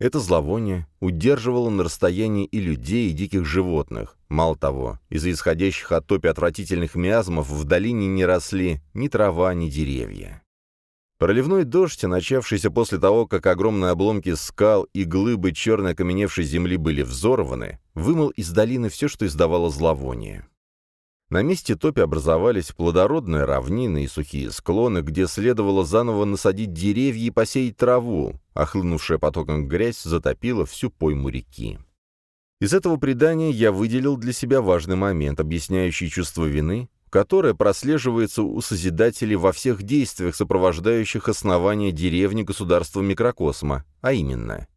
[SPEAKER 1] Это зловоние удерживало на расстоянии и людей, и диких животных. Мало того, из-за исходящих от топи отвратительных миазмов в долине не росли ни трава, ни деревья. Проливной дождь, начавшийся после того, как огромные обломки скал и глыбы черной окаменевшей земли были взорваны, вымыл из долины все, что издавало зловоние. На месте топи образовались плодородные равнины и сухие склоны, где следовало заново насадить деревья и посеять траву, а хлынувшая потоком грязь затопила всю пойму реки. Из этого предания я выделил для себя важный момент, объясняющий чувство вины, которое прослеживается у Созидателей во всех действиях, сопровождающих основание деревни государства микрокосма, а именно.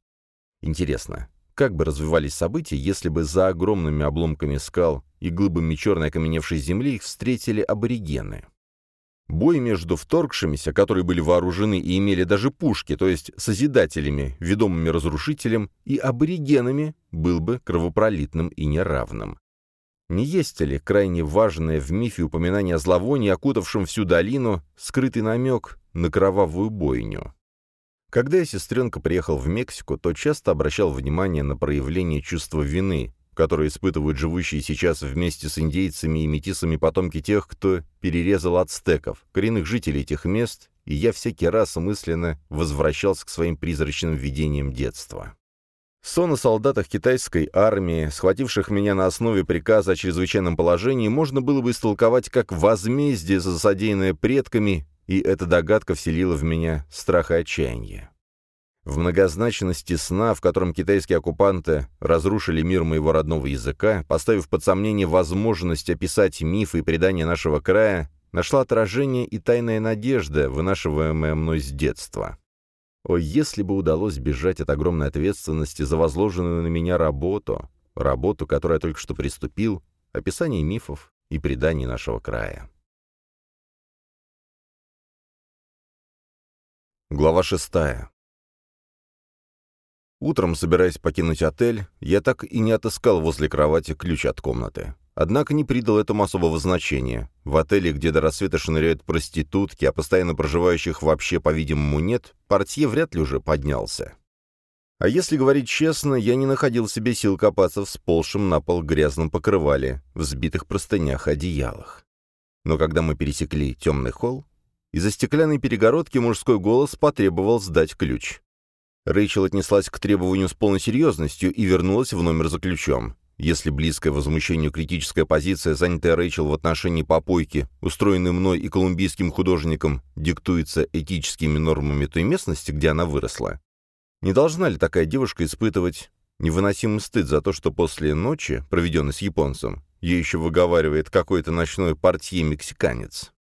[SPEAKER 1] Интересно, как бы развивались события, если бы за огромными обломками скал и глыбами черной окаменевшей земли их встретили аборигены? Бой между вторгшимися, которые были вооружены и имели даже пушки, то есть созидателями, ведомыми разрушителем, и аборигенами, был бы кровопролитным и неравным. Не есть ли крайне важное в мифе упоминание о зловонии, окутавшем всю долину, скрытый намек на кровавую бойню? Когда я, сестренка, приехал в Мексику, то часто обращал внимание на проявление чувства вины, которое испытывают живущие сейчас вместе с индейцами и метисами потомки тех, кто перерезал ацтеков, коренных жителей этих мест, и я всякий раз мысленно возвращался к своим призрачным видениям детства. Сон о солдатах китайской армии, схвативших меня на основе приказа о чрезвычайном положении, можно было бы истолковать как возмездие за содеянное предками и эта догадка вселила в меня страх и отчаяние. В многозначности сна, в котором китайские оккупанты разрушили мир моего родного языка, поставив под сомнение возможность описать мифы и предания нашего края, нашла отражение и тайная надежда, вынашиваемая мной с детства. О, если бы удалось бежать от огромной ответственности за возложенную на меня работу, работу, которую я только что приступил, описание мифов и преданий нашего края. Глава шестая. Утром, собираясь покинуть отель, я так и не отыскал возле кровати ключ от комнаты. Однако не придал этому особого значения. В отеле, где до рассвета шныряют проститутки, а постоянно проживающих вообще, по-видимому, нет, портье вряд ли уже поднялся. А если говорить честно, я не находил себе сил копаться в сползшем на пол грязном покрывале, в сбитых простынях одеялах. Но когда мы пересекли темный холл, из-за стеклянной перегородки мужской голос потребовал сдать ключ. Рэйчел отнеслась к требованию с полной серьезностью и вернулась в номер за ключом. Если близкая возмущению критическая позиция, занятая Рэйчел в отношении попойки, устроенной мной и колумбийским художником, диктуется этическими нормами той местности, где она выросла, не должна ли такая девушка испытывать невыносимый стыд за то, что после ночи, проведенной с японцем, ей еще выговаривает какой-то ночной портье-мексиканец?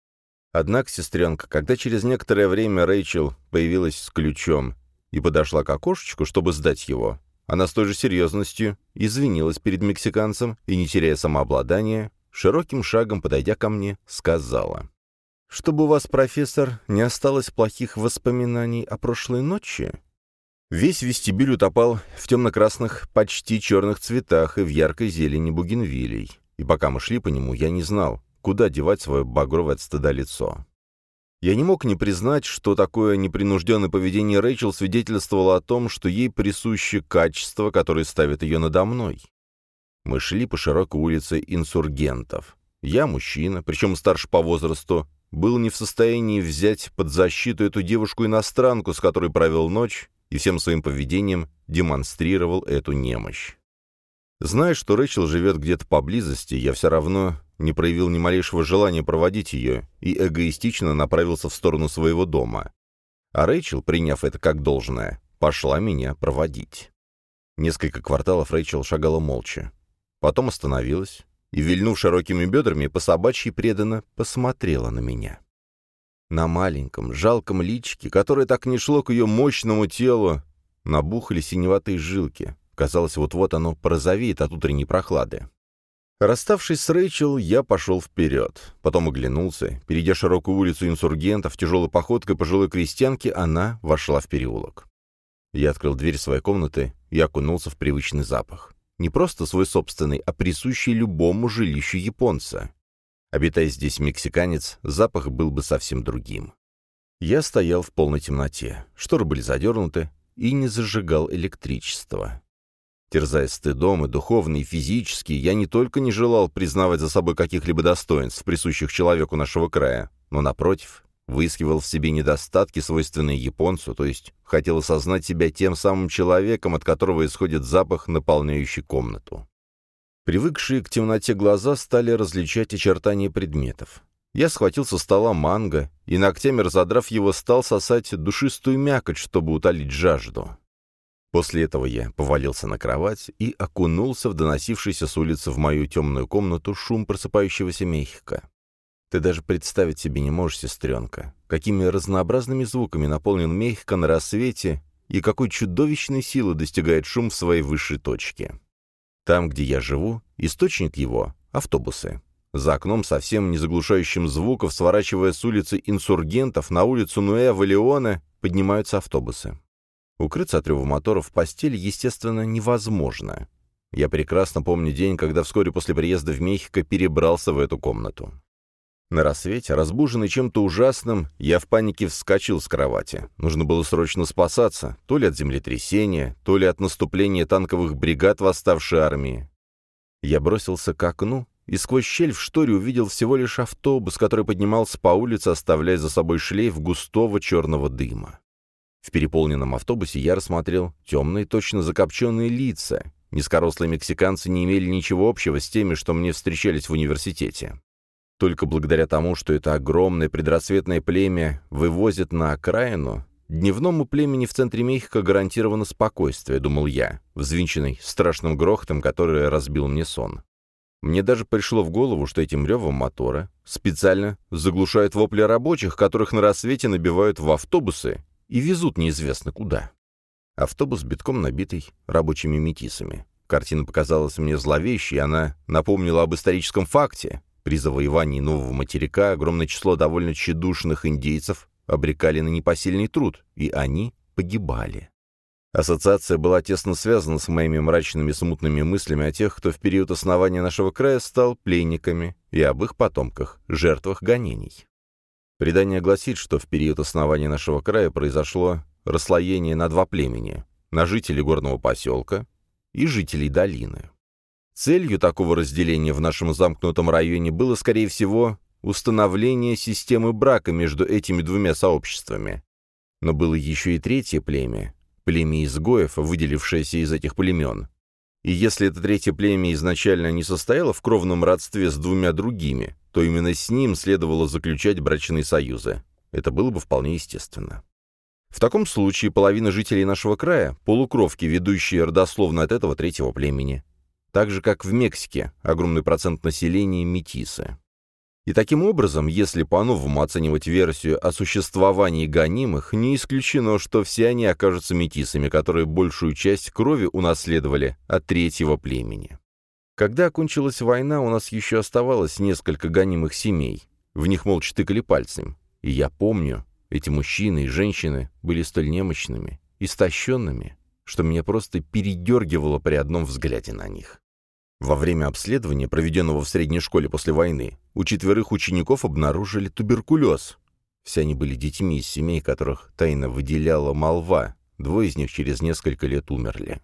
[SPEAKER 1] Однако, сестренка, когда через некоторое время Рэйчел появилась с ключом и подошла к окошечку, чтобы сдать его. Она с той же серьезностью извинилась перед мексиканцем и, не теряя самообладания, широким шагом, подойдя ко мне, сказала. «Чтобы у вас, профессор, не осталось плохих воспоминаний о прошлой ночи?» Весь вестибюль утопал в темно-красных, почти черных цветах и в яркой зелени бугенвилей. И пока мы шли по нему, я не знал, куда девать свое багровое от стыда лицо. Я не мог не признать, что такое непринужденное поведение Рэйчел свидетельствовало о том, что ей присуще качество, которое ставит ее надо мной. Мы шли по широкой улице инсургентов. Я, мужчина, причем старше по возрасту, был не в состоянии взять под защиту эту девушку-иностранку, с которой провел ночь, и всем своим поведением демонстрировал эту немощь. Зная, что Рэйчел живет где-то поблизости, я все равно не проявил ни малейшего желания проводить ее и эгоистично направился в сторону своего дома. А Рэйчел, приняв это как должное, пошла меня проводить. Несколько кварталов Рэйчел шагала молча. Потом остановилась и, вильнув широкими бедрами, по собачьи преданно посмотрела на меня. На маленьком, жалком личике, которое так не шло к ее мощному телу, набухали синеватые жилки. Казалось, вот-вот оно порозовеет от утренней прохлады. Расставшись с Рэйчел, я пошел вперед. Потом оглянулся. Перейдя широкую улицу инсургентов, тяжелой походкой пожилой крестьянки, она вошла в переулок. Я открыл дверь своей комнаты и окунулся в привычный запах. Не просто свой собственный, а присущий любому жилищу японца. Обитая здесь мексиканец, запах был бы совсем другим. Я стоял в полной темноте, шторы были задернуты и не зажигал электричество. Терзая стыдом и духовно, и физически, я не только не желал признавать за собой каких-либо достоинств, присущих человеку нашего края, но, напротив, выискивал в себе недостатки, свойственные японцу, то есть хотел осознать себя тем самым человеком, от которого исходит запах, наполняющий комнату. Привыкшие к темноте глаза стали различать очертания предметов. Я схватил со стола манго и, ногтями разодрав его, стал сосать душистую мякоть, чтобы утолить жажду. После этого я повалился на кровать и окунулся в доносившийся с улицы в мою темную комнату шум просыпающегося Мехика. Ты даже представить себе не можешь, сестренка, какими разнообразными звуками наполнен Мехико на рассвете и какой чудовищной силы достигает шум в своей высшей точке. Там, где я живу, источник его — автобусы. За окном, совсем не заглушающим звуков, сворачивая с улицы инсургентов на улицу Нуэва Леона, поднимаются автобусы. Укрыться от рева моторов в постели, естественно, невозможно. Я прекрасно помню день, когда вскоре после приезда в Мехико перебрался в эту комнату. На рассвете, разбуженный чем-то ужасным, я в панике вскочил с кровати. Нужно было срочно спасаться, то ли от землетрясения, то ли от наступления танковых бригад восставшей армии. Я бросился к окну и сквозь щель в шторе увидел всего лишь автобус, который поднимался по улице, оставляя за собой шлейф густого черного дыма. В переполненном автобусе я рассмотрел темные, точно закопченные лица. Низкорослые мексиканцы не имели ничего общего с теми, что мне встречались в университете. Только благодаря тому, что это огромное предрассветное племя вывозит на окраину, Дневному племени в центре Мехико гарантировано спокойствие, думал я, взвинченный страшным грохотом, который разбил мне сон. Мне даже пришло в голову, что этим ревом мотора специально заглушают вопли рабочих, которых на рассвете набивают в автобусы и везут неизвестно куда. Автобус битком набитый рабочими метисами. Картина показалась мне зловещей, она напомнила об историческом факте. При завоевании нового материка огромное число довольно тщедушных индейцев обрекали на непосильный труд, и они погибали. Ассоциация была тесно связана с моими мрачными смутными мыслями о тех, кто в период основания нашего края стал пленниками, и об их потомках, жертвах гонений. Предание гласит, что в период основания нашего края произошло расслоение на два племени – на жителей горного поселка и жителей долины. Целью такого разделения в нашем замкнутом районе было, скорее всего, установление системы брака между этими двумя сообществами. Но было еще и третье племя, племя изгоев, выделившееся из этих племен. И если это третье племя изначально не состояло в кровном родстве с двумя другими, то именно с ним следовало заключать брачные союзы. Это было бы вполне естественно. В таком случае половина жителей нашего края – полукровки, ведущие родословно от этого третьего племени. Так же, как в Мексике, огромный процент населения – метисы. И таким образом, если по-новому оценивать версию о существовании гонимых, не исключено, что все они окажутся метисами, которые большую часть крови унаследовали от третьего племени. Когда окончилась война, у нас еще оставалось несколько гонимых семей. В них молча тыкали пальцем. И я помню, эти мужчины и женщины были столь немощными, истощенными, что меня просто передергивало при одном взгляде на них. Во время обследования, проведенного в средней школе после войны, у четверых учеников обнаружили туберкулез. Все они были детьми из семей, которых тайно выделяла молва, двое из них через несколько лет умерли.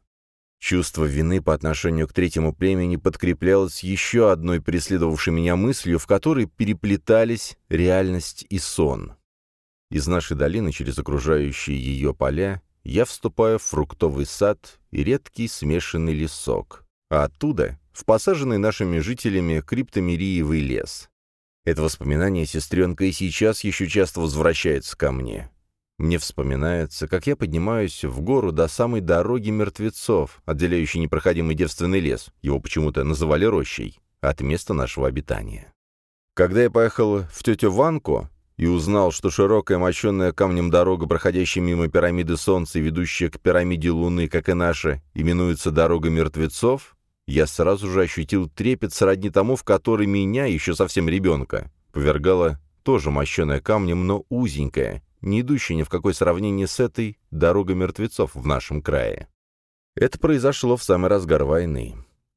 [SPEAKER 1] Чувство вины по отношению к третьему племени подкреплялось еще одной преследовавшей меня мыслью, в которой переплетались реальность и сон. Из нашей долины через окружающие ее поля я вступаю в фруктовый сад и редкий смешанный лесок, а оттуда в посаженный нашими жителями криптомериевый лес. Это воспоминание сестренка и сейчас еще часто возвращается ко мне. Мне вспоминается, как я поднимаюсь в гору до самой дороги мертвецов, отделяющей непроходимый девственный лес, его почему-то называли рощей, от места нашего обитания. Когда я поехал в тетю Ванку и узнал, что широкая мощенная камнем дорога, проходящая мимо пирамиды Солнца и ведущая к пирамиде Луны, как и наша, именуется дорога мертвецов, я сразу же ощутил трепет сродни тому, в который меня, еще совсем ребенка, повергала тоже мощеная камнем, но узенькая, не идущая ни в какое сравнение с этой дорога мертвецов в нашем крае. Это произошло в самый разгар войны.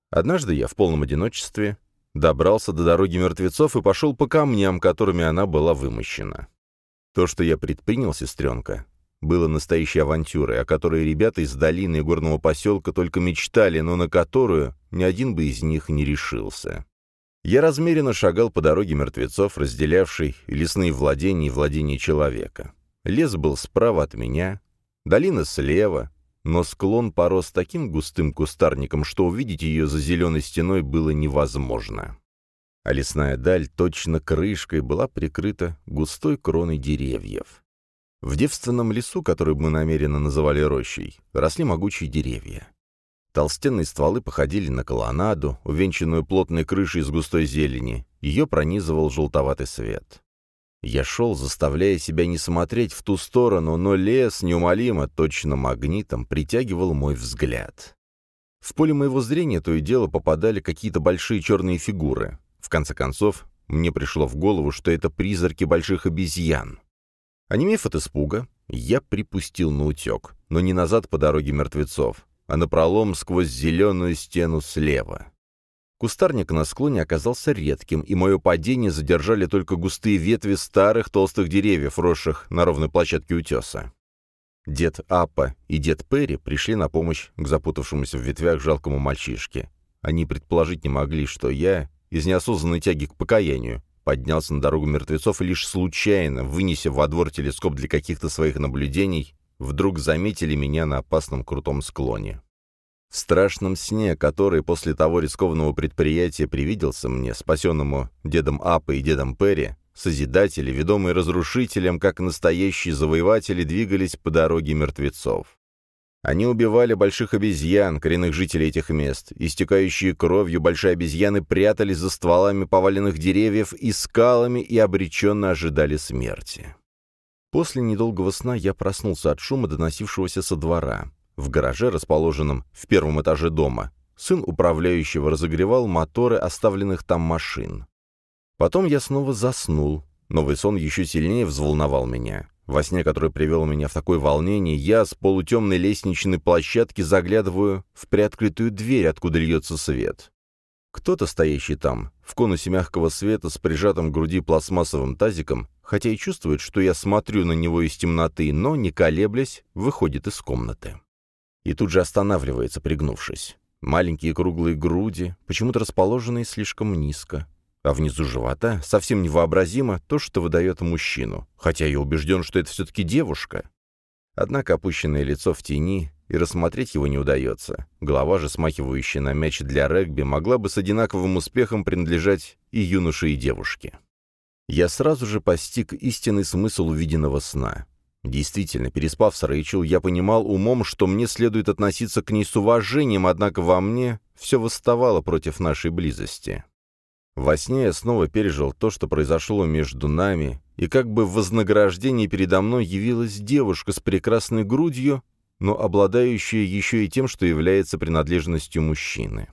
[SPEAKER 1] Однажды я в полном одиночестве добрался до дороги мертвецов и пошел по камням, которыми она была вымощена. То, что я предпринял, сестренка, было настоящей авантюрой, о которой ребята из долины и горного поселка только мечтали, но на которую ни один бы из них не решился. Я размеренно шагал по дороге мертвецов, разделявшей лесные владения и владения человека. Лес был справа от меня, долина слева, но склон порос таким густым кустарником, что увидеть ее за зеленой стеной было невозможно. А лесная даль точно крышкой была прикрыта густой кроной деревьев. В девственном лесу, который мы намеренно называли рощей, росли могучие деревья. Толстенные стволы походили на колоннаду, увенчанную плотной крышей из густой зелени. Ее пронизывал желтоватый свет. Я шел, заставляя себя не смотреть в ту сторону, но лес неумолимо, точно магнитом, притягивал мой взгляд. В поле моего зрения то и дело попадали какие-то большие черные фигуры. В конце концов, мне пришло в голову, что это призраки больших обезьян. Онемев от испуга, я припустил на утек, но не назад по дороге мертвецов, а напролом сквозь зеленую стену слева. Кустарник на склоне оказался редким, и мое падение задержали только густые ветви старых толстых деревьев, росших на ровной площадке утеса. Дед Аппа и дед Перри пришли на помощь к запутавшемуся в ветвях жалкому мальчишке. Они предположить не могли, что я, из неосознанной тяги к покаянию, поднялся на дорогу мертвецов и лишь случайно, вынеся во двор телескоп для каких-то своих наблюдений, вдруг заметили меня на опасном крутом склоне. В страшном сне, который после того рискованного предприятия привиделся мне, спасенному дедом Апа и дедом Перри, Созидатели, ведомые разрушителем, как настоящие завоеватели, двигались по дороге мертвецов. Они убивали больших обезьян, коренных жителей этих мест. Истекающие кровью большие обезьяны прятались за стволами поваленных деревьев и скалами и обреченно ожидали смерти. После недолгого сна я проснулся от шума, доносившегося со двора. В гараже, расположенном в первом этаже дома, сын управляющего разогревал моторы оставленных там машин. Потом я снова заснул. Новый сон еще сильнее взволновал меня. Во сне, который привел меня в такое волнение, я с полутемной лестничной площадки заглядываю в приоткрытую дверь, откуда льется свет. Кто-то, стоящий там, в конусе мягкого света с прижатым к груди пластмассовым тазиком, хотя и чувствует, что я смотрю на него из темноты, но, не колеблясь, выходит из комнаты. И тут же останавливается, пригнувшись. Маленькие круглые груди, почему-то расположенные слишком низко, а внизу живота совсем невообразимо то, что выдает мужчину, хотя я убежден, что это все-таки девушка. Однако опущенное лицо в тени, и рассмотреть его не удается. Голова же, смахивающая на мяч для регби, могла бы с одинаковым успехом принадлежать и юноше, и девушке. Я сразу же постиг истинный смысл увиденного сна. Действительно, переспав с Рэйчел, я понимал умом, что мне следует относиться к ней с уважением, однако во мне все восставало против нашей близости. Во сне я снова пережил то, что произошло между нами, и как бы в вознаграждении передо мной явилась девушка с прекрасной грудью, но обладающая еще и тем, что является принадлежностью мужчины.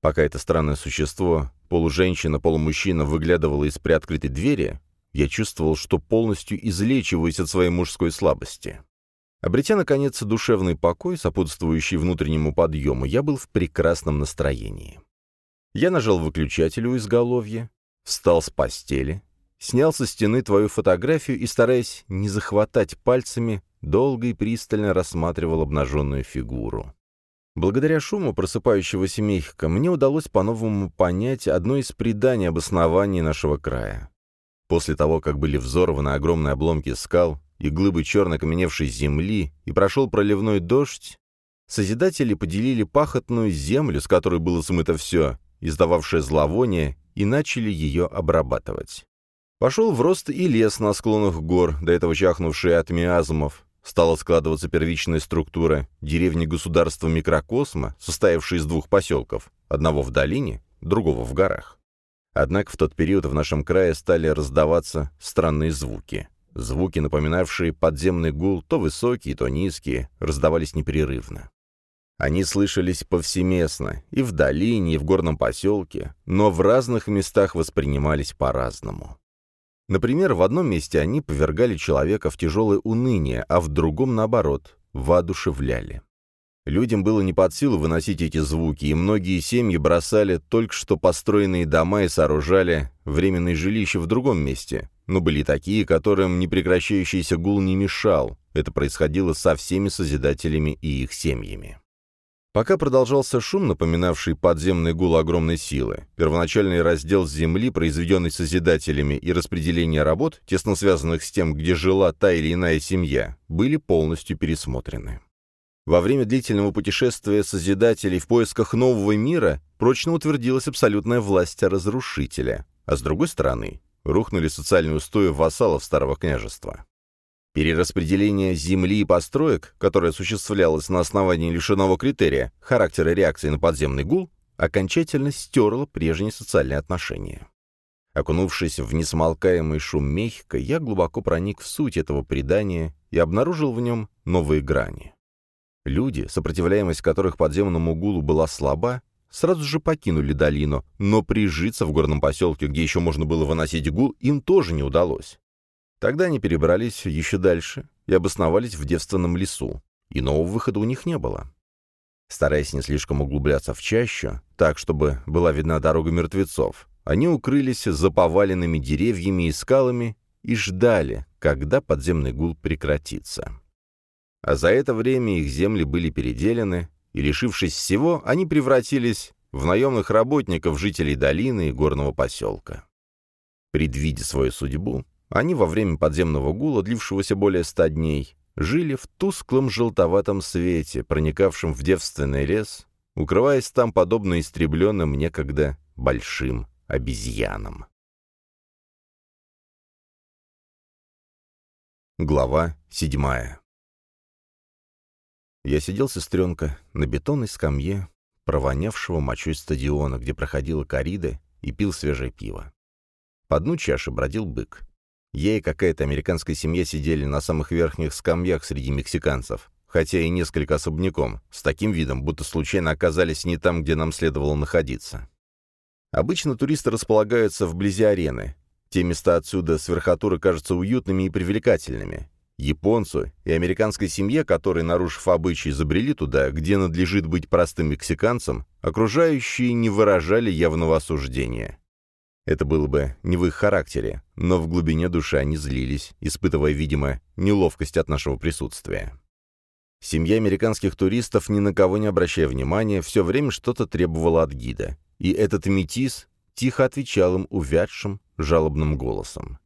[SPEAKER 1] Пока это странное существо, полуженщина, полумужчина, выглядывало из приоткрытой двери, я чувствовал, что полностью излечиваюсь от своей мужской слабости. Обретя, наконец, душевный покой, сопутствующий внутреннему подъему, я был в прекрасном настроении. Я нажал выключатель у изголовья, встал с постели, снял со стены твою фотографию и, стараясь не захватать пальцами, долго и пристально рассматривал обнаженную фигуру. Благодаря шуму просыпающегося мехика мне удалось по-новому понять одно из преданий об основании нашего края. После того, как были взорваны огромные обломки скал и глыбы черно каменевшей земли, и прошел проливной дождь, Созидатели поделили пахотную землю, с которой было смыто все, издававшая зловоние, и начали ее обрабатывать. Пошел в рост и лес на склонах гор, до этого чахнувшие от миазмов. Стала складываться первичная структура деревни государства микрокосма, состоявшей из двух поселков, одного в долине, другого в горах. Однако в тот период в нашем крае стали раздаваться странные звуки. Звуки, напоминавшие подземный гул, то высокие, то низкие, раздавались непрерывно. Они слышались повсеместно, и в долине, и в горном поселке, но в разных местах воспринимались по-разному. Например, в одном месте они повергали человека в тяжелое уныние, а в другом, наоборот, воодушевляли. Людям было не под силу выносить эти звуки, и многие семьи бросали только что построенные дома и сооружали временные жилища в другом месте. Но были такие, которым непрекращающийся гул не мешал. Это происходило со всеми созидателями и их семьями. Пока продолжался шум, напоминавший подземный гул огромной силы, первоначальный раздел земли, произведенный Созидателями, и распределение работ, тесно связанных с тем, где жила та или иная семья, были полностью пересмотрены. Во время длительного путешествия Созидателей в поисках нового мира прочно утвердилась абсолютная власть разрушителя, а с другой стороны, рухнули социальные устои вассалов Старого княжества. Перераспределение земли и построек, которое осуществлялось на основании лишь одного критерия – характера реакции на подземный гул, окончательно стерло прежние социальные отношения. Окунувшись в несмолкаемый шум Мехико, я глубоко проник в суть этого предания и обнаружил в нем новые грани. Люди, сопротивляемость которых подземному гулу была слаба, сразу же покинули долину, но прижиться в горном поселке, где еще можно было выносить гул, им тоже не удалось. Тогда они перебрались еще дальше и обосновались в девственном лесу, и нового выхода у них не было. Стараясь не слишком углубляться в чащу, так, чтобы была видна дорога мертвецов, они укрылись за поваленными деревьями и скалами и ждали, когда подземный гул прекратится. А за это время их земли были переделены, и, лишившись всего, они превратились в наемных работников жителей долины и горного поселка. Предвидя свою судьбу, они во время подземного гула, длившегося более ста дней, жили в тусклом желтоватом свете, проникавшем в девственный лес, укрываясь там подобно истребленным некогда большим обезьянам. Глава седьмая. Я сидел, сестренка, на бетонной скамье, провонявшего мочой стадиона, где проходила корида, и пил свежее пиво. По дну чаши бродил бык. Я и какая-то американская семья сидели на самых верхних скамьях среди мексиканцев, хотя и несколько особняком, с таким видом, будто случайно оказались не там, где нам следовало находиться. Обычно туристы располагаются вблизи арены, те места отсюда с верхотуры кажутся уютными и привлекательными. Японцу и американской семье, которые, нарушив обычаи, забрели туда, где надлежит быть простым мексиканцам, окружающие не выражали явного осуждения. Это было бы не в их характере, но в глубине души они злились, испытывая, видимо, неловкость от нашего присутствия. Семья американских туристов, ни на кого не обращая внимания, все время что-то требовала от гида. И этот метис тихо отвечал им увядшим, жалобным голосом.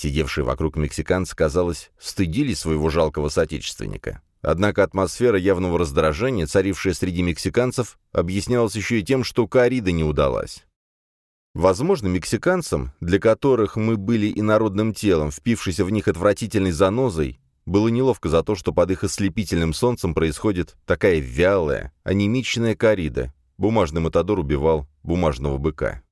[SPEAKER 1] Сидевшие вокруг мексиканцы, казалось, стыдились своего жалкого соотечественника. Однако атмосфера явного раздражения, царившая среди мексиканцев, объяснялась еще и тем, что коррида не удалась. Возможно, мексиканцам, для которых мы были инородным телом, впившись в них отвратительной занозой, было неловко за то, что под их ослепительным солнцем происходит такая вялая, анемичная коррида. Бумажный матадор убивал бумажного быка.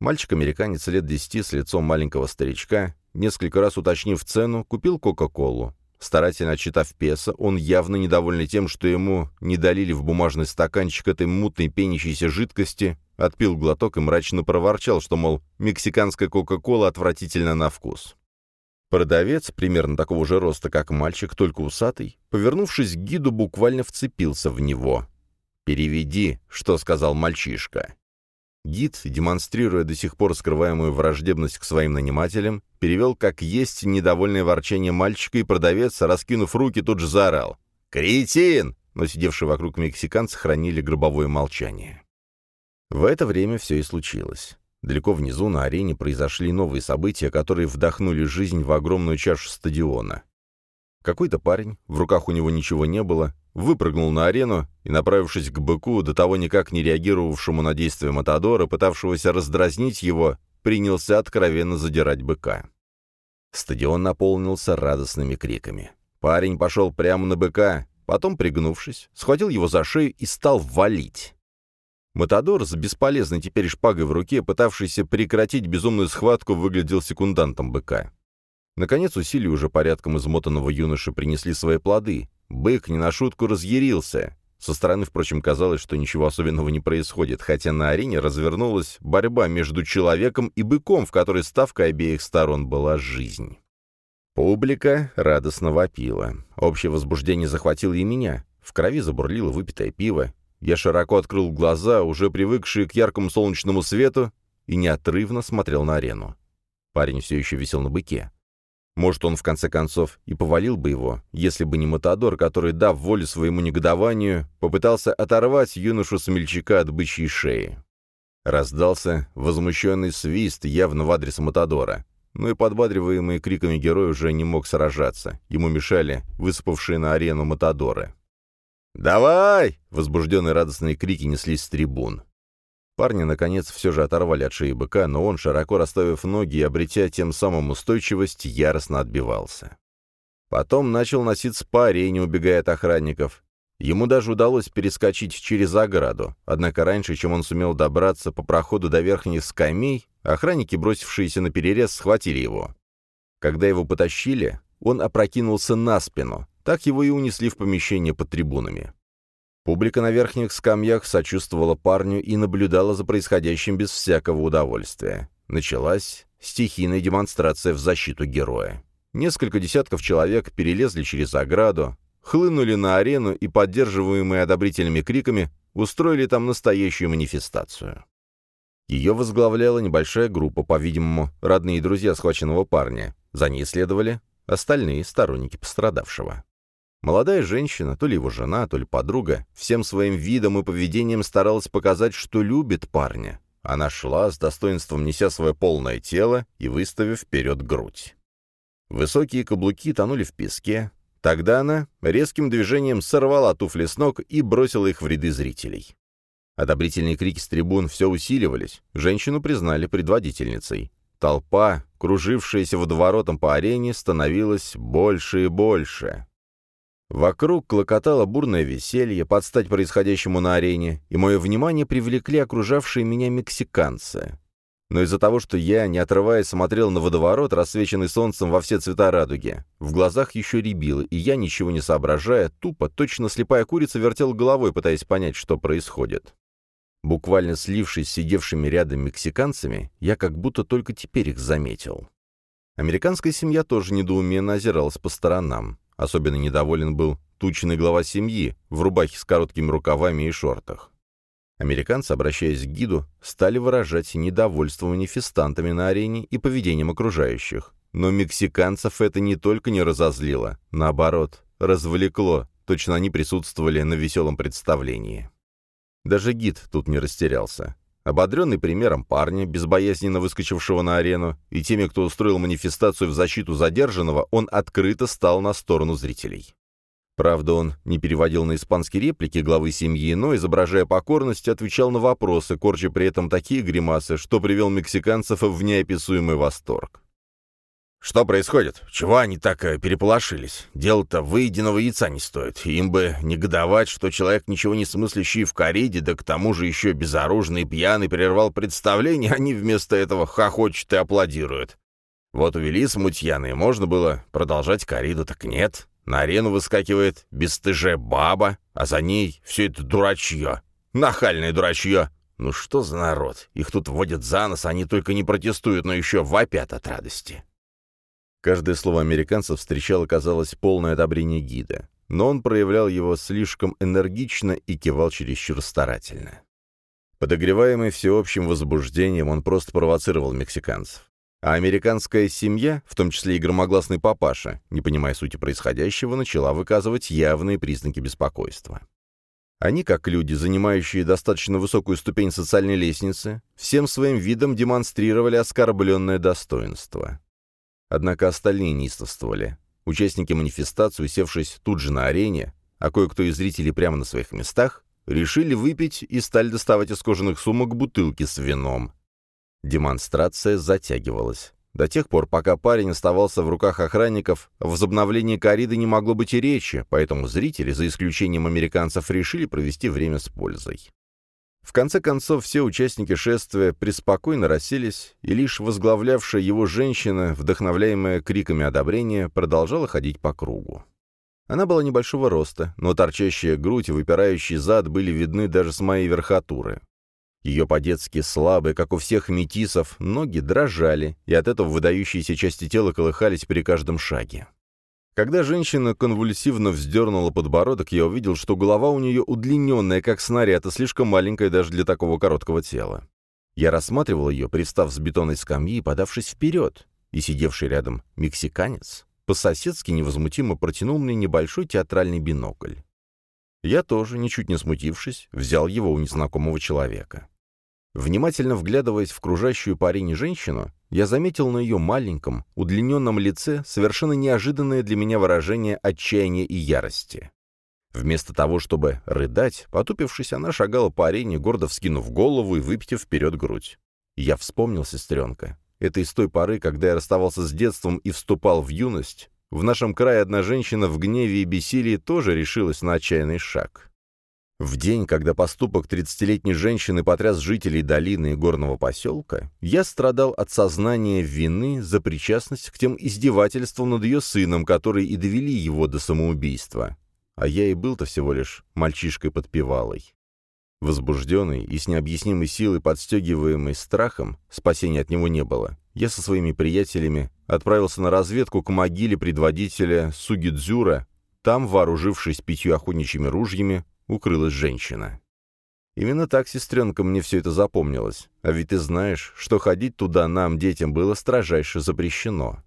[SPEAKER 1] Мальчик-американец лет десяти с лицом маленького старичка, несколько раз уточнив цену, купил Кока-Колу. Старательно отчитав песо, он явно недовольный тем, что ему не долили в бумажный стаканчик этой мутной пенящейся жидкости, отпил глоток и мрачно проворчал, что, мол, мексиканская Кока-Кола отвратительно на вкус. Продавец, примерно такого же роста, как мальчик, только усатый, повернувшись к гиду, буквально вцепился в него. «Переведи», — что сказал мальчишка. Гид, демонстрируя до сих пор скрываемую враждебность к своим нанимателям, перевел как есть недовольное ворчание мальчика, и продавец, раскинув руки, тут же заорал. «Кретин!» Но сидевшие вокруг мексиканцы хранили гробовое молчание. В это время все и случилось. Далеко внизу на арене произошли новые события, которые вдохнули жизнь в огромную чашу стадиона. Какой-то парень, в руках у него ничего не было, выпрыгнул на арену и, направившись к быку, до того никак не реагировавшему на действия Матадора, пытавшегося раздразнить его, принялся откровенно задирать быка. Стадион наполнился радостными криками. Парень пошел прямо на быка, потом, пригнувшись, схватил его за шею и стал валить. Матадор с бесполезной теперь шпагой в руке, пытавшийся прекратить безумную схватку, выглядел секундантом быка. Наконец усилия уже порядком измотанного юноши принесли свои плоды, Бык не на шутку разъярился. Со стороны, впрочем, казалось, что ничего особенного не происходит, хотя на арене развернулась борьба между человеком и быком, в которой ставкой обеих сторон была жизнь. Публика радостно вопила. Общее возбуждение захватило и меня. В крови забурлило выпитое пиво. Я широко открыл глаза, уже привыкшие к яркому солнечному свету, и неотрывно смотрел на арену. Парень все еще висел на быке. Может, он, в конце концов, и повалил бы его, если бы не Матадор, который, дав волю своему негодованию, попытался оторвать юношу-смельчака от бычьей шеи. Раздался возмущенный свист явно в адрес Матадора. Но и подбадриваемый криками герой уже не мог сражаться. Ему мешали высыпавшие на арену Матадоры. «Давай!» — возбужденные радостные крики неслись с трибун. Парни, наконец, все же оторвали от шеи быка, но он, широко расставив ноги и обретя тем самым устойчивость, яростно отбивался. Потом начал носиться по арене, убегая от охранников. Ему даже удалось перескочить через ограду, однако раньше, чем он сумел добраться по проходу до верхних скамей, охранники, бросившиеся на перерез, схватили его. Когда его потащили, он опрокинулся на спину, так его и унесли в помещение под трибунами. Публика на верхних скамьях сочувствовала парню и наблюдала за происходящим без всякого удовольствия. Началась стихийная демонстрация в защиту героя. Несколько десятков человек перелезли через ограду, хлынули на арену и, поддерживаемые одобрительными криками, устроили там настоящую манифестацию. Ее возглавляла небольшая группа, по-видимому, родные друзья схваченного парня. За ней следовали остальные сторонники пострадавшего. Молодая женщина, то ли его жена, то ли подруга, всем своим видом и поведением старалась показать, что любит парня. Она шла, с достоинством неся свое полное тело и выставив вперед грудь. Высокие каблуки тонули в песке. Тогда она резким движением сорвала туфли с ног и бросила их в ряды зрителей. Одобрительные крики с трибун все усиливались. Женщину признали предводительницей. Толпа, кружившаяся водоворотом по арене, становилась больше и больше. Вокруг клокотало бурное веселье под стать происходящему на арене, и мое внимание привлекли окружавшие меня мексиканцы. Но из-за того, что я, не отрываясь, смотрел на водоворот, рассвеченный солнцем во все цвета радуги, в глазах еще рябило, и я, ничего не соображая, тупо, точно слепая курица вертел головой, пытаясь понять, что происходит. Буквально слившись с сидевшими рядом мексиканцами, я как будто только теперь их заметил. Американская семья тоже недоуменно озиралась по сторонам. Особенно недоволен был тучный глава семьи в рубахе с короткими рукавами и шортах. Американцы, обращаясь к гиду, стали выражать недовольство манифестантами на арене и поведением окружающих. Но мексиканцев это не только не разозлило, наоборот, развлекло, точно они присутствовали на веселом представлении. Даже гид тут не растерялся. Ободренный примером парня, безбоязненно выскочившего на арену, и теми, кто устроил манифестацию в защиту задержанного, он открыто стал на сторону зрителей. Правда, он не переводил на испанский реплики главы семьи, но, изображая покорность, отвечал на вопросы, корча при этом такие гримасы, что привел мексиканцев в неописуемый восторг. «Что происходит? Чего они так э, переполошились? Дело-то выеденного яйца не стоит. Им бы негодовать, что человек, ничего не смыслящий в кориде, да к тому же еще безоружный и пьяный, прервал представление, они вместо этого хохочут и аплодируют. Вот увели смутьяны, можно было продолжать кориду, так нет. На арену выскакивает бесстыжая баба, а за ней все это дурачье. Нахальное дурачье. Ну что за народ? Их тут вводят за нос, они только не протестуют, но еще вопят от радости». Каждое слово американца встречало, казалось, полное одобрение гида, но он проявлял его слишком энергично и кивал чересчур старательно. Подогреваемый всеобщим возбуждением, он просто провоцировал мексиканцев. А американская семья, в том числе и громогласный папаша, не понимая сути происходящего, начала выказывать явные признаки беспокойства. Они, как люди, занимающие достаточно высокую ступень социальной лестницы, всем своим видом демонстрировали оскорбленное достоинство. Однако остальные неистовствовали. Участники манифестации, усевшись тут же на арене, а кое-кто из зрителей прямо на своих местах, решили выпить и стали доставать из кожаных сумок бутылки с вином. Демонстрация затягивалась. До тех пор, пока парень оставался в руках охранников, в возобновлении кориды не могло быть и речи, поэтому зрители, за исключением американцев, решили провести время с пользой. В конце концов, все участники шествия преспокойно расселись, и лишь возглавлявшая его женщина, вдохновляемая криками одобрения, продолжала ходить по кругу. Она была небольшого роста, но торчащая грудь и выпирающий зад были видны даже с моей верхотуры. Ее по-детски слабые, как у всех метисов, ноги дрожали, и от этого выдающиеся части тела колыхались при каждом шаге. Когда женщина конвульсивно вздернула подбородок, я увидел, что голова у нее удлиненная, как снаряд, и слишком маленькая даже для такого короткого тела. Я рассматривал ее, пристав с бетонной скамьи и подавшись вперед, и сидевший рядом мексиканец по-соседски невозмутимо протянул мне небольшой театральный бинокль. Я тоже, ничуть не смутившись, взял его у незнакомого человека. Внимательно вглядываясь в кружащую по арене женщину, я заметил на ее маленьком, удлиненном лице совершенно неожиданное для меня выражение отчаяния и ярости. Вместо того, чтобы рыдать, потупившись, она шагала по арене, гордо вскинув голову и выпитив вперед грудь. Я вспомнил, сестренка. Это из той поры, когда я расставался с детством и вступал в юность. В нашем крае одна женщина в гневе и бессилии тоже решилась на отчаянный шаг. В день, когда поступок 30-летней женщины потряс жителей долины и горного поселка, я страдал от сознания вины за причастность к тем издевательствам над ее сыном, которые и довели его до самоубийства. А я и был-то всего лишь мальчишкой-подпевалой. Возбужденный и с необъяснимой силой подстегиваемый страхом, спасения от него не было, я со своими приятелями отправился на разведку к могиле предводителя Сугидзюра, там, вооружившись пятью охотничьими ружьями, укрылась женщина. Именно так, сестренка, мне все это запомнилось. А ведь ты знаешь, что ходить туда нам, детям, было строжайше запрещено.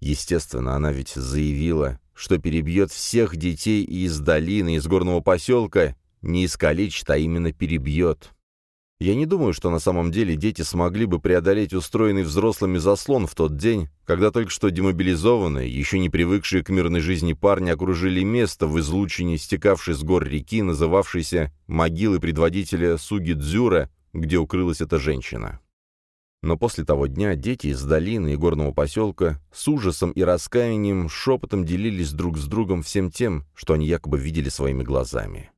[SPEAKER 1] Естественно, она ведь заявила, что перебьет всех детей из долины, из горного поселка, не искалечит, а именно перебьет. Я не думаю, что на самом деле дети смогли бы преодолеть устроенный взрослыми заслон в тот день, когда только что демобилизованные, еще не привыкшие к мирной жизни парни окружили место в излучине, стекавшей с гор реки, называвшейся «могилы предводителя Суги Дзюра», где укрылась эта женщина. Но после того дня дети из долины и горного поселка с ужасом и раскаянием шепотом делились друг с другом всем тем, что они якобы видели своими глазами.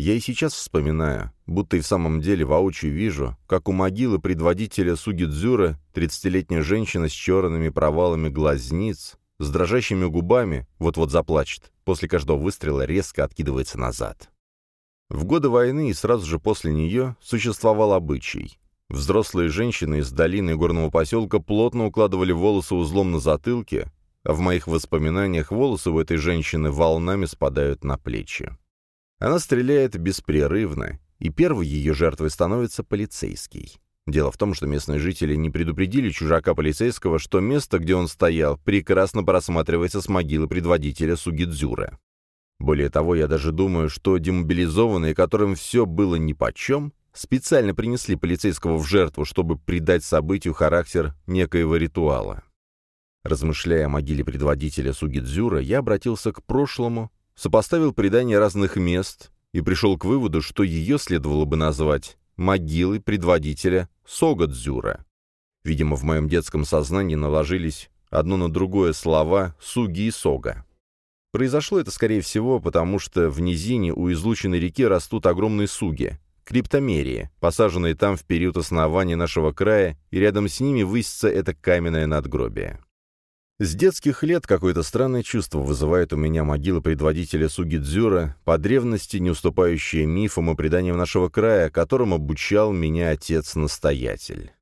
[SPEAKER 1] Я и сейчас вспоминаю, будто и в самом деле воочию вижу, как у могилы предводителя Сугидзюра 30-летняя женщина с черными провалами глазниц, с дрожащими губами, вот-вот заплачет, после каждого выстрела резко откидывается назад. В годы войны и сразу же после нее существовал обычай. Взрослые женщины из долины горного поселка плотно укладывали волосы узлом на затылке, а в моих воспоминаниях волосы у этой женщины волнами спадают на плечи. Она стреляет беспрерывно, и первой ее жертвой становится полицейский. Дело в том, что местные жители не предупредили чужака полицейского, что место, где он стоял, прекрасно просматривается с могилы предводителя Сугидзюра. Более того, я даже думаю, что демобилизованные, которым все было нипочем, специально принесли полицейского в жертву, чтобы придать событию характер некоего ритуала. Размышляя о могиле предводителя Сугидзюра, я обратился к прошлому, сопоставил предания разных мест и пришел к выводу, что ее следовало бы назвать могилой предводителя Согадзюра. Видимо, в моем детском сознании наложились одно на другое слова «суги» и «сога». Произошло это, скорее всего, потому что в низине у излученной реки растут огромные суги, криптомерии, посаженные там в период основания нашего края, и рядом с ними высится это каменное надгробие. С детских лет какое-то странное чувство вызывает у меня могила предводителя Сугидзюра, по древности не уступающая мифам и преданиям нашего края, которым обучал меня отец-настоятель.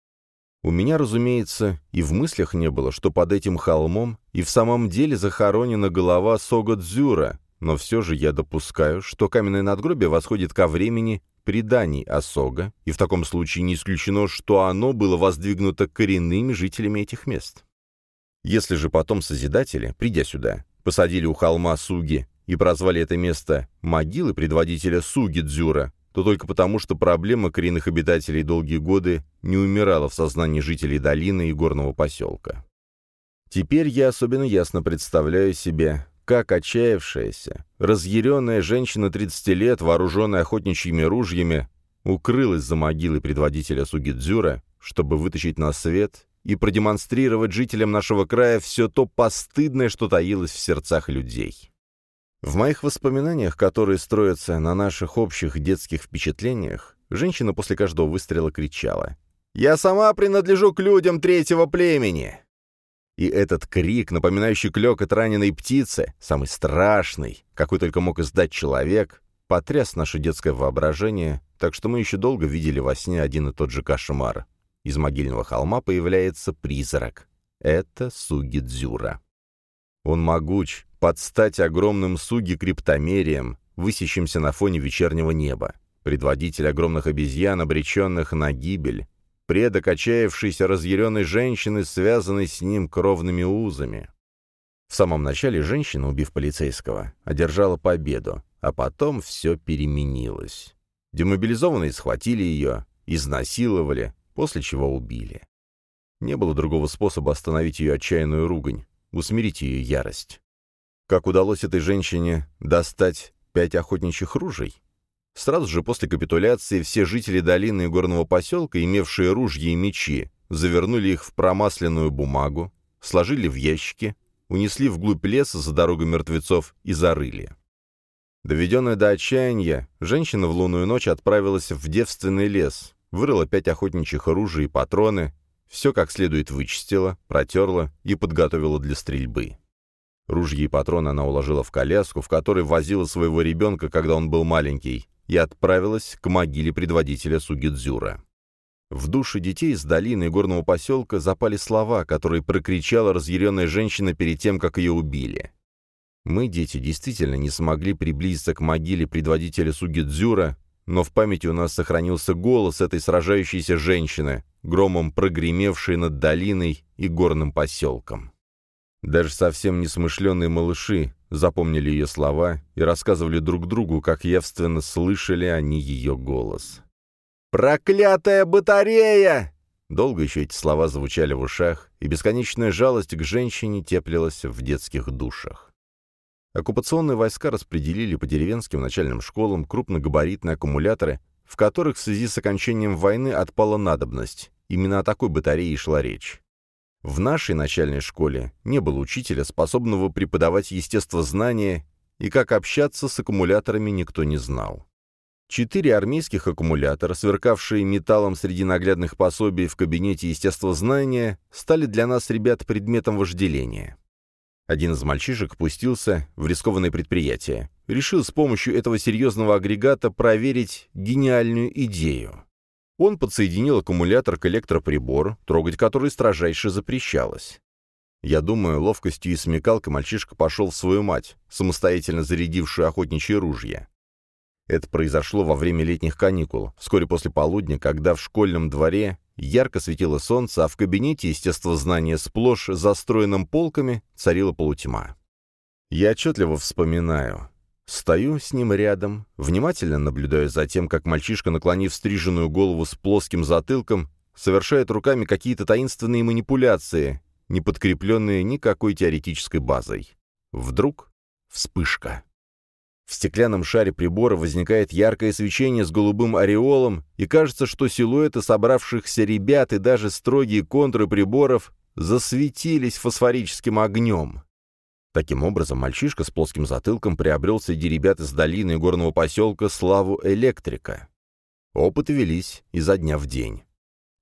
[SPEAKER 1] У меня, разумеется, и в мыслях не было, что под этим холмом и в самом деле захоронена голова Согадзюра, но все же я допускаю, что каменное надгробие восходит ко времени преданий Осога, и в таком случае не исключено, что оно было воздвигнуто коренными жителями этих мест. Если же потом Созидатели, придя сюда, посадили у холма Суги и прозвали это место могилы предводителя Суги Дзюра, то только потому, что проблема коренных обитателей долгие годы не умирала в сознании жителей долины и горного поселка. Теперь я особенно ясно представляю себе, как отчаявшаяся, разъяренная женщина 30 лет, вооруженная охотничьими ружьями, укрылась за могилой предводителя Сугидзюра, чтобы вытащить на свет и продемонстрировать жителям нашего края все то постыдное, что таилось в сердцах людей. В моих воспоминаниях, которые строятся на наших общих детских впечатлениях, женщина после каждого выстрела кричала «Я сама принадлежу к людям третьего племени!» И этот крик, напоминающий клёкот раненой птицы, самый страшный, какой только мог издать человек, потряс наше детское воображение, так что мы еще долго видели во сне один и тот же кошмар. Из могильного холма появляется призрак. Это Сугидзюра. Он могуч, под стать огромным суги-криптомерием, высящимся на фоне вечернего неба. Предводитель огромных обезьян, обреченных на гибель, предок отчаявшейся разъяренной женщины, связанной с ним кровными узами. В самом начале женщина, убив полицейского, одержала победу, а потом все переменилось. Демобилизованные схватили ее, изнасиловали, после чего убили. Не было другого способа остановить ее отчаянную ругань, усмирить ее ярость. Как удалось этой женщине достать пять охотничьих ружей? Сразу же после капитуляции все жители долины и горного поселка, имевшие ружья и мечи, завернули их в промасленную бумагу, сложили в ящики, унесли вглубь леса за дорогой мертвецов и зарыли. Доведенная до отчаяния, женщина в лунную ночь отправилась в девственный лес, вырыла пять охотничьих оружий и патроны, все как следует вычистила, протерла и подготовила для стрельбы. Ружья и патроны она уложила в коляску, в которой возила своего ребенка, когда он был маленький, и отправилась к могиле предводителя Сугидзюра. В душе детей из долины и горного поселка запали слова, которые прокричала разъяренная женщина перед тем, как ее убили. Мы, дети, действительно не смогли приблизиться к могиле предводителя Сугидзюра, но в памяти у нас сохранился голос этой сражающейся женщины, громом прогремевшей над долиной и горным поселком. Даже совсем несмышленные малыши запомнили ее слова и рассказывали друг другу, как явственно слышали они ее голос. «Проклятая батарея!» Долго еще эти слова звучали в ушах, и бесконечная жалость к женщине теплилась в детских душах. Оккупационные войска распределили по деревенским начальным школам крупногабаритные аккумуляторы, в которых в связи с окончанием войны отпала надобность, именно о такой батарее шла речь. В нашей начальной школе не было учителя, способного преподавать естествознание, и как общаться с аккумуляторами никто не знал. Четыре армейских аккумулятора, сверкавшие металлом среди наглядных пособий в кабинете естествознания, стали для нас, ребят, предметом вожделения. Один из мальчишек пустился в рискованное предприятие. Решил с помощью этого серьезного агрегата проверить гениальную идею. Он подсоединил аккумулятор к электроприбору, трогать который строжайше запрещалось. Я думаю, ловкостью и смекалкой мальчишка пошел в свою мать, самостоятельно зарядившую охотничьи ружья. Это произошло во время летних каникул, вскоре после полудня, когда в школьном дворе ярко светило солнце, а в кабинете естествознания сплошь застроенным полками царила полутьма. Я отчетливо вспоминаю. Стою с ним рядом, внимательно наблюдаю за тем, как мальчишка, наклонив стриженную голову с плоским затылком, совершает руками какие-то таинственные манипуляции, не подкрепленные никакой теоретической базой. Вдруг вспышка. В стеклянном шаре прибора возникает яркое свечение с голубым ореолом, и кажется, что силуэты собравшихся ребят и даже строгие контуры приборов засветились фосфорическим огнем. Таким образом, мальчишка с плоским затылком приобрел среди ребят из долины и горного поселка славу электрика. Опыты велись изо дня в день.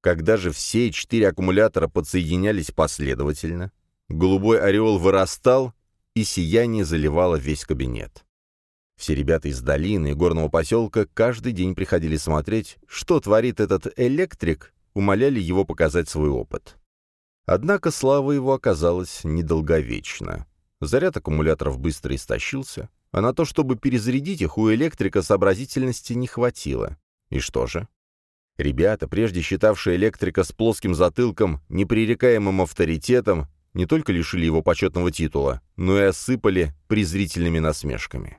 [SPEAKER 1] Когда же все четыре аккумулятора подсоединялись последовательно, голубой ореол вырастал, и сияние заливало весь кабинет. Все ребята из долины и горного поселка каждый день приходили смотреть, что творит этот электрик, умоляли его показать свой опыт. Однако слава его оказалась недолговечна. Заряд аккумуляторов быстро истощился, а на то, чтобы перезарядить их, у электрика сообразительности не хватило. И что же? Ребята, прежде считавшие электрика с плоским затылком непререкаемым авторитетом, не только лишили его почетного титула, но и осыпали презрительными насмешками.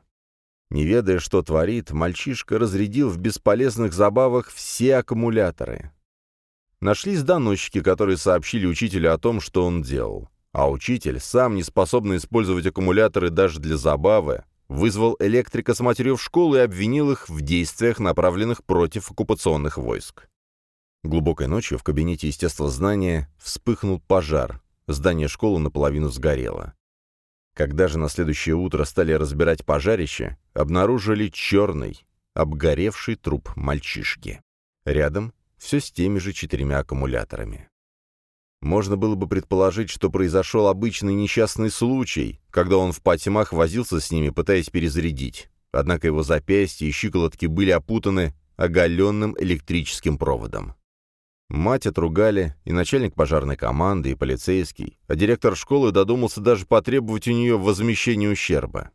[SPEAKER 1] Не ведая, что творит, мальчишка разрядил в бесполезных забавах все аккумуляторы. Нашлись доносчики, которые сообщили учителю о том, что он делал. А учитель, сам не способный использовать аккумуляторы даже для забавы, вызвал электрика с матерью в школу и обвинил их в действиях, направленных против оккупационных войск. Глубокой ночью в кабинете естествознания вспыхнул пожар. Здание школы наполовину сгорело. Когда же на следующее утро стали разбирать пожарище, обнаружили черный, обгоревший труп мальчишки. Рядом все с теми же четырьмя аккумуляторами. Можно было бы предположить, что произошел обычный несчастный случай, когда он в потьмах возился с ними, пытаясь перезарядить. Однако его запястья и щиколотки были опутаны оголенным электрическим проводом. Мать отругали, и начальник пожарной команды, и полицейский, а директор школы додумался даже потребовать у нее возмещения ущерба.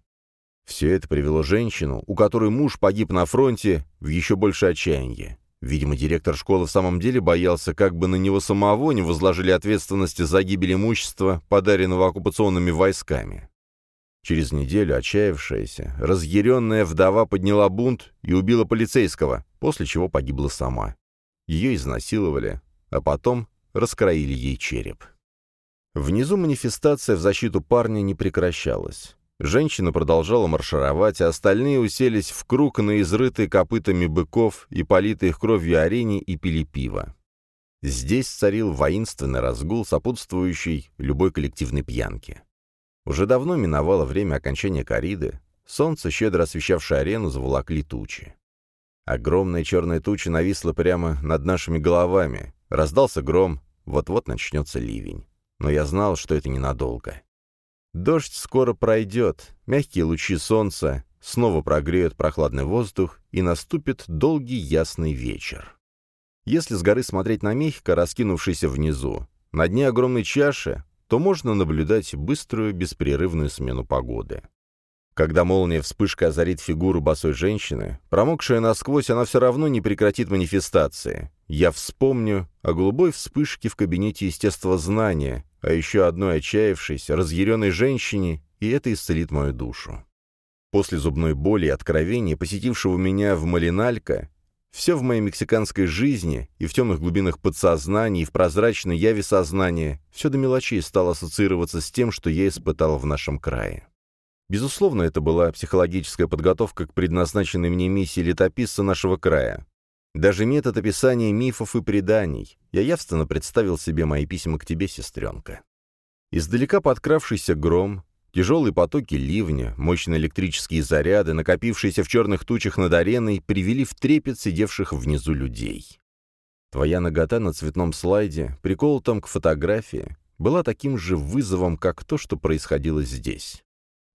[SPEAKER 1] Все это привело женщину, у которой муж погиб на фронте, в еще большее отчаяние. Видимо, директор школы в самом деле боялся, как бы на него самого не возложили ответственность за гибель имущества, подаренного оккупационными войсками. Через неделю отчаявшаяся, разъяренная вдова подняла бунт и убила полицейского, после чего погибла сама ее изнасиловали, а потом раскроили ей череп. Внизу манифестация в защиту парня не прекращалась. Женщина продолжала маршировать, а остальные уселись в круг на изрытые копытами быков и политые их кровью арене и пили пиво. Здесь царил воинственный разгул, сопутствующий любой коллективной пьянке. Уже давно миновало время окончания кориды, солнце, щедро освещавшее арену, заволокли тучи. Огромная черная туча нависла прямо над нашими головами. Раздался гром, вот-вот начнется ливень. Но я знал, что это ненадолго. Дождь скоро пройдет, мягкие лучи солнца снова прогреют прохладный воздух, и наступит долгий ясный вечер. Если с горы смотреть на Мехико, раскинувшийся внизу, на дне огромной чаши, то можно наблюдать быструю беспрерывную смену погоды. Когда молния вспышка озарит фигуру босой женщины, промокшая насквозь, она все равно не прекратит манифестации. Я вспомню о голубой вспышке в кабинете естествознания, а еще одной отчаявшейся, разъяренной женщине, и это исцелит мою душу. После зубной боли и откровения, посетившего меня в Малиналько, все в моей мексиканской жизни и в темных глубинах подсознания, и в прозрачной яве сознания, все до мелочей стало ассоциироваться с тем, что я испытал в нашем крае. Безусловно, это была психологическая подготовка к предназначенной мне миссии летописца нашего края. Даже метод описания мифов и преданий. Я явственно представил себе мои письма к тебе, сестренка. Издалека подкравшийся гром, тяжелые потоки ливня, мощные электрические заряды, накопившиеся в черных тучах над ареной, привели в трепет сидевших внизу людей. Твоя нагота на цветном слайде, приколотом к фотографии, была таким же вызовом, как то, что происходило здесь.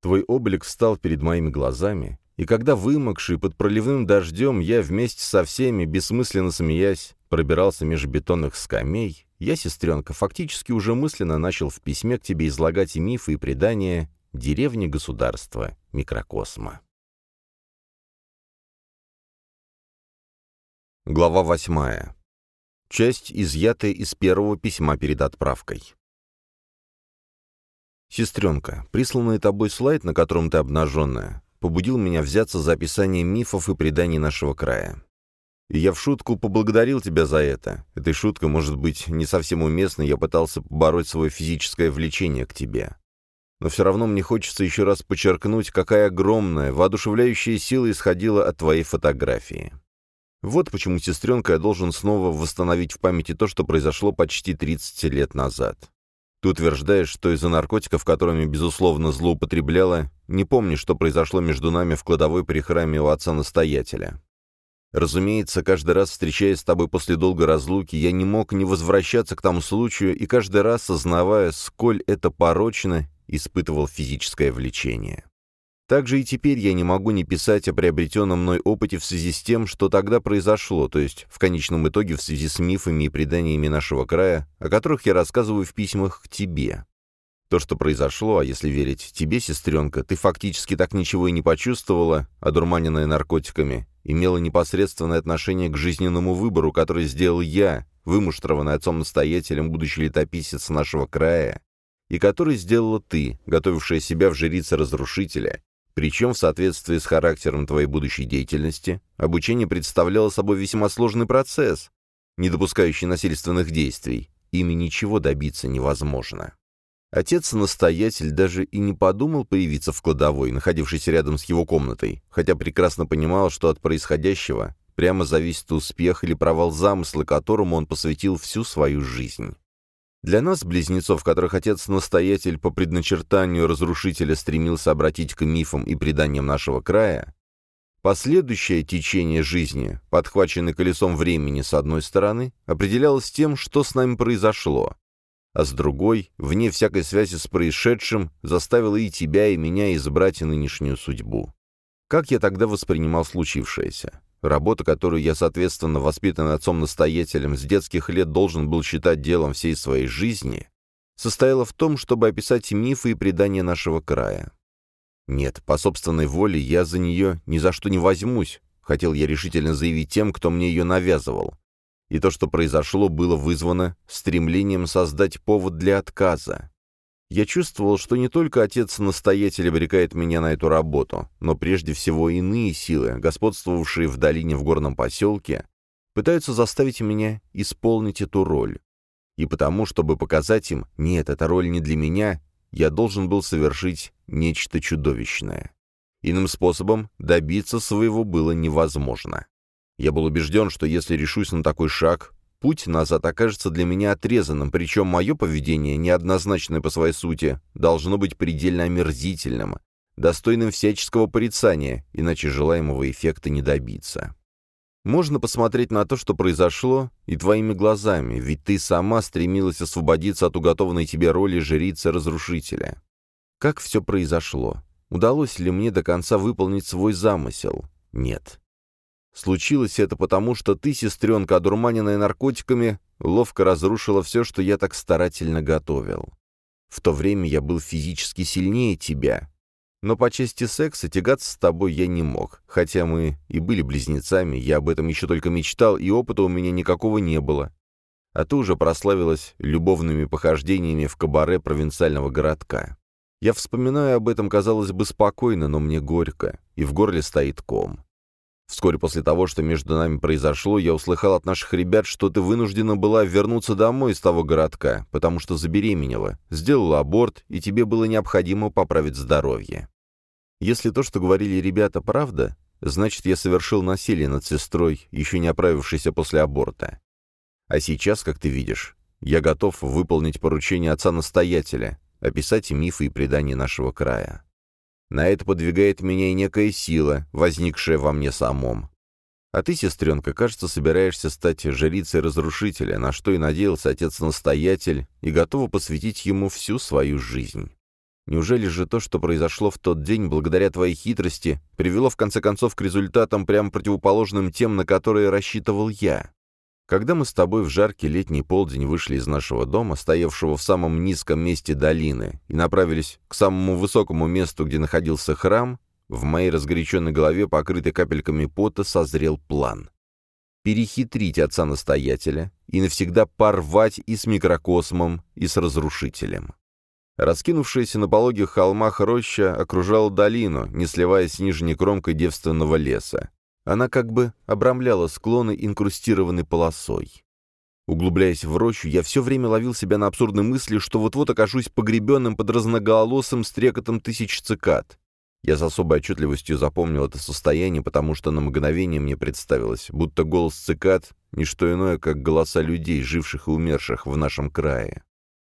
[SPEAKER 1] Твой облик встал перед моими глазами, и когда вымокший под проливным дождем я вместе со всеми, бессмысленно смеясь, пробирался меж бетонных скамей, я, сестренка, фактически уже мысленно начал в письме к тебе излагать мифы, и предания деревни государства микрокосма. Глава восьмая. Часть, изъятая из первого письма перед отправкой. «Сестренка, присланный тобой слайд, на котором ты обнаженная, побудил меня взяться за описание мифов и преданий нашего края. И я в шутку поблагодарил тебя за это. Этой шуткой, может быть, не совсем уместной, я пытался побороть свое физическое влечение к тебе. Но все равно мне хочется еще раз подчеркнуть, какая огромная, воодушевляющая сила исходила от твоей фотографии. Вот почему, сестренка, я должен снова восстановить в памяти то, что произошло почти 30 лет назад. Ты утверждаешь, что из-за наркотиков, которыми, безусловно, злоупотребляла, не помнишь, что произошло между нами в кладовой при храме у отца-настоятеля. Разумеется, каждый раз, встречаясь с тобой после долгой разлуки, я не мог не возвращаться к тому случаю и каждый раз, сознавая, сколь это порочно, испытывал физическое влечение. Также и теперь я не могу не писать о приобретенном мной опыте в связи с тем, что тогда произошло, то есть в конечном итоге в связи с мифами и преданиями нашего края, о которых я рассказываю в письмах к тебе. То, что произошло, а если верить тебе, сестренка, ты фактически так ничего и не почувствовала, одурманенная наркотиками, имела непосредственное отношение к жизненному выбору, который сделал я, вымуштрованный отцом-настоятелем, будущий летописец нашего края, и который сделала ты, готовившая себя в жрице разрушителя, причем, в соответствии с характером твоей будущей деятельности, обучение представляло собой весьма сложный процесс, не допускающий насильственных действий. Ими ничего добиться невозможно. Отец-настоятель даже и не подумал появиться в кладовой, находившейся рядом с его комнатой, хотя прекрасно понимал, что от происходящего прямо зависит успех или провал замысла, которому он посвятил всю свою жизнь. Для нас, близнецов, которых отец-настоятель по предначертанию разрушителя стремился обратить к мифам и преданиям нашего края, последующее течение жизни, подхваченное колесом времени с одной стороны, определялось тем, что с нами произошло, а с другой, вне всякой связи с происшедшим, заставило и тебя, и меня избрать нынешнюю судьбу. Как я тогда воспринимал случившееся? Работа, которую я, соответственно, воспитанный отцом-настоятелем с детских лет должен был считать делом всей своей жизни, состояла в том, чтобы описать мифы и предания нашего края. Нет, по собственной воле я за нее ни за что не возьмусь, хотел я решительно заявить тем, кто мне ее навязывал. И то, что произошло, было вызвано стремлением создать повод для отказа. Я чувствовал, что не только отец-настоятель обрекает меня на эту работу, но прежде всего иные силы, господствовавшие в долине в горном поселке, пытаются заставить меня исполнить эту роль. И потому, чтобы показать им, нет, эта роль не для меня, я должен был совершить нечто чудовищное. Иным способом добиться своего было невозможно. Я был убежден, что если решусь на такой шаг, Путь назад окажется для меня отрезанным, причем мое поведение, неоднозначное по своей сути, должно быть предельно омерзительным, достойным всяческого порицания, иначе желаемого эффекта не добиться. Можно посмотреть на то, что произошло, и твоими глазами, ведь ты сама стремилась освободиться от уготованной тебе роли жрицы-разрушителя. Как все произошло? Удалось ли мне до конца выполнить свой замысел? Нет. Случилось это потому, что ты, сестренка, одурманенная наркотиками, ловко разрушила все, что я так старательно готовил. В то время я был физически сильнее тебя. Но по части секса тягаться с тобой я не мог, хотя мы и были близнецами, я об этом еще только мечтал, и опыта у меня никакого не было. А ты уже прославилась любовными похождениями в кабаре провинциального городка. Я вспоминаю об этом, казалось бы, спокойно, но мне горько, и в горле стоит ком. Вскоре после того, что между нами произошло, я услыхал от наших ребят, что ты вынуждена была вернуться домой из того городка, потому что забеременела, сделала аборт, и тебе было необходимо поправить здоровье. Если то, что говорили ребята, правда, значит, я совершил насилие над сестрой, еще не оправившейся после аборта. А сейчас, как ты видишь, я готов выполнить поручение отца-настоятеля, описать мифы и предания нашего края. На это подвигает меня и некая сила, возникшая во мне самом. А ты, сестренка, кажется, собираешься стать жрицей разрушителя, на что и надеялся отец-настоятель, и готова посвятить ему всю свою жизнь. Неужели же то, что произошло в тот день, благодаря твоей хитрости, привело в конце концов к результатам прямо противоположным тем, на которые рассчитывал я? Когда мы с тобой в жаркий летний полдень вышли из нашего дома, стоявшего в самом низком месте долины, и направились к самому высокому месту, где находился храм, в моей разгоряченной голове, покрытой капельками пота, созрел план. Перехитрить отца-настоятеля и навсегда порвать и с микрокосмом, и с разрушителем. Раскинувшаяся на пологих холмах роща окружала долину, не сливаясь с нижней кромкой девственного леса. Она как бы обрамляла склоны инкрустированной полосой. Углубляясь в рощу, я все время ловил себя на абсурдной мысли, что вот-вот окажусь погребенным под разноголосым стрекотом тысяч цикад. Я с особой отчетливостью запомнил это состояние, потому что на мгновение мне представилось, будто голос цикад — не что иное, как голоса людей, живших и умерших в нашем крае.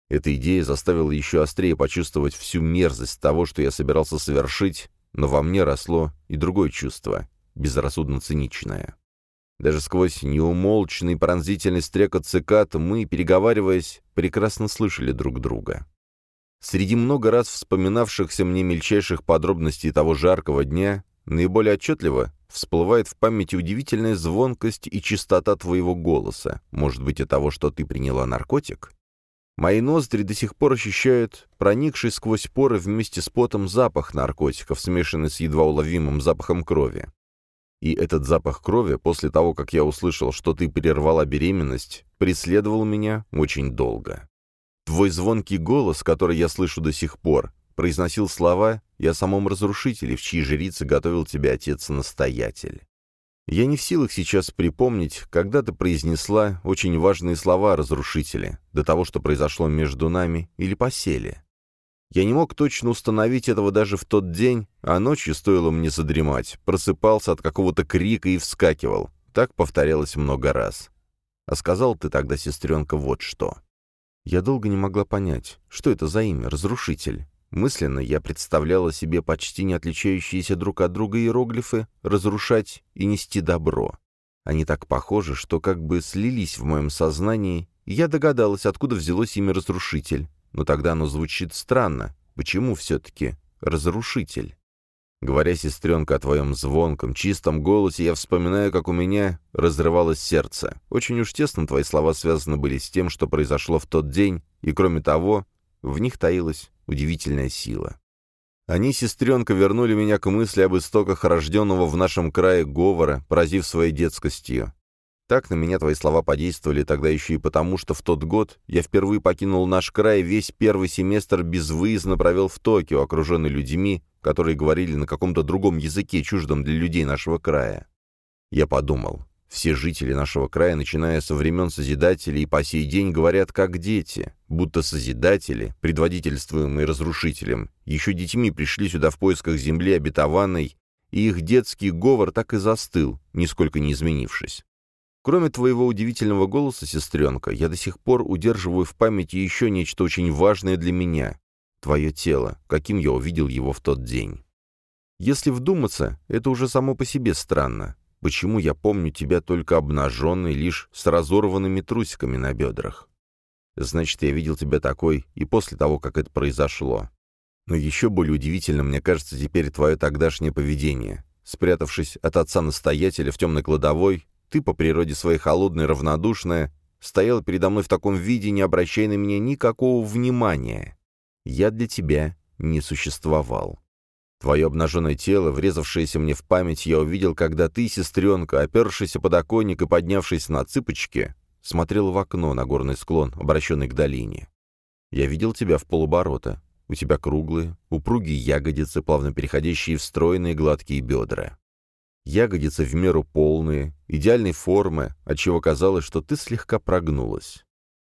[SPEAKER 1] Эта идея заставила еще острее почувствовать всю мерзость того, что я собирался совершить, но во мне росло и другое чувство, безрассудно циничное. Даже сквозь неумолчный пронзительный стрекот цикад мы, переговариваясь, прекрасно слышали друг друга. Среди много раз вспоминавшихся мне мельчайших подробностей того жаркого дня, наиболее отчетливо всплывает в памяти удивительная звонкость и чистота твоего голоса, может быть, от того, что ты приняла наркотик? Мои ноздри до сих пор ощущают проникший сквозь поры вместе с потом запах наркотиков, смешанный с едва уловимым запахом крови. И этот запах крови, после того, как я услышал, что ты прервала беременность, преследовал меня очень долго. Твой звонкий голос, который я слышу до сих пор, произносил слова «Я самом разрушителе, в чьи жрицы готовил тебя отец-настоятель». Я не в силах сейчас припомнить, когда ты произнесла очень важные слова разрушителя, до того, что произошло между нами или поселе. Я не мог точно установить этого даже в тот день, а ночью стоило мне задремать, просыпался от какого-то крика и вскакивал. Так повторялось много раз. А сказал ты тогда, сестренка, вот что. Я долго не могла понять, что это за имя, разрушитель. Мысленно я представляла себе почти не отличающиеся друг от друга иероглифы «разрушать» и «нести добро». Они так похожи, что как бы слились в моем сознании, и я догадалась, откуда взялось имя «разрушитель». Но тогда оно звучит странно. Почему все-таки «разрушитель»? Говоря, сестренка, о твоем звонком, чистом голосе, я вспоминаю, как у меня разрывалось сердце. Очень уж тесно твои слова связаны были с тем, что произошло в тот день, и, кроме того, в них таилась удивительная сила. Они, сестренка, вернули меня к мысли об истоках рожденного в нашем крае говора, поразив своей детскостью. Так на меня твои слова подействовали тогда еще и потому, что в тот год я впервые покинул наш край весь первый семестр безвыездно провел в Токио, окруженный людьми, которые говорили на каком-то другом языке, чуждом для людей нашего края. Я подумал, все жители нашего края, начиная со времен Созидателей и по сей день, говорят как дети, будто Созидатели, предводительствуемые разрушителем, еще детьми пришли сюда в поисках земли обетованной, и их детский говор так и застыл, нисколько не изменившись. Кроме твоего удивительного голоса, сестренка, я до сих пор удерживаю в памяти еще нечто очень важное для меня — твое тело, каким я увидел его в тот день. Если вдуматься, это уже само по себе странно. Почему я помню тебя только обнаженной, лишь с разорванными трусиками на бедрах? Значит, я видел тебя такой и после того, как это произошло. Но еще более удивительно, мне кажется, теперь твое тогдашнее поведение. Спрятавшись от отца-настоятеля в темной кладовой, ты, по природе своей холодная равнодушная, стояла передо мной в таком виде, не обращая на меня никакого внимания. Я для тебя не существовал. Твое обнаженное тело, врезавшееся мне в память, я увидел, когда ты, сестренка, опершись о подоконник и поднявшись на цыпочки, смотрела в окно на горный склон, обращенный к долине. Я видел тебя в полуборота. У тебя круглые, упругие ягодицы, плавно переходящие в стройные гладкие бедра. Ягодицы в меру полные, идеальной формы, отчего казалось, что ты слегка прогнулась.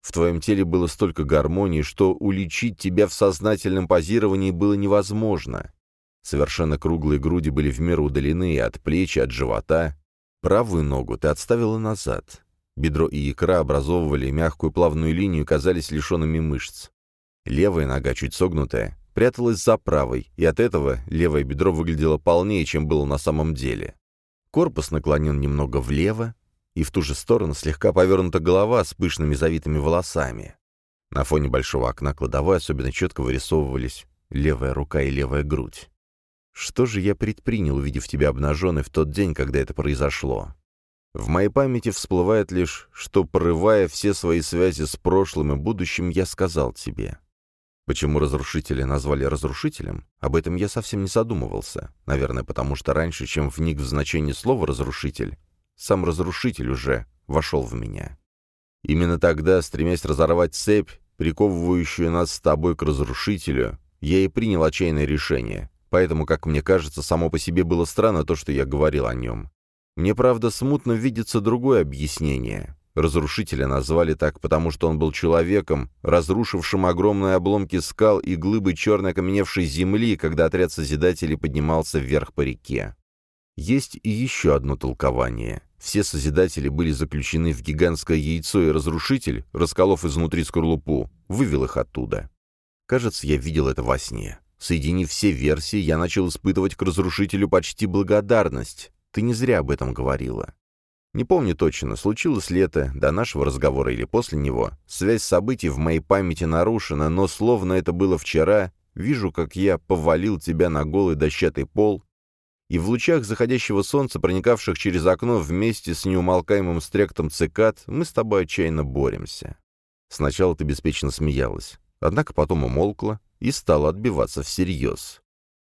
[SPEAKER 1] В твоем теле было столько гармонии, что уличить тебя в сознательном позировании было невозможно. Совершенно круглые груди были в меру удалены от плеч, от живота. Правую ногу ты отставила назад. Бедро и икра образовывали мягкую плавную линию и казались лишенными мышц. Левая нога, чуть согнутая, пряталась за правой, и от этого левое бедро выглядело полнее, чем было на самом деле. Корпус наклонен немного влево, и в ту же сторону слегка повернута голова с пышными завитыми волосами. На фоне большого окна кладовой особенно четко вырисовывались левая рука и левая грудь. Что же я предпринял, увидев тебя обнаженной в тот день, когда это произошло? В моей памяти всплывает лишь, что, порывая все свои связи с прошлым и будущим, я сказал тебе. Почему разрушителя назвали разрушителем? Об этом я совсем не задумывался. Наверное, потому что раньше, чем вник в значение слова «разрушитель», сам разрушитель уже вошел в меня. Именно тогда, стремясь разорвать цепь, приковывающую нас с тобой к разрушителю, я и принял отчаянное решение. Поэтому, как мне кажется, само по себе было странно то, что я говорил о нем. Мне, правда, смутно видится другое объяснение. Разрушителя назвали так, потому что он был человеком, разрушившим огромные обломки скал и глыбы черной окаменевшей земли, когда отряд Созидателей поднимался вверх по реке. Есть и еще одно толкование. Все Созидатели были заключены в гигантское яйцо, и Разрушитель, расколов изнутри скорлупу, вывел их оттуда. Кажется, я видел это во сне. Соединив все версии, я начал испытывать к Разрушителю почти благодарность. Ты не зря об этом говорила. Не помню точно, случилось ли это до нашего разговора или после него. Связь событий в моей памяти нарушена, но словно это было вчера, вижу, как я повалил тебя на голый дощатый пол, и в лучах заходящего солнца, проникавших через окно вместе с неумолкаемым стректом цикад, мы с тобой отчаянно боремся. Сначала ты беспечно смеялась, однако потом умолкла и стала отбиваться всерьез.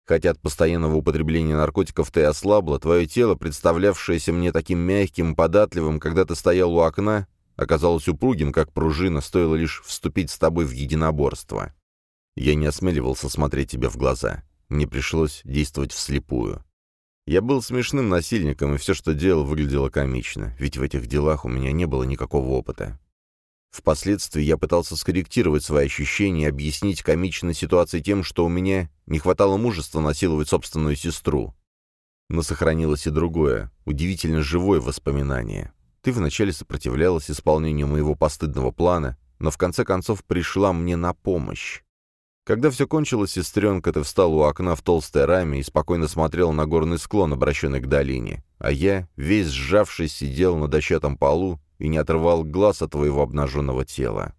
[SPEAKER 1] Хотя от постоянного употребления наркотиков ты ослабла, твое тело, представлявшееся мне таким мягким, податливым, когда ты стоял у окна, оказалось упругим, как пружина, стоило лишь вступить с тобой в единоборство. Я не осмеливался смотреть тебе в глаза. Мне пришлось действовать вслепую. Я был смешным насильником, и все, что делал, выглядело комично, ведь в этих делах у меня не было никакого опыта. Впоследствии я пытался скорректировать свои ощущения и объяснить комичность ситуации тем, что у меня не хватало мужества насиловать собственную сестру. Но сохранилось и другое, удивительно живое воспоминание. Ты вначале сопротивлялась исполнению моего постыдного плана, но в конце концов пришла мне на помощь. Когда все кончилось, сестренка, ты встал у окна в толстой раме и спокойно смотрел на горный склон, обращенный к долине, а я, весь сжавшись, сидел на дощатом полу и не отрывал глаз от твоего обнаженного тела.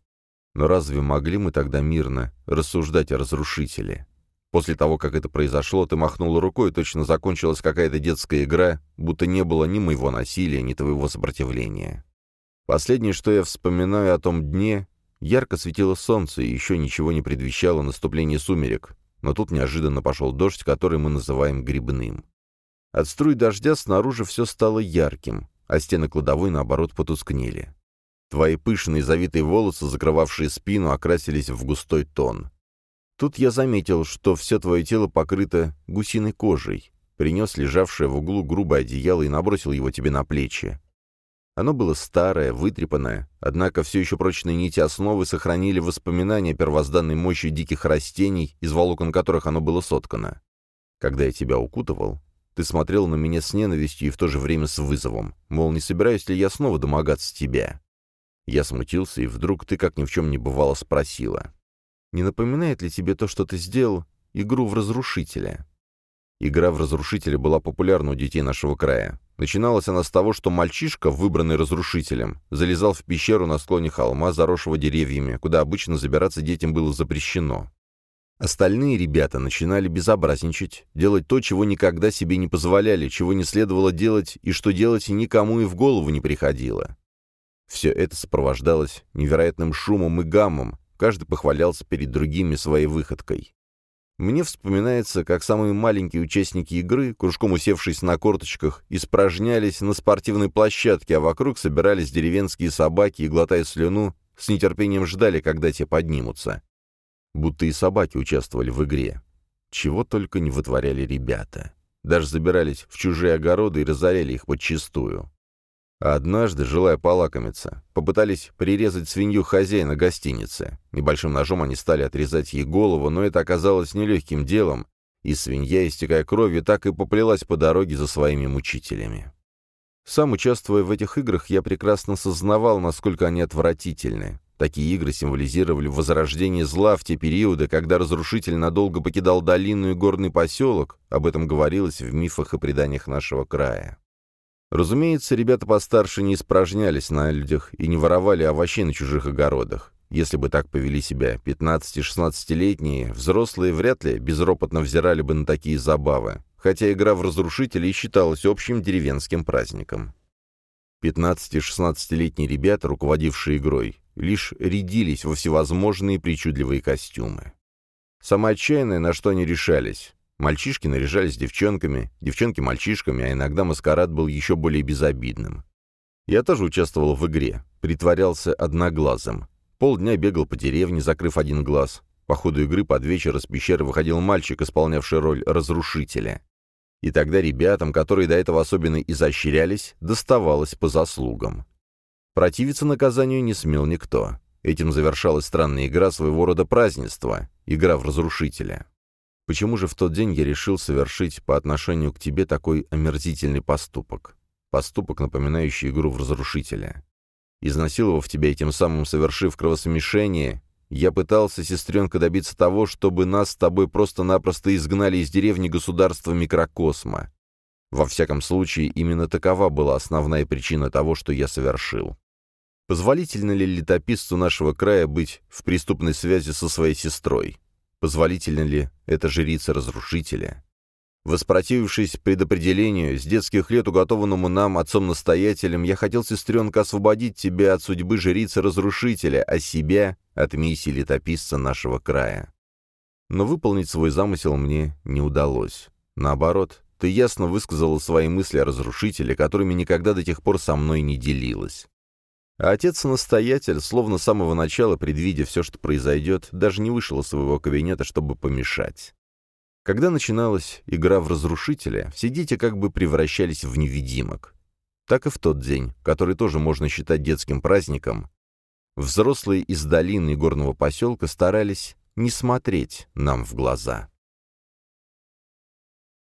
[SPEAKER 1] Но разве могли мы тогда мирно рассуждать о разрушителе? После того, как это произошло, ты махнула рукой, точно закончилась какая-то детская игра, будто не было ни моего насилия, ни твоего сопротивления. Последнее, что я вспоминаю о том дне, ярко светило солнце, и еще ничего не предвещало наступление сумерек, но тут неожиданно пошел дождь, который мы называем грибным. От струй дождя снаружи все стало ярким, а стены кладовой, наоборот, потускнели. Твои пышные завитые волосы, закрывавшие спину, окрасились в густой тон. Тут я заметил, что все твое тело покрыто гусиной кожей. Принес лежавшее в углу грубое одеяло и набросил его тебе на плечи. Оно было старое, вытрепанное, однако все еще прочные нити основы сохранили воспоминания о первозданной мощи диких растений, из волокон которых оно было соткано. Когда я тебя укутывал, ты смотрел на меня с ненавистью и в то же время с вызовом, мол, не собираюсь ли я снова домогаться тебя. Я смутился, и вдруг ты, как ни в чем не бывало, спросила. «Не напоминает ли тебе то, что ты сделал, игру в разрушителя?» Игра в разрушителя была популярна у детей нашего края. Начиналась она с того, что мальчишка, выбранный разрушителем, залезал в пещеру на склоне холма, заросшего деревьями, куда обычно забираться детям было запрещено. Остальные ребята начинали безобразничать, делать то, чего никогда себе не позволяли, чего не следовало делать и что делать никому и в голову не приходило. Все это сопровождалось невероятным шумом и гаммом, каждый похвалялся перед другими своей выходкой. Мне вспоминается, как самые маленькие участники игры, кружком усевшись на корточках, испражнялись на спортивной площадке, а вокруг собирались деревенские собаки и, глотая слюну, с нетерпением ждали, когда те поднимутся будто и собаки участвовали в игре. Чего только не вытворяли ребята. Даже забирались в чужие огороды и разоряли их подчистую. А однажды, желая полакомиться, попытались прирезать свинью хозяина гостиницы. Небольшим ножом они стали отрезать ей голову, но это оказалось нелегким делом, И свинья, истекая кровью, так и поплелась по дороге за своими мучителями. Сам участвуя в этих играх, я прекрасно сознавал, насколько они отвратительны. Такие игры символизировали возрождение зла в те периоды, когда разрушитель надолго покидал долину и горный поселок, об этом говорилось в мифах и преданиях нашего края. Разумеется, ребята постарше не испражнялись на людях и не воровали овощей на чужих огородах. Если бы так повели себя 15-16-летние, взрослые вряд ли безропотно взирали бы на такие забавы, хотя игра в разрушителей считалась общим деревенским праздником. 15-16-летние ребята, руководившие игрой, лишь рядились во всевозможные причудливые костюмы. Самое отчаянное, на что они решались. Мальчишки наряжались девчонками, девчонки мальчишками, а иногда маскарад был еще более безобидным. Я тоже участвовал в игре, притворялся одноглазым. Полдня бегал по деревне, закрыв один глаз. По ходу игры под вечер из пещеры выходил мальчик, исполнявший роль разрушителя. И тогда ребятам, которые до этого особенно изощрялись, доставалось по заслугам. Противиться наказанию не смел никто. Этим завершалась странная игра своего рода празднества, игра в разрушителя. Почему же в тот день я решил совершить по отношению к тебе такой омерзительный поступок? Поступок, напоминающий игру в разрушителя. Изнасиловав тебя и тем самым совершив кровосмешение, я пытался, сестренка, добиться того, чтобы нас с тобой просто-напросто изгнали из деревни государства микрокосма. Во всяком случае, именно такова была основная причина того, что я совершил. Позволительно ли летописцу нашего края быть в преступной связи со своей сестрой? Позволительно ли это жрица разрушителя? Воспротивившись предопределению, с детских лет уготованному нам отцом-настоятелем, я хотел, сестренка, освободить тебя от судьбы жрицы-разрушителя, а себя — от миссии летописца нашего края. Но выполнить свой замысел мне не удалось. Наоборот, ты ясно высказала свои мысли о разрушителе, которыми никогда до тех пор со мной не делилась. А отец-настоятель, словно с самого начала, предвидя все, что произойдет, даже не вышел из своего кабинета, чтобы помешать. Когда начиналась игра в разрушителя, все дети как бы превращались в невидимок. Так и в тот день, который тоже можно считать детским праздником, взрослые из долины и горного поселка старались не смотреть нам в глаза.